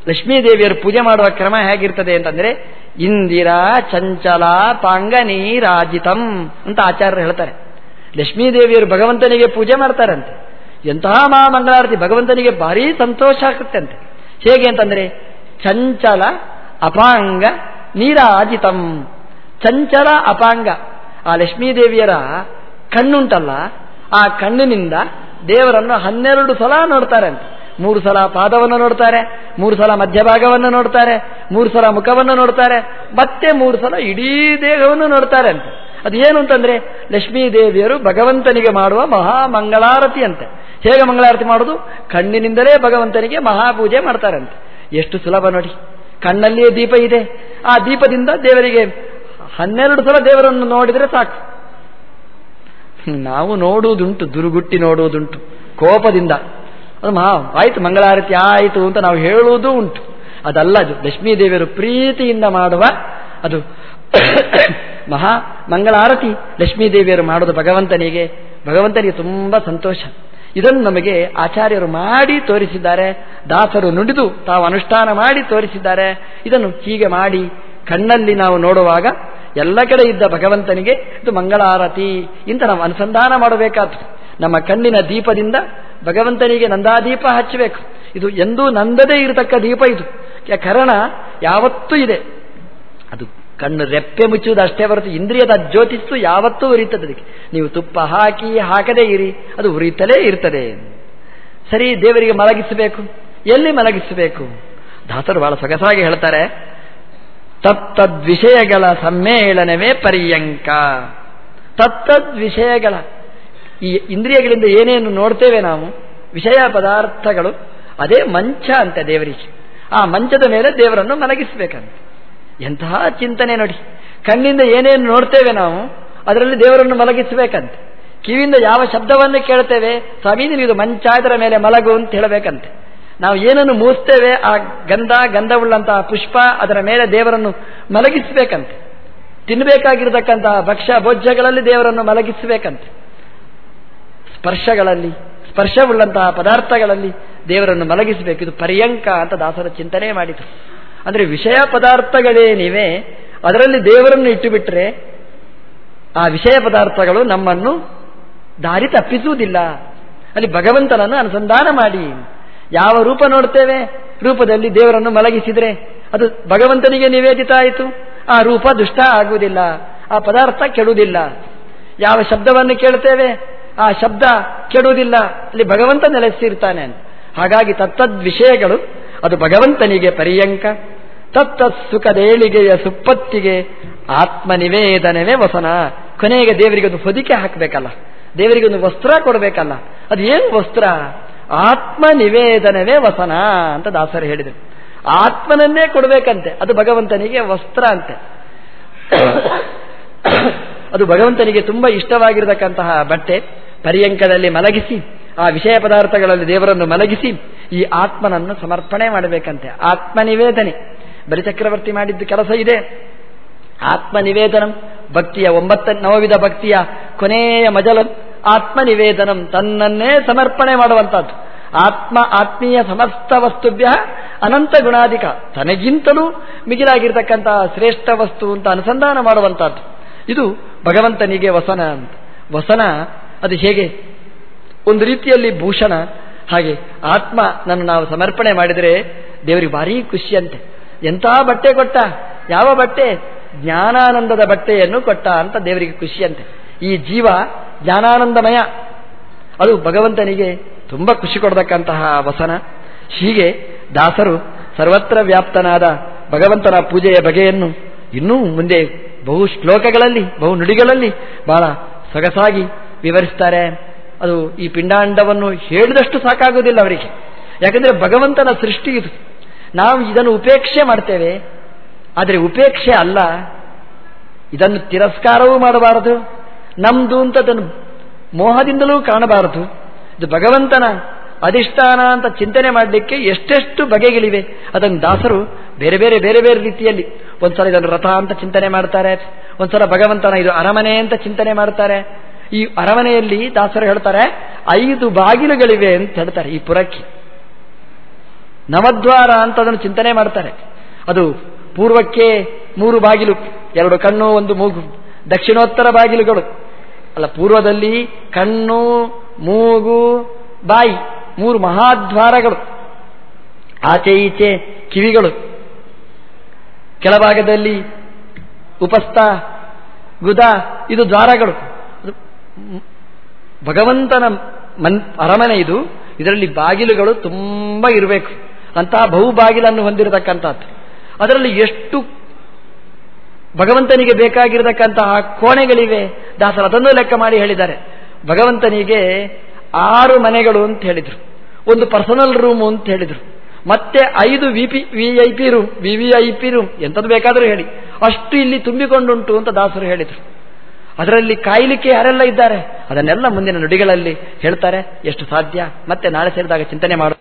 ಲಕ್ಷ್ಮೀ ದೇವಿಯರು ಪೂಜೆ ಮಾಡುವ ಕ್ರಮ ಹೇಗಿರ್ತದೆ ಅಂತಂದ್ರೆ, ಇಂದಿರಾ ಚಂಚಲ ತಾಂಗನಿ ರಾಜಿತಂ ಅಂತ ಆಚಾರ್ಯರು ಹೇಳ್ತಾರೆ. ಲಕ್ಷ್ಮೀ ದೇವಿಯರು ಭಗವಂತನಿಗೆ ಪೂಜೆ ಮಾಡ್ತಾರಂತೆ. ಎಂತಹ ಮಹಾಮಂಗಳಾರತಿ, ಭಗವಂತನಿಗೆ ಭಾರಿ ಸಂತೋಷ ಆಗುತ್ತೆ ಅಂತೆ ಹೇಗೆ ಅಂತಂದ್ರೆ, ಚಂಚಲ ಅಪಾಂಗ ನೀರಾಜಿತಂ. ಚಂಚಲ ಅಪಾಂಗ. ಆ ಲಕ್ಷ್ಮೀದೇವಿಯರ ಕಣ್ಣುಂಟಲ್ಲ, ಆ ಕಣ್ಣಿನಿಂದ ದೇವರನ್ನು ಹನ್ನೆರಡು ಸಲ ನೋಡ್ತಾರೆ ಅಂತ ಮೂರು ಸಲ ಪಾದವನ್ನು ನೋಡ್ತಾರೆ, ಮೂರು ಸಲ ಮಧ್ಯಭಾಗವನ್ನು ನೋಡ್ತಾರೆ, ಮೂರು ಸಲ ಮುಖವನ್ನು ನೋಡ್ತಾರೆ, ಮತ್ತೆ ಮೂರು ಸಲ ಇಡೀ ದೇಹವನ್ನು ನೋಡ್ತಾರೆ ಅಂತ ಅದು ಏನು ಅಂತಂದ್ರೆ ಲಕ್ಷ್ಮೀ ದೇವಿಯರು ಭಗವಂತನಿಗೆ ಮಾಡುವ ಮಹಾ ಮಂಗಳಾರತಿ ಅಂತೆ. ಹೇಗೆ ಮಂಗಳಾರತಿ ಮಾಡುದು? ಕಣ್ಣಿನಿಂದಲೇ ಭಗವಂತನಿಗೆ ಮಹಾಪೂಜೆ ಮಾಡ್ತಾರಂತೆ. ಎಷ್ಟು ಸುಲಭ ನೋಡಿ. ಕಣ್ಣಲ್ಲಿಯೇ ದೀಪ ಇದೆ. ಆ ದೀಪದಿಂದ ದೇವರಿಗೆ ಹನ್ನೆರಡು ಸಲ ದೇವರನ್ನು ನೋಡಿದರೆ ಸಾಕು. ನಾವು ನೋಡುವುದುಂಟು, ದುರುಗುಟ್ಟಿ ನೋಡುವುದುಂಟು, ಕೋಪದಿಂದ. ಅದು ಮಹಾ, ಆಯ್ತು ಮಂಗಳಾರತಿ ಆಯಿತು ಅಂತ ನಾವು ಹೇಳುವುದೂ ಉಂಟು. ಅದಲ್ಲ ಅದು ಲಕ್ಷ್ಮೀ ದೇವಿಯರು ಪ್ರೀತಿಯಿಂದ ಮಾಡುವ ಅದು ಮಹಾ ಮಂಗಳಾರತಿ ಲಕ್ಷ್ಮೀದೇವಿಯರು ಮಾಡೋದು ಭಗವಂತನಿಗೆ. ಭಗವಂತನಿಗೆ ತುಂಬ ಸಂತೋಷ. ಇದನ್ನು ನಮಗೆ ಆಚಾರ್ಯರು ಮಾಡಿ ತೋರಿಸಿದ್ದಾರೆ. ದಾಸರು ನುಡಿದು ತಾವು ಅನುಷ್ಠಾನ ಮಾಡಿ ತೋರಿಸಿದ್ದಾರೆ. ಇದನ್ನು ಹೀಗೆ ಮಾಡಿ ಕಣ್ಣಲ್ಲಿ ನಾವು ನೋಡುವಾಗ ಎಲ್ಲ ಕಡೆ ಇದ್ದ ಭಗವಂತನಿಗೆ ಇದು ಮಂಗಳಾರತಿ ಇಂತ ನಾವು ಅನುಸಂಧಾನ ಮಾಡಬೇಕಾದ್ರು ನಮ್ಮ ಕಣ್ಣಿನ ದೀಪದಿಂದ ಭಗವಂತನಿಗೆ ನಂದಾದೀಪ ಹಚ್ಚಬೇಕು. ಇದು ಎಂದೂ ನಂದದೇ ಇರತಕ್ಕ ದೀಪ ಇದು. ಕರಣ ಯಾವತ್ತೂ ಇದೆ. ಅದು ಕಣ್ಣು ರೆಪ್ಪೆ ಮುಚ್ಚುವುದು ಅಷ್ಟೇ ಬರುತ್ತೆ ಇಂದ್ರಿಯದ ಜ್ಯೋತಿಸ್ಸು ಯಾವತ್ತೂ ಉರಿತದೆ ಅದಕ್ಕೆ. ನೀವು ತುಪ್ಪ ಹಾಕಿ ಹಾಕದೇ ಇರಿ, ಅದು ಉರಿತಲೇ ಇರ್ತದೆ. ಸರಿ, ದೇವರಿಗೆ ಮಲಗಿಸಬೇಕು. ಎಲ್ಲಿ ಮಲಗಿಸಬೇಕು? ದಾಸರು ಬಹಳ ಸೊಗಸಾಗಿ ಹೇಳ್ತಾರೆ ತತ್ತದ್ ವಿಷಯಗಳ ಸಮ್ಮೇಳನವೇ ಪರ್ಯಂಕ. ತತ್ತದ್ ವಿಷಯಗಳ ಈ ಇಂದ್ರಿಯಗಳಿಂದ ಏನೇನು ನೋಡ್ತೇವೆ ನಾವು? ವಿಷಯ ಪದಾರ್ಥಗಳು, ಅದೇ ಮಂಚ ಅಂತೆ ದೇವರಿಗೆ. ಆ ಮಂಚದ ಮೇಲೆ ದೇವರನ್ನು ಮಲಗಿಸಬೇಕಂತೆ. ಎಂತಹ ಚಿಂತನೆ ನೋಡಿ. ಕಣ್ಣಿಂದ ಏನೇನು ನೋಡ್ತೇವೆ ನಾವು, ಅದರಲ್ಲಿ ದೇವರನ್ನು ಮಲಗಿಸಬೇಕಂತೆ. ಕಿವಿಯಿಂದ ಯಾವ ಶಬ್ದವನ್ನು ಕೇಳ್ತೇವೆ ಸ್ವಾಮಿ ಇದು ಮಂಚ ಮೇಲೆ ಮಲಗು ಅಂತ ಹೇಳಬೇಕಂತೆ. ನಾವು ಏನನ್ನು ಮೂಸ್ತೇವೆ, ಆ ಗಂಧ, ಗಂಧವುಳ್ಳಂತಹ ಪುಷ್ಪ, ಅದರ ಮೇಲೆ ದೇವರನ್ನು ಮಲಗಿಸಬೇಕಂತೆ. ತಿನ್ನಬೇಕಾಗಿರತಕ್ಕಂತಹ ಭಕ್ಷ್ಯ ಭೋಜ್ಯಗಳಲ್ಲಿ ದೇವರನ್ನು ಮಲಗಿಸಬೇಕಂತೆ. ಸ್ಪರ್ಶಗಳಲ್ಲಿ, ಸ್ಪರ್ಶವುಳ್ಳಂತಹ ಪದಾರ್ಥಗಳಲ್ಲಿ ದೇವರನ್ನು ಮಲಗಿಸಬೇಕು. ಇದು ಪರ್ಯಂಕ ಅಂತ ದಾಸರ ಚಿಂತನೆ ಮಾಡಿತು ಅಂದರೆ ವಿಷಯ ಪದಾರ್ಥಗಳೇನಿವೆ ಅದರಲ್ಲಿ ದೇವರನ್ನು ಇಟ್ಟುಬಿಟ್ರೆ ಆ ವಿಷಯ ಪದಾರ್ಥಗಳು ನಮ್ಮನ್ನು ದಾರಿ ತಪ್ಪಿಸುವುದಿಲ್ಲ. ಅಲ್ಲಿ ಭಗವಂತನನ್ನು ಅನುಸಂಧಾನ ಮಾಡಿ. ಯಾವ ರೂಪ ನೋಡ್ತೇವೆ? ರೂಪದಲ್ಲಿ ದೇವರನ್ನು ಮಲಗಿಸಿದರೆ ಅದು ಭಗವಂತನಿಗೆ ನಿವೇದಿತ ಆಯಿತು. ಆ ರೂಪ ದುಷ್ಟ ಆಗುವುದಿಲ್ಲ. ಆ ಪದಾರ್ಥ ಕೆಡುವುದಿಲ್ಲ. ಯಾವ ಶಬ್ದವನ್ನು ಕೇಳ್ತೇವೆ? ಆ ಶಬ್ದ ಕೆಡುವುದಿಲ್ಲ. ಅಲ್ಲಿ ಭಗವಂತ ನೆಲೆಸಿರ್ತಾನೆ. ಹಾಗಾಗಿ ತತ್ತದ್ ವಿಷಯಗಳು ಅದು ಭಗವಂತನಿಗೆ ಪರ್ಯಂಕ. ತತ್ತ ಸುಖದೇಳಿಗೆಯ ಸುಪ್ಪತ್ತಿಗೆ ಆತ್ಮನಿವೇದನವೇ ವಸನ. ಕೊನೆಗೆ ದೇವರಿಗೆ ಒಂದು ಹೊದಿಕೆ ಹಾಕಬೇಕಲ್ಲ. ದೇವರಿಗೆ ಒಂದು ವಸ್ತ್ರ ಕೊಡಬೇಕಲ್ಲ. ಅದು ಏನು ವಸ್ತ್ರ? ಆತ್ಮ ನಿವೇದನವೇ ವಸನ ಅಂತ ದಾಸರು ಹೇಳಿದರು. ಆತ್ಮನನ್ನೇ ಕೊಡಬೇಕಂತೆ. ಅದು ಭಗವಂತನಿಗೆ ವಸ್ತ್ರ ಅಂತೆ. ಅದು ಭಗವಂತನಿಗೆ ತುಂಬಾ ಇಷ್ಟವಾಗಿರತಕ್ಕಂತಹ ಬಟ್ಟೆ. ಪರ್ಯಂಕದಲ್ಲಿ ಮಲಗಿಸಿ, ಆ ವಿಷಯ ಪದಾರ್ಥಗಳಲ್ಲಿ ದೇವರನ್ನು ಮಲಗಿಸಿ ಈ ಆತ್ಮನನ್ನು ಸಮರ್ಪಣೆ ಮಾಡಬೇಕಂತೆ. ಆತ್ಮ ನಿವೇದನೆ ಬಲಿಚಕ್ರವರ್ತಿ ಮಾಡಿದ್ದು ಕೆಲಸ ಇದೆ. ಆತ್ಮ ನಿವೇದನಂ ಭಕ್ತಿಯ ಒಂಬತ್ತ, ನವವಿಧ ಭಕ್ತಿಯ ಕೊನೆಯ ಮಜಲ. ಆತ್ಮ ನಿವೇದನಂ ತನ್ನನ್ನೇ ಸಮರ್ಪಣೆ ಮಾಡುವಂತಹದ್ದು ಆತ್ಮ, ಆತ್ಮೀಯ ಸಮಸ್ತ ವಸ್ತುಭ್ಯ ಅನಂತ ಗುಣಾಧಿಕ. ತನಗಿಂತಲೂ ಮಿಗಿಲಾಗಿರ್ತಕ್ಕಂತಹ ಶ್ರೇಷ್ಠ ವಸ್ತು ಅಂತ ಅನುಸಂಧಾನ ಮಾಡುವಂತಹದ್ದು ಇದು ಭಗವಂತನಿಗೆ ವಸನ ಅಂತ. ವಸನ, ಅದು ಹೇಗೆ? ಒಂದು ರೀತಿಯಲ್ಲಿ ಭೂಷಣ ಹಾಗೆ ಆತ್ಮ ನನ್ನ ನಾವು ಸಮರ್ಪಣೆ ಮಾಡಿದರೆ ದೇವರಿಗೆ ಭಾರಿ ಖುಷಿಯಂತೆ. ಎಂಥ ಬಟ್ಟೆ ಕೊಟ್ಟ? ಯಾವ ಬಟ್ಟೆ? ಜ್ಞಾನಾನಂದದ ಬಟ್ಟೆಯನ್ನು ಕೊಟ್ಟ ಅಂತ ದೇವರಿಗೆ ಖುಷಿಯಂತೆ. ಈ ಜೀವ ಜ್ಞಾನಾನಂದಮಯ. ಅದು ಭಗವಂತನಿಗೆ ತುಂಬ ಖುಷಿ ಕೊಡತಕ್ಕಂತಹ ವಸನ. ಹೀಗೆ ದಾಸರು ಸರ್ವತ್ರ ವ್ಯಾಪ್ತನಾದ ಭಗವಂತನ ಪೂಜೆಯ ಬಗೆಯನ್ನು ಇನ್ನೂ ಮುಂದೆ ಬಹು ಶ್ಲೋಕಗಳಲ್ಲಿ, ಬಹು ನುಡಿಗಳಲ್ಲಿ ಬಹಳ ಸೊಗಸಾಗಿ ವಿವರಿಸ್ತಾರೆ. ಅದು ಈ ಪಿಂಡಾಂಡವನ್ನು ಹೇಳಿದಷ್ಟು ಸಾಕಾಗುವುದಿಲ್ಲ ಅವರಿಗೆ. ಯಾಕಂದರೆ ಭಗವಂತನ ಸೃಷ್ಟಿ ಇದು. ನಾವು ಇದನ್ನು ಉಪೇಕ್ಷೆ ಮಾಡ್ತೇವೆ. ಆದರೆ ಉಪೇಕ್ಷೆ ಅಲ್ಲ. ಇದನ್ನು ತಿರಸ್ಕಾರವೂ ಮಾಡಬಾರದು. ನಮ್ದು ಅಂತ ಅದನ್ನು ಮೋಹದಿಂದಲೂ ಕಾಣಬಾರದು. ಇದು ಭಗವಂತನ ಅಧಿಷ್ಠಾನ ಅಂತ ಚಿಂತನೆ ಮಾಡಲಿಕ್ಕೆ ಎಷ್ಟೆಷ್ಟು ಬಗೆಗಳಿವೆ. ಅದನ್ನು ದಾಸರು ಬೇರೆ ಬೇರೆ ಬೇರೆ ಬೇರೆ ರೀತಿಯಲ್ಲಿ ಒಂದ್ಸಲ ಇದನ್ನು ರಥ ಅಂತ ಚಿಂತನೆ ಮಾಡ್ತಾರೆ. ಒಂದ್ಸಲ ಭಗವಂತನ ಇದು ಅರಮನೆ ಅಂತ ಚಿಂತನೆ ಮಾಡ್ತಾರೆ. ಈ ಅರಮನೆಯಲ್ಲಿ ದಾಸರು ಹೇಳ್ತಾರೆ, ಐದು ಬಾಗಿಲುಗಳಿವೆ ಅಂತ ಹೇಳ್ತಾರೆ ಈ ಪುರಕ್ಕೆ. ನವದ್ವಾರ ಅಂತ ಅದನ್ನು ಚಿಂತನೆ ಮಾಡ್ತಾರೆ. ಅದು ಪೂರ್ವಕ್ಕೆ ಮೂರು ಬಾಗಿಲು, ಎರಡು ಕಣ್ಣು, ಒಂದು ಮೂಗು, ದಕ್ಷಿಣೋತ್ತರ ಬಾಗಿಲುಗಳು. ಅಲ್ಲ, ಪೂರ್ವದಲ್ಲಿ ಕಣ್ಣು, ಮೂಗು, ಬಾಯಿ, ಮೂರು ಮಹಾದ್ವಾರಗಳು. ಆಚೆ ಈಚೆ ಕಿವಿಗಳು. ಕೆಳಭಾಗದಲ್ಲಿ ಉಪಸ್ಥ, ಗುದ, ಇದು ದ್ವಾರಗಳು. ಭಗವಂತನ ಮನ್ ಅರಮನೆ ಇದು. ಇದರಲ್ಲಿ ಬಾಗಿಲುಗಳು ತುಂಬ ಇರಬೇಕು. ಅಂತಹ ಬಹುಬಾಗಿಲನ್ನು ಹೊಂದಿರತಕ್ಕಂಥದ್ದು. ಅದರಲ್ಲಿ ಎಷ್ಟು ಭಗವಂತನಿಗೆ ಬೇಕಾಗಿರತಕ್ಕಂತಹ ಕೋಣೆಗಳಿವೆ. ದಾಸರು ಅದನ್ನು ಲೆಕ್ಕ ಮಾಡಿ ಹೇಳಿದ್ದಾರೆ. ಭಗವಂತನಿಗೆ ಆರು ಮನೆಗಳು ಅಂತ ಹೇಳಿದರು. ಒಂದು ಪರ್ಸನಲ್ ರೂಮು ಅಂತ ಹೇಳಿದರು. ಮತ್ತೆ ಐದು V P V I P room V V I P room ಎಂಥದ್ದು ಬೇಕಾದರೂ ಹೇಳಿ. ಅಷ್ಟು ಇಲ್ಲಿ ತುಂಬಿಕೊಂಡುಂಟು ಅಂತ ದಾಸರು ಹೇಳಿದರು. ಅದರಲ್ಲಿ ಕಾಯಲಿಕ್ಕೆ ಯಾರೆಲ್ಲ ಇದ್ದಾರೆ? ಅದನ್ನೆಲ್ಲ ಮುಂದಿನ ನುಡಿಗಳಲ್ಲಿ ಹೇಳ್ತಾರೆ. ಎಷ್ಟು ಸಾಧ್ಯ? ಮತ್ತೆ ನಾಳೆ ಸೇರಿದಾಗ ಚಿಂತನೆ ಮಾಡ.